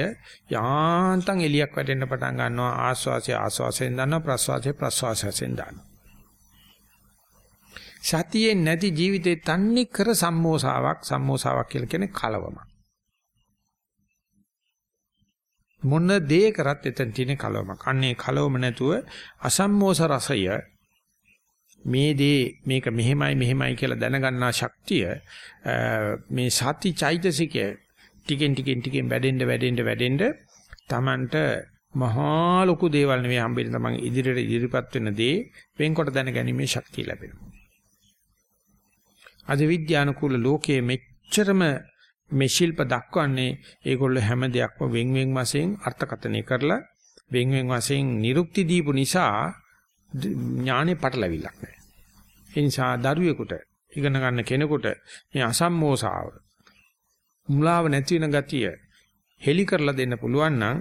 යාන්තම් එලියක් වැටෙන්න පටන් ගන්නවා. ආස්වාසය ආස්වාසයෙන් දන්නවා ප්‍රස්වාසය ප්‍රස්වාසයෙන් දන්නවා. සතියේ නැති ජීවිතේ තන්නේ කර සම්මෝසාවක් සම්මෝසාවක් කියලා කියන්නේ කලවමක්. මොන දේ කරත් එතන තියෙන කලවමක්. අන්නේ කලවම නැතුව අසම්මෝස රසය මේ දේ මේක මෙහෙමයි මෙහෙමයි කියලා දැනගන්නා ශක්තිය මේ සති චෛතසිකය ටිකෙන් ටිකෙන් ටිකෙන් වැඩෙන්න වැඩෙන්න වැඩෙන්න Tamanට මහා ලොකු දේවල් නෙවෙයි හම්බෙන්නේ තමන් ඉදිරියට ඉදිරිපත් වෙන දේ වෙන්කොට දැනගැනීමේ ශක්තිය ලැබෙනවා. අද විද්‍යානුකූල ලෝකයේ මෙච්චරම මේ ශිල්ප දක්වන්නේ ඒගොල්ලෝ හැම දෙයක්ම වෙන් වෙන් වශයෙන් අර්ථකථනය කරලා වෙන් වෙන් වශයෙන් නිරුක්ති දීපු නිසා ඥානෙ පටලවිලක් නැහැ. ඒ නිසා දරුවෙකුට ඉගෙන ගන්න කෙනෙකුට මේ අසම්මෝසාව මුලාව නැති වෙන ගතිය හෙලි කරලා දෙන්න පුළුවන් නම්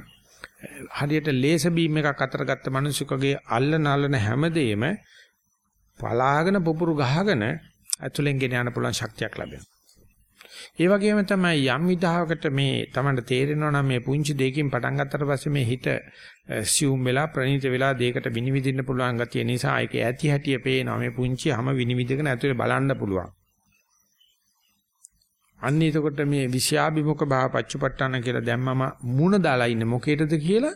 හරියට ලේස බීම් එකක් අතර ගත්ත මිනිසෙකුගේ අල්ලන අල්ලන හැමදේම පලාගෙන පුපුරු ගහගෙන ඇතුලෙන් ගෙන යන්න පුළුවන් ශක්තියක් ලැබෙනවා. ඒ වගේම තමයි යම් විදහාවකට මේ Tamanට තේරෙනවා නම් මේ පුංචි දෙයකින් පටන් ගත්තට පස්සේ මේ හිත සියුම් වෙලා ප්‍රණීත වෙලා දෙයකට විනිවිදින්න පුළුවන් ගතිය නිසා ඒක ඇති හැටිය පේනවා. මේ පුංචි හැම විනිවිදගෙන ඇතුලේ බලන්න පුළුවන්. අන්න එතකොට මේ විෂයාභිමුඛ භාව පච්චපට්ඨාන කියලා දැම්මම මුණ දාලා ඉන්නේ මොකේද කියලා?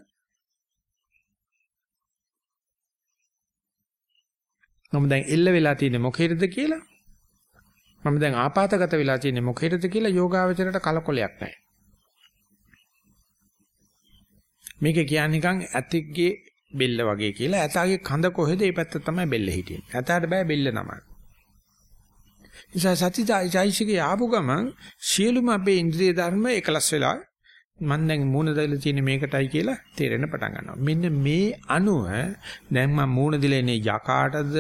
මම දැන් එල්ල වෙලා තියෙන්නේ මොකේද කියලා? මම දැන් ආපాతගත වෙලා තියෙන්නේ මොකේද කියලා යෝගාවචරයට කලකොලයක් නැහැ. මේක කියන්නේ නිකන් ඇතෙක්ගේ බෙල්ල වගේ කියලා. ඇතාගේ කඳ කොහෙද? ඒ පැත්ත තමයි බෙල්ල හිටින්නේ. ඇතාට බෑ බෙල්ල නමන්න. නිසා සතිචෛසිකේ ආපු ගමන් සියලුම අපේ ඉන්ද්‍රිය ධර්ම එකලස් වෙලා මම දැන් මූණ දාලා තියෙන මේකටයි කියලා තේරෙන්න පටන් ගන්නවා. මෙන්න මේ අනුව දැන් මම මූණ දිලා ඉන්නේ යකාටද,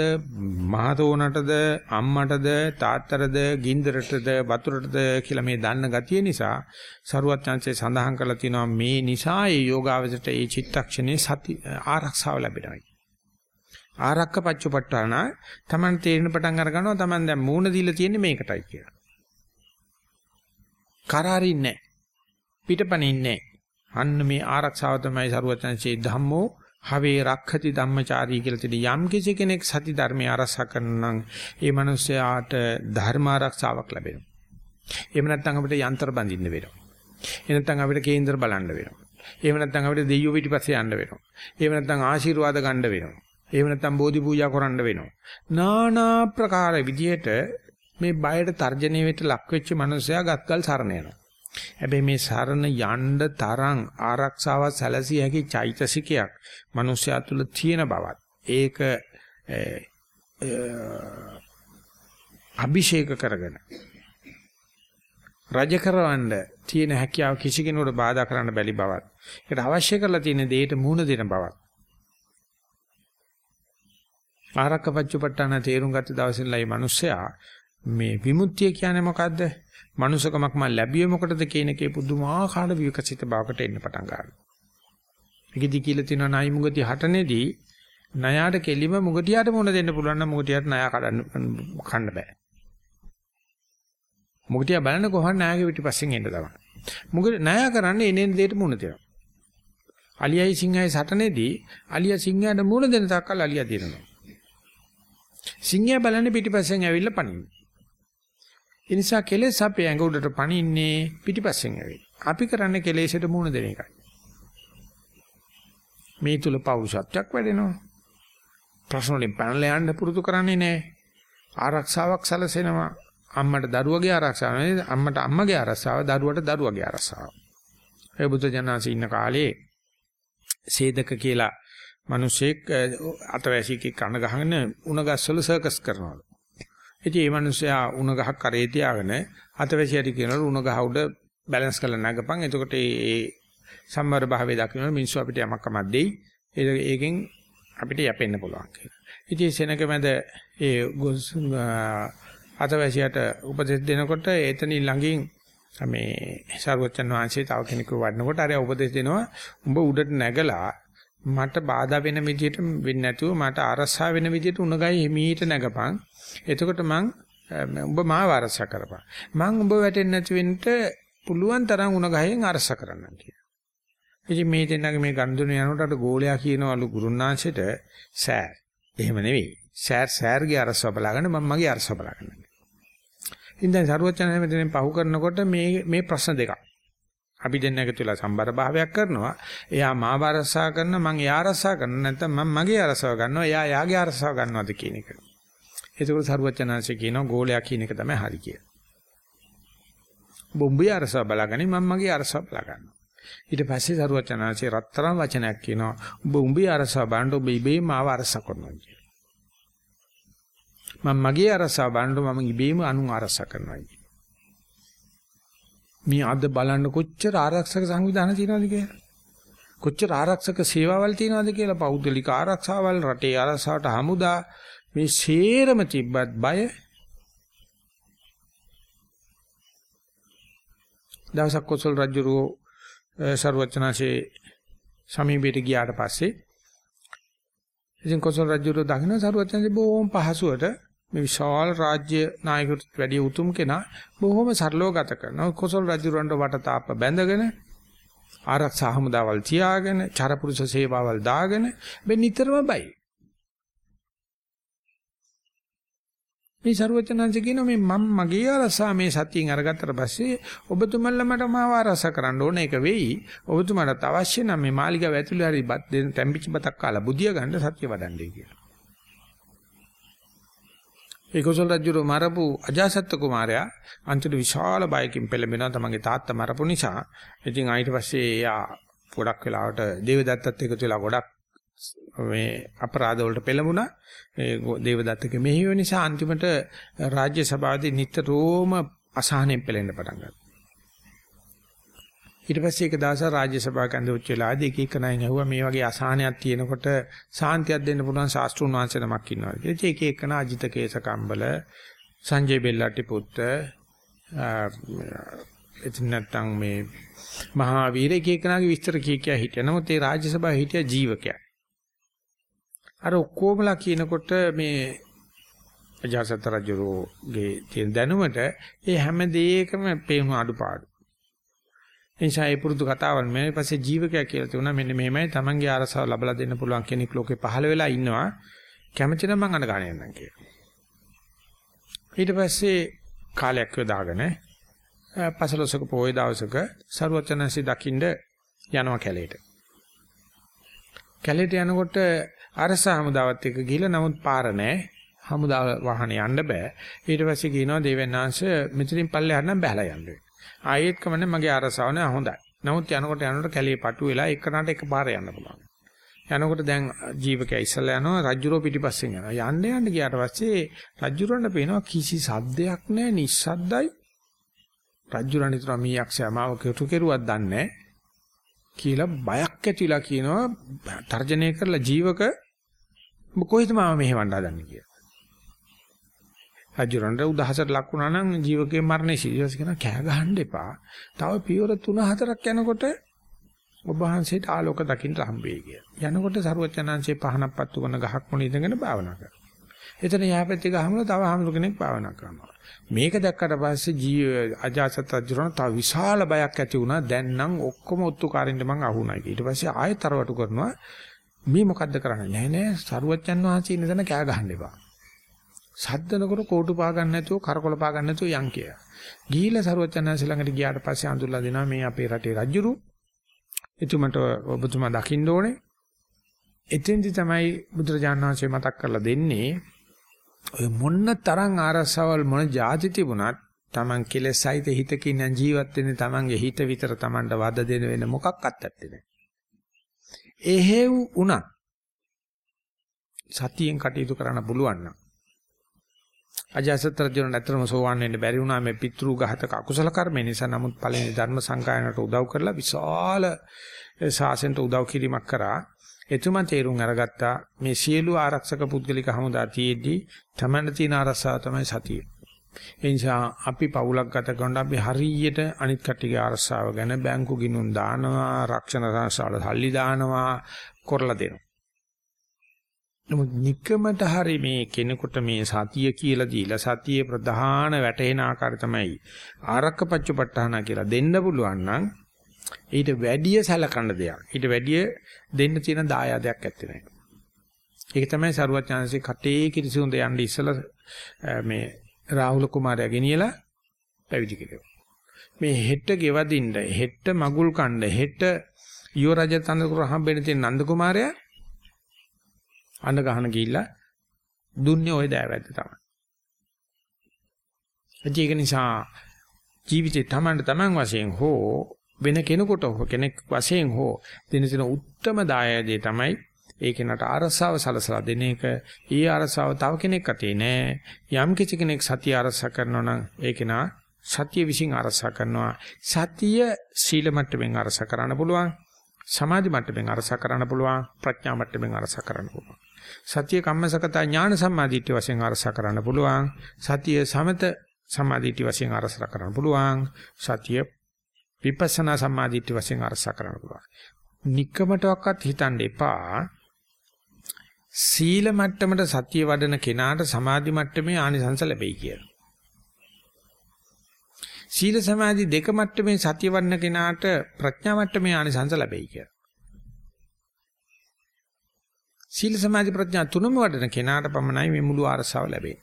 මහතෝනටද, අම්මටද, තාත්තටද, ගින්දරටද, වතුරටද කියලා මේ දන්න ගතිය නිසා සරුවත් chance සඳහන් කරලා තියෙනවා මේ නිසා ඒ යෝගාවචරයට ඒ චිත්තක්ෂණේ සති ආරක්ෂාව ලැබෙනවා. ආරක්ක පච්චපට්ඨාන Taman තේරෙන පටන් අර ගන්නවා Taman දැන් මූණ දීලා තියෙන්නේ මේකටයි කියලා. කරාරින්නේ නැහැ. පිටපණින්නේ අන්න මේ ආරක්ෂාව තමයි සරුවචනසේ ධම්මෝ හවේ රක්ඛති ධම්මචාරී කියලා තියෙන යම් කිසි කෙනෙක් සති ධර්මය ආරක්ෂා කරනනම් ඒ මනුස්සයාට ධර්ම ආරක්ෂාවක් ලැබෙනවා. එහෙම නැත්නම් අපිට යන්ත්‍ර බඳින්න වෙනවා. එහෙම නැත්නම් අපිට කේන්දර බලන්න වෙනවා. එහෙම නැත්නම් අපිට දෙයියෝ පිටිපස්සේ යන්න වෙනවා. එහෙම නැත්නම් ආශිර්වාද ගන්න වෙනවා. එහෙම නැත්නම් බෝධි පූජා කරන්න වෙනවා. নানা ප්‍රකාර විදියට මේ බයට තර්ජනය වෙට ලක් වෙච්ච මනුස්සයා ගත්කල් සරණ යනවා. හැබැයි මේ සරණ යන්න තරම් ආරක්ෂාව සැලසිය හැකි චෛතසිකයක් මිනිස්යා තුළ තියෙන බවත්. ඒක අභිෂේක කරගෙන රජ කරවන්න තියෙන හැකියාව කිසි කෙනෙකුට බාධා කරන්න බැරි බවත්. ඒකට අවශ්‍ය කරලා තියෙන දෙයට මුහුණ දෙන බවත්. ආරක්කපච්චපට්ටාන තේරුම් ගත්ත දවසෙන්ලා මේ මිනිස්සයා මේ විමුක්තිය කියන්නේ මොකද්ද? මනුසකමක් මම ලැබියේ මොකටද කියන එකේ පුදුමාකාර විකසිත බවකට එන්න පටන් ගන්නවා. ඒකෙදි කියලා තියෙනවා ණයි මුගති හටනේදී ණයාට කෙලිම මුගතියට මොන දෙන්න පුළුවන් නම් මුගතියට ණයා කඩන්න කන්න බෑ. මුගතිය බලන්න කොහොම ණයාගේ පිටිපස්සෙන් එන්න තමයි. මුගති ණයා කරන්නේ එනේන දෙයට මුණ දෙනවා. අලියයි සිංහයි සටනේදී අලියා සිංහයාට මුණ දෙන තාක්කල් අලියා දිනනවා. සිංහයා බලන්නේ පිටිපස්සෙන් ඇවිල්ලා පනිනවා. ඒ නිසා කෙලෙස් අපේ ඇඟ උඩට පනින්නේ පිටිපස්සෙන් ඇවිත්. අපි කරන්නේ කෙලෙසට මුහුණ දෙන එකයි. මේ තුල පෞරුෂත්වයක් වැඩෙනවා. ප්‍රශ්න වලින් පැනලා යන්න පුරුදු කරන්නේ නැහැ. ආරක්ෂාවක් සැලසෙනවා. අම්මට දරුවගේ ආරක්ෂාව නෙවෙයි අම්මට අම්මගේ ආරක්ෂාව දරුවට දරුවගේ ආරක්ෂාව. ඒ බුද්ධ ජනනාසී ඉන්න කාලේ සේදක කියලා මිනිසෙක් අතවැසියෙක් කන ගහගෙන උණ ගස්වල සර්කස් කරනවලු. ඉතින් මේ මිනිස්සයා උණ ගහක් කරේ තියාගෙන අතවැසියට කියනවලු උණ ගහ උඩ බැලන්ස් කරලා නැගපන්. එතකොට ඒ සම්වර භාවයේ දකින්න මිනිස්සු අපිට යමක් කමක් දෙයි. ඒකෙන් අපිට යැපෙන්න පුළුවන් කියලා. ඉතින් සෙනක මැද ඒ අතවැසියට උපදෙස් දෙනකොට එතනින් ළඟින් මේ සර්වචන් වහන්සේ තව කෙනෙකු වඩනකොට අර උපදෙස් දෙනවා උඹ උඩට නැගලා මට බාධා වෙන විදිහට වෙන්නේ නැතුව මට අරසා වෙන විදිහට උණගයි හිමීට නැගපන් එතකොට මං උඹ මාව අරස කරපන්. මං උඹ වැටෙන්නේ නැති වෙන්න පුළුවන් තරම් උණ ගහෙන් අරස කරන්නම් කියලා. ඉතින් මේ දෙන්නගේ මේ ගන්දුන යනකොට අර ගෝලයා කියනවලු ගුරුනාංශයට සෑර්. එහෙම නෙවෙයි. සෑර් සෑර්ගේ අරසව බලාගන්න මම මගේ අරසව බලාගන්න. ඉතින් දැන් සරුවචන හැමදෙනෙන් පහු කරනකොට මේ මේ ප්‍රශ්න දෙකක්. අපි දෙන්න එකතු වෙලා සම්බර භාවයක් කරනවා. එයා මාව අරසා කරන මං එයා අරසා කරන නැත්නම් මම මගේ අරසව ගන්නවා. එයා එයාගේ අරසව ගන්නවද කියන එක. එතකොට සරුවචනාංශය කියනවා ගෝලයා කියන එක තමයි හරි කියලා. බොම්බේ අරසව බලාගනි මම මගේ අරසව බලාගන්නවා. ඊට පස්සේ සරුවචනාංශය රත්තරන් වචනයක් කියනවා ඔබ උඹේ අරසව බලන්න ඔබ ඉබේම ආව අරස කරනවා කියලා. මම මගේ අරසව බලන්න මම ඉබේම අනුන් අරස කරනවා කියලා. මේ අද බලන්න කොච්චර ආරක්ෂක සංවිධාන තියෙනවද කියලා. කොච්චර ආරක්ෂක සේවාවල් තියෙනවද කියලා පෞද්ගලික ආරක්ෂාවල් රටේ ආරක්ෂාවට හමුදා මේ සේරම තිබ්බත් බය දවසක් කොසල් රජුරෝ ਸਰවචනාසේ සමීපයට ගියාට පස්සේ ඉතින් කොසල් රජුරෝ දකින්න ਸਰවචනාසේ බොහොම පහසුවට මේ විශාල රාජ්‍ය නායකයෙකුට වැඩි උතුම් කෙනා බොහොම සරලව ගත කරනවා කොසල් රජුරන්ට වටතාප බැඳගෙන ආරක්ෂා හමුදාවල් තියාගෙන චරපුරුෂ සේවාවල් දාගෙන මේ නිතරම බයි මේ ਸਰවචනංශ කියන මේ මම මගේ අරසා මේ සතියෙන් අරගත්තට පස්සේ ඔබතුමන්ලා මට මාව අරසා කරන්න ඕන එක වෙයි. ඔබතුමාට අවශ්‍ය නම් මේ මාලිගාව ඇතුලේ හරි බත් දෙන්න තැම්පිච්ච බතක් කාලා බුදිය ගන්න සත්‍ය වඩන්නේ කියලා. ඒ කොසල් රජුරු මරපු අජාසත් කුමාරයා අන්තිම විශාල බයකින් පෙළඹෙනවා තමන්ගේ තාත්තා මරපු නිසා. ඉතින් ඊට පස්සේ එයා ගොඩක් වෙලාවට දේවදත්තත් එකතු වෙලා ගොඩක් මේ අපරාධ වලට පෙළඹුණා. ඒ දේවදත්තගේ මෙහෙය නිසා අන්තිමට රාජ්‍ය සභාවේදී නිතරම අසහනෙන් පෙළෙන්න පටන් ගත්තා. ඊට පස්සේ එක දවසක් රාජ්‍ය සභාවක ඇඳුච්ච වෙලාවදී එක එක නයින් ඇහුවා මේ වගේ අසහනයක් තියෙනකොට සාන්තියක් දෙන්න පුළුවන් ශාස්ත්‍රුන් වහන්සේ නමක් ඉන්නවා කියලා. ඉතින් එක එකන අජිත කේස කම්බල සංජය බෙල්ලටි පුත්ත එතන නැත්තම් මේ මහාවීර එක එකනාගේ විස්තර කිය කිය හිටියා. නමුත් ඒ රාජ්‍ය සභාවේ හිටිය ජීවකයා. අර ඔක්කොමලා කියනකොට මේ අජාසත් රජුගේ තියෙන දැනුමට ඒ හැම දෙයකම පේන අඩුපාඩු. එනිසා ඒ පුරුදු කතාවන් මේ පස්සේ ජීවකයා කියලා තුනා මෙන්න මෙහෙමයි Tamange ආරසාව ලබලා දෙන්න පුළුවන් කෙනෙක් ලෝකේ පහළ වෙලා ඉන්නවා. කැමති නම් මං අන ගාන යන්නම් කියලා. ඊට පස්සේ කාලයක් යොදාගෙන පසලොසක පොයේ දවසක සරුවචනසි දකින්න යනවා කැලේට. කැලේට යනකොට අරස හමුදාවත් එක්ක ගිහිල්ලා නමුත් පාර නැහැ. හමුදා වාහනේ යන්න බෑ. ඊට පස්සේ කියනවා දේවනාංශ මෙතනින් පල්ලෙහාට නම් බහලා යන්න. ආයෙත් කමන්නේ මගේ අරසාව නෑ හොඳයි. නමුත් යනකොට යනකොට කැලේ පටු වෙලා එකනට එකපාර යන්න පුළුවන්. යනකොට දැන් ජීවකයා ඉස්සලා යනවා රජ්ජුරෝ පිටිපස්සෙන් යනවා. යන්න යන්න ගියාට පස්සේ රජ්ජුරන්ට පේනවා කිසි සද්දයක් නැහැ නිස්සද්දයි. රජ්ජුරන් විතර මේ යක්ෂයා මාව කෙටු කෙරුවක් දන්නේ කියලා බයක් ඇතිලා කියනවා තර්ජනය කරලා ජීවක කොහෙද මාව මෙහෙවන්න හදන්නේ කියලා. රජුරන්ට උදහසට ලක් වුණා නම් ජීවකේ මරණය සිදුවස් කියන කෑ ගහන්න එපා. තව පියවර 3-4ක් යනකොට ඔබ වහන්සේට ආලෝක දකින්න හම්බෙයි කියලා. යනකොට සරුවචනාංශේ පහනක් පත්තු කරන ගහක් මොන ඉඳගෙන භාවනා කරනවා. එතන යහපැත්තේ ගහමල තව හාමුදුර කෙනෙක් භාවනා කරනවා. මේක දැක්කට පස්සේ ජී අජාසත් රජුරණ තව විශාල බයක් ඇති වුණා. දැන් නම් ඔක්කොම ඔත්තුකාරින්ද මං අහුණා. ඊට පස්සේ ආයෙත් තරවටු කරනවා. මේ මොකද්ද කරන්නේ? නෑ නෑ සරුවචන් වහන්සේ ඉන්න තැන කෑ ගහන්න එපා. සද්දනකොට කෝටු පා ගන්න නැතුව කරකොල පා ගන්න නැතුව යන් කිය. ගිහිල්ලා සරුවචනන්සේ ළඟට ගියාට පස්සේ අඳුල්ලා දෙනවා මේ අපේ රටේ රජුරු. එතුමන්ට ඔබතුමා දකින්න ඕනේ. එතෙන්දි තමයි බුදුරජාණන් වහන්සේ මතක් කරලා දෙන්නේ ඔය මොන්න තරම් ආරසවල් මොන જાති තිබුණත් Taman කෙලෙසයිත හිතකින් ජීවත් වෙන්නේ Tamanගේ හිත විතර Tamanට වද දෙන වෙන මොකක්වත් නැත්තේ. එහෙව් උනා සතියෙන් කටයුතු කරන්න පුළුවන් නම් අජාසත් රජුන් ඇත්තටම සෝවන් වෙන්න බැරි වුණා මේ පිතෘ ඝාතක අකුසල කර්ම නිසා නමුත් පළවෙනි ධර්ම සංකායනට උදව් කරලා විශාල ශාසනයට උදව් කිරීමක් කරා එතුමා තේරුම් අරගත්තා මේ සියලු ආරක්ෂක පුද්ගලික හමුදා තියේදී තමන්න තියෙන ආරක්ෂාව තමයි සතිය. ඒ නිසා අපි පවුලක් ගත කරනකොට අපි හරියට අනිත් කට්ටියගේ ආරක්ෂාව ගැන බැංකු ගිණුම් දානවා, රක්ෂණ සංස්ථාවල සල්ලි දානවා, කරලා දෙනවා. නමුත් নিকමට හරි මේ කෙනෙකුට මේ සතිය කියලා දීලා සතියේ ප්‍රධාන වැටෙන ආකාරය තමයි ආරක්කපච්චපට්ඨාන කියලා දෙන්න පුළුවන් නම් ඊට වැඩිය සැලකන්න දෙයක්. ඊට වැඩිය දෙන්න තියෙන දායාදයක් ඇත්තේ නැහැ. ඒක තමයි සරුවත් chance කටේ කිරිසුඳ යන්න ඉස්සලා මේ රාහුල කුමාරයා ගෙනියලා පැවිදි කෙරුවා. මේ හෙට්ට ගෙවදින්න හෙට්ට මගුල් කණ්ඩ හෙට්ට යෝ රජ තනතුරු හම්බෙන්න තියෙන නන්ද කුමාරයා අඬ ගහන ගිහිල්ලා දුන්නේ ওই දෑවැද්ද තමයි. ඒක නිසා ජීවිතේ Tamanට Taman වශයෙන් හෝ වෙන කෙනෙකුට හෝ කෙනෙක් වශයෙන් හෝ දින දින උත්තරම දායදේ තමයි ඒ කෙනාට අරසාව සලසලා දෙන එක. ඊ අරසාව තව කෙනෙක් අතේ නෑ. යම් කිසි කෙනෙක් සතිය අරසා කරනවා නම් ඒ කෙනා සතිය විසින් අරසා කරනවා. සතිය සීල මට්ටමින් අරසා කරන්න පුළුවන්. සමාධි මට්ටමින් අරස කරන්න පුළුවන් ප්‍රඥා මට්ටමින් අරස කරන්න පුළුවන්. සතිය කම්මසකතා ඥාන සම්මාදිට්ඨිය වශයෙන් අරස කරන්න පුළුවන්. සතිය සමත සම්මාදිට්ඨිය වශයෙන් අරස කරන්න පුළුවන්. සතිය විපස්සනා සම්මාදිට්ඨිය වශයෙන් අරස කරන්න පුළුවන්. নিকකමටවත් හිතන්න එපා. සීල මට්ටමට සතිය වඩන කෙනාට සමාධි මට්ටමේ ආනිසංස ලැබෙයි කියලා. සීල සමාධි දෙක මට්ටමේ සතිය වඩන කෙනාට ප්‍රඥා මට්ටමේ ආනිසංස ලැබෙයි කියලා. සීල සමාධි ප්‍රඥා තුනම වඩන කෙනාට පමණයි මේ මුළු අරසාව ලැබෙන්නේ.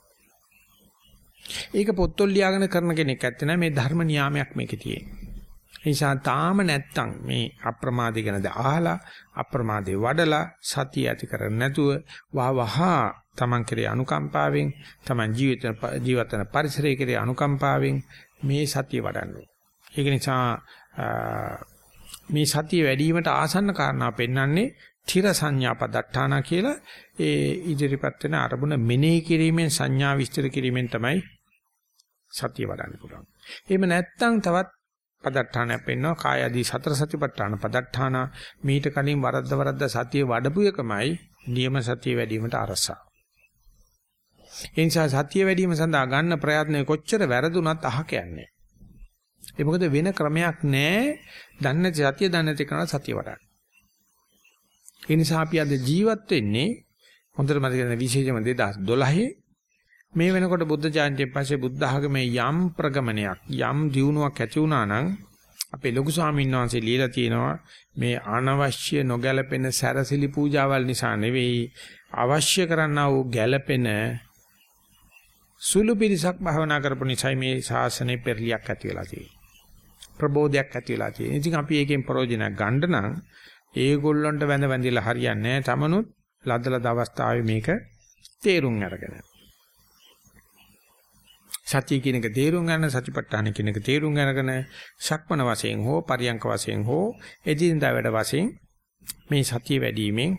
ඒක පොත්වල ලියාගෙන කරන කෙනෙක් ඇත්ත නෑ මේ ධර්ම නියාමයක් මේකේ තියෙන්නේ. නිසා තාම නැත්තම් මේ අප්‍රමාදී ගැනද අහලා අප්‍රමාදේ වඩලා සතිය ඇති කරන්නේ නැතුව වහවහ තමන් කෙරේ අනුකම්පාවෙන් තමන් ජීවිත ජීවිතන පරිසරය කෙරේ අනුකම්පාවෙන් මේ සතිය වඩන්න ඒක නිසා මේ සතිය වැඩි වීමට ආසන්න කාරණා පෙන්වන්නේ තිර සංඥා පදට්ඨාන කියලා ඒ ඉදිරිපත් වෙන අරමුණ මෙනෙහි කිරීමෙන් සංඥා විස්තර කිරීමෙන් තමයි සතිය වඩන්න පුළුවන්. එහෙම නැත්නම් තවත් පදට්ඨානයක් පෙන්වනවා කාය ආදී සතර සතිපට්ඨාන පදට්ඨාන මීට කලින් වරද්ද වරද්ද සතිය වඩපු එකමයි නියම සතිය වැඩිවීමට අරසා. ඒ නිසා සතිය වැඩිවීම සඳහා ගන්න ප්‍රයත්නය කොච්චර වැරදුනත් අහක යන්නේ. ඒ මොකද වෙන ක්‍රමයක් නැහැ. දන්නේ සතිය දන්නේ නැති කෙනා සතිය වඩන්න. ඒ නිසා අපි අද ජීවත් වෙන්නේ හොඳට මතක ගන්න විශේෂම 2012 මේ වෙනකොට බුද්ධ ජයන්තියෙන් පස්සේ බුද්ධ ආගමේ යම් ප්‍රගමනයක් යම් දියුණුවක් ඇති වුණා නම් අපේ ලොකු ස්වාමීන් වහන්සේ ලියලා තියෙනවා මේ අනවශ්‍ය නොගැලපෙන සැරසිලි පූජාවල් නිසා නෙවෙයි අවශ්‍ය කරන්නා වූ ගැළපෙන සුළු පිරිසක් භවනා කරපු නිසා මේ ශාසනයේ පෙරලියක් ඇති වෙලා තියෙනවා. ප්‍රබෝධයක් ඇති වෙලා තියෙනවා. ඉතින් අපි ඒකෙන් ප්‍රයෝජනයක් ගන්න නම් ඒගොල්ලන්ට වැඳ වැඳිලා හරියන්නේ නැහැ. තමනුත් ලද්දලද අවස්ථාවේ මේක තේරුම් අරගෙන. සත්‍ය කියන එක තේරුම් ගන්න සතිපට්ඨාන කියන එක තේරුම් අරගෙන ශක්මන වශයෙන් හෝ පරියංක වශයෙන් හෝ එදිනදා වැඩ වශයෙන් මේ සතිය වැඩිවීමෙන්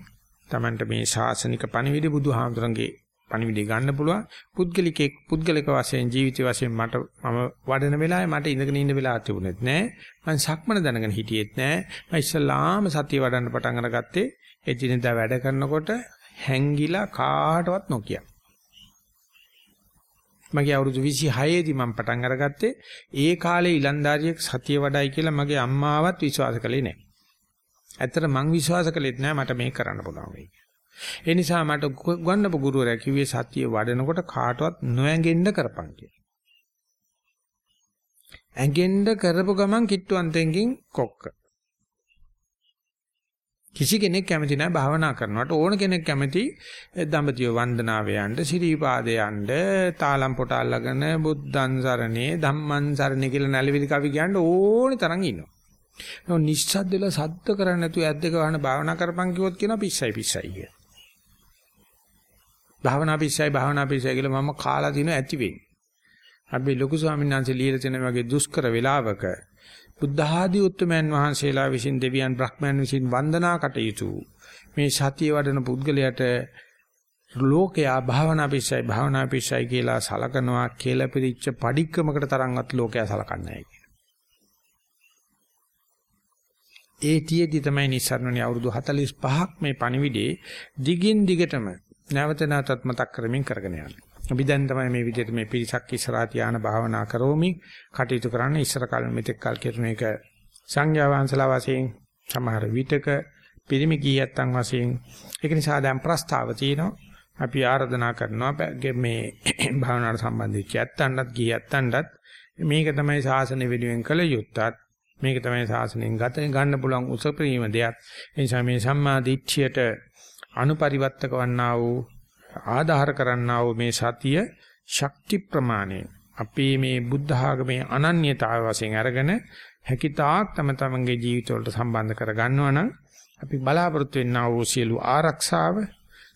Tamanට මේ ශාසනික පණිවිඩ බුදුහාමුදුරන්ගේ පණිවිඩය ගන්න පුළුවන්. පුද්ගලිකෙක් පුද්ගලික වශයෙන් ජීවිත වශයෙන් මට මම වඩන වෙලාවේ මට ඉඳගෙන ඉන්න වෙලාවක් තිබුණෙත් නෑ. මම සක්මන දැනගෙන හිටියෙත් නෑ. මම ඉස්සලාම සතිය වඩන්න පටන් අරගත්තේ එදිනෙදා වැඩ කරනකොට හැංගිලා කාටවත් නොකිය. මගේ අවුරුදු 26 දී මම පටන් අරගත්තේ ඒ කාලේ ඉලන්දාරියෙක් සතිය වඩයි කියලා මගේ අම්මාවත් විශ්වාස කළේ නෑ. ඇත්තට මං විශ්වාස කළෙත් නෑ මට මේක කරන්න පුළුවන් වෙයි. ඒ නිසා මට ගන්නපු ගුරුවරයා කිව්වේ සතිය වඩනකොට කාටවත් නොඇඟෙන්න කරපන් කියලා. ඇඟෙන්න කරපු ගමන් කිට්ටුවන්තෙන්කින් කොක්ක. කිසි කෙනෙක් කැමති නැහැ භාවනා කරනවට ඕන කෙනෙක් කැමති දඹදිව වන්දනාව යන්න සිරීපාදේ යන්න තාලම් පොට අල්ලගෙන බුද්ධං සරණේ ධම්මං සරණේ කියලා නැලවිලි කවි කියන්න ඕනේ තරම් ඉන්නවා. නෝ නිස්සද්ද වෙලා සද්ද කරන්නේ නැතුව ඇද්දක වහන භාවනා කරපන් කිව්වොත් කියනවා පිස්සයි පිස්සයි කියලා. භාවනා පිස්සයි භාවනා පිස්සයි කියලා මම කාලා දින ඇති වෙන්නේ. අපි ලොකු ස්වාමීන් වහන්සේ ලියලා තියෙන වගේ දුෂ්කර වේලාවක බුද්ධ ආදී උත්තමයන් වහන්සේලා විසින් දෙවියන් බ්‍රහ්මයන් විසින් වන්දනා කටයුතු මේ සතිය වඩන පුද්ගලයාට ලෝකයා භාවනා පිස්සයි භාවනා පිස්සයි කියලා සලකනවා කියලා පිළිච්ච padikkamakata තරම්වත් ලෝකයා සලකන්නේ නැහැ. ඒ තියේදී තමයි නිස්සාරණේ අවුරුදු 45ක් මේ පණිවිඩේ දිගින් දිගටම නැවත නැවතත් මතක් කරමින් කරගෙන යනවා. අපි දැන් තමයි මේ විදිහට මේ පිරිසක් ඉස්සරහා තියාන භාවනා කරෝමි. කටයුතු කරන්නේ ඉස්සර කල මෙතෙක් කල් කරන එක සංඥා වංශලා වශයෙන් සමහර විටක පිරිමි කීයත්තන් වශයෙන්. ඒක නිසා දැන් ප්‍රස්තාව තියෙනවා. අපි ආරාධනා කරනවා මේ භාවනාවට සම්බන්ධ චැත්තන්නත් ගියත්තන්නත් මේක තමයි ශාසනය වෙනුවෙන් කළ යුත්තත් මේක තමයි ශාසනයෙන් ගත ගන්න පුළුවන් උසප්‍රීම දෙයක්. ඒ නිසා මේ සම්මා දිට්ඨියට අනුපරිවර්තක වන්නා වූ ආධාර කරන්නා වූ මේ සතිය ශක්ති ප්‍රමාණය අපේ මේ බුද්ධ ආගමේ අනන්‍යතාවය වශයෙන් අරගෙන හැකිතාක් තම තමන්ගේ ජීවිතවලට සම්බන්ධ කර ගන්නවා නම් අපි බලාපොරොත්තු වෙන්නා වූ සියලු ආරක්ෂාව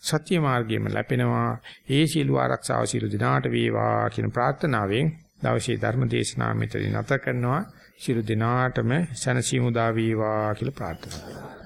සත්‍ය මාර්ගයේම ලැබෙනවා. ඒ සියලු ආරක්ෂාව සියලු දිනාට වේවා කියන ප්‍රාර්ථනාවෙන් දවසේ ධර්ම දේශනාව මෙතන නැත කරනවා. සියලු දිනාටම සනසීමු දා වේවා කියලා ප්‍රාර්ථනා කරනවා.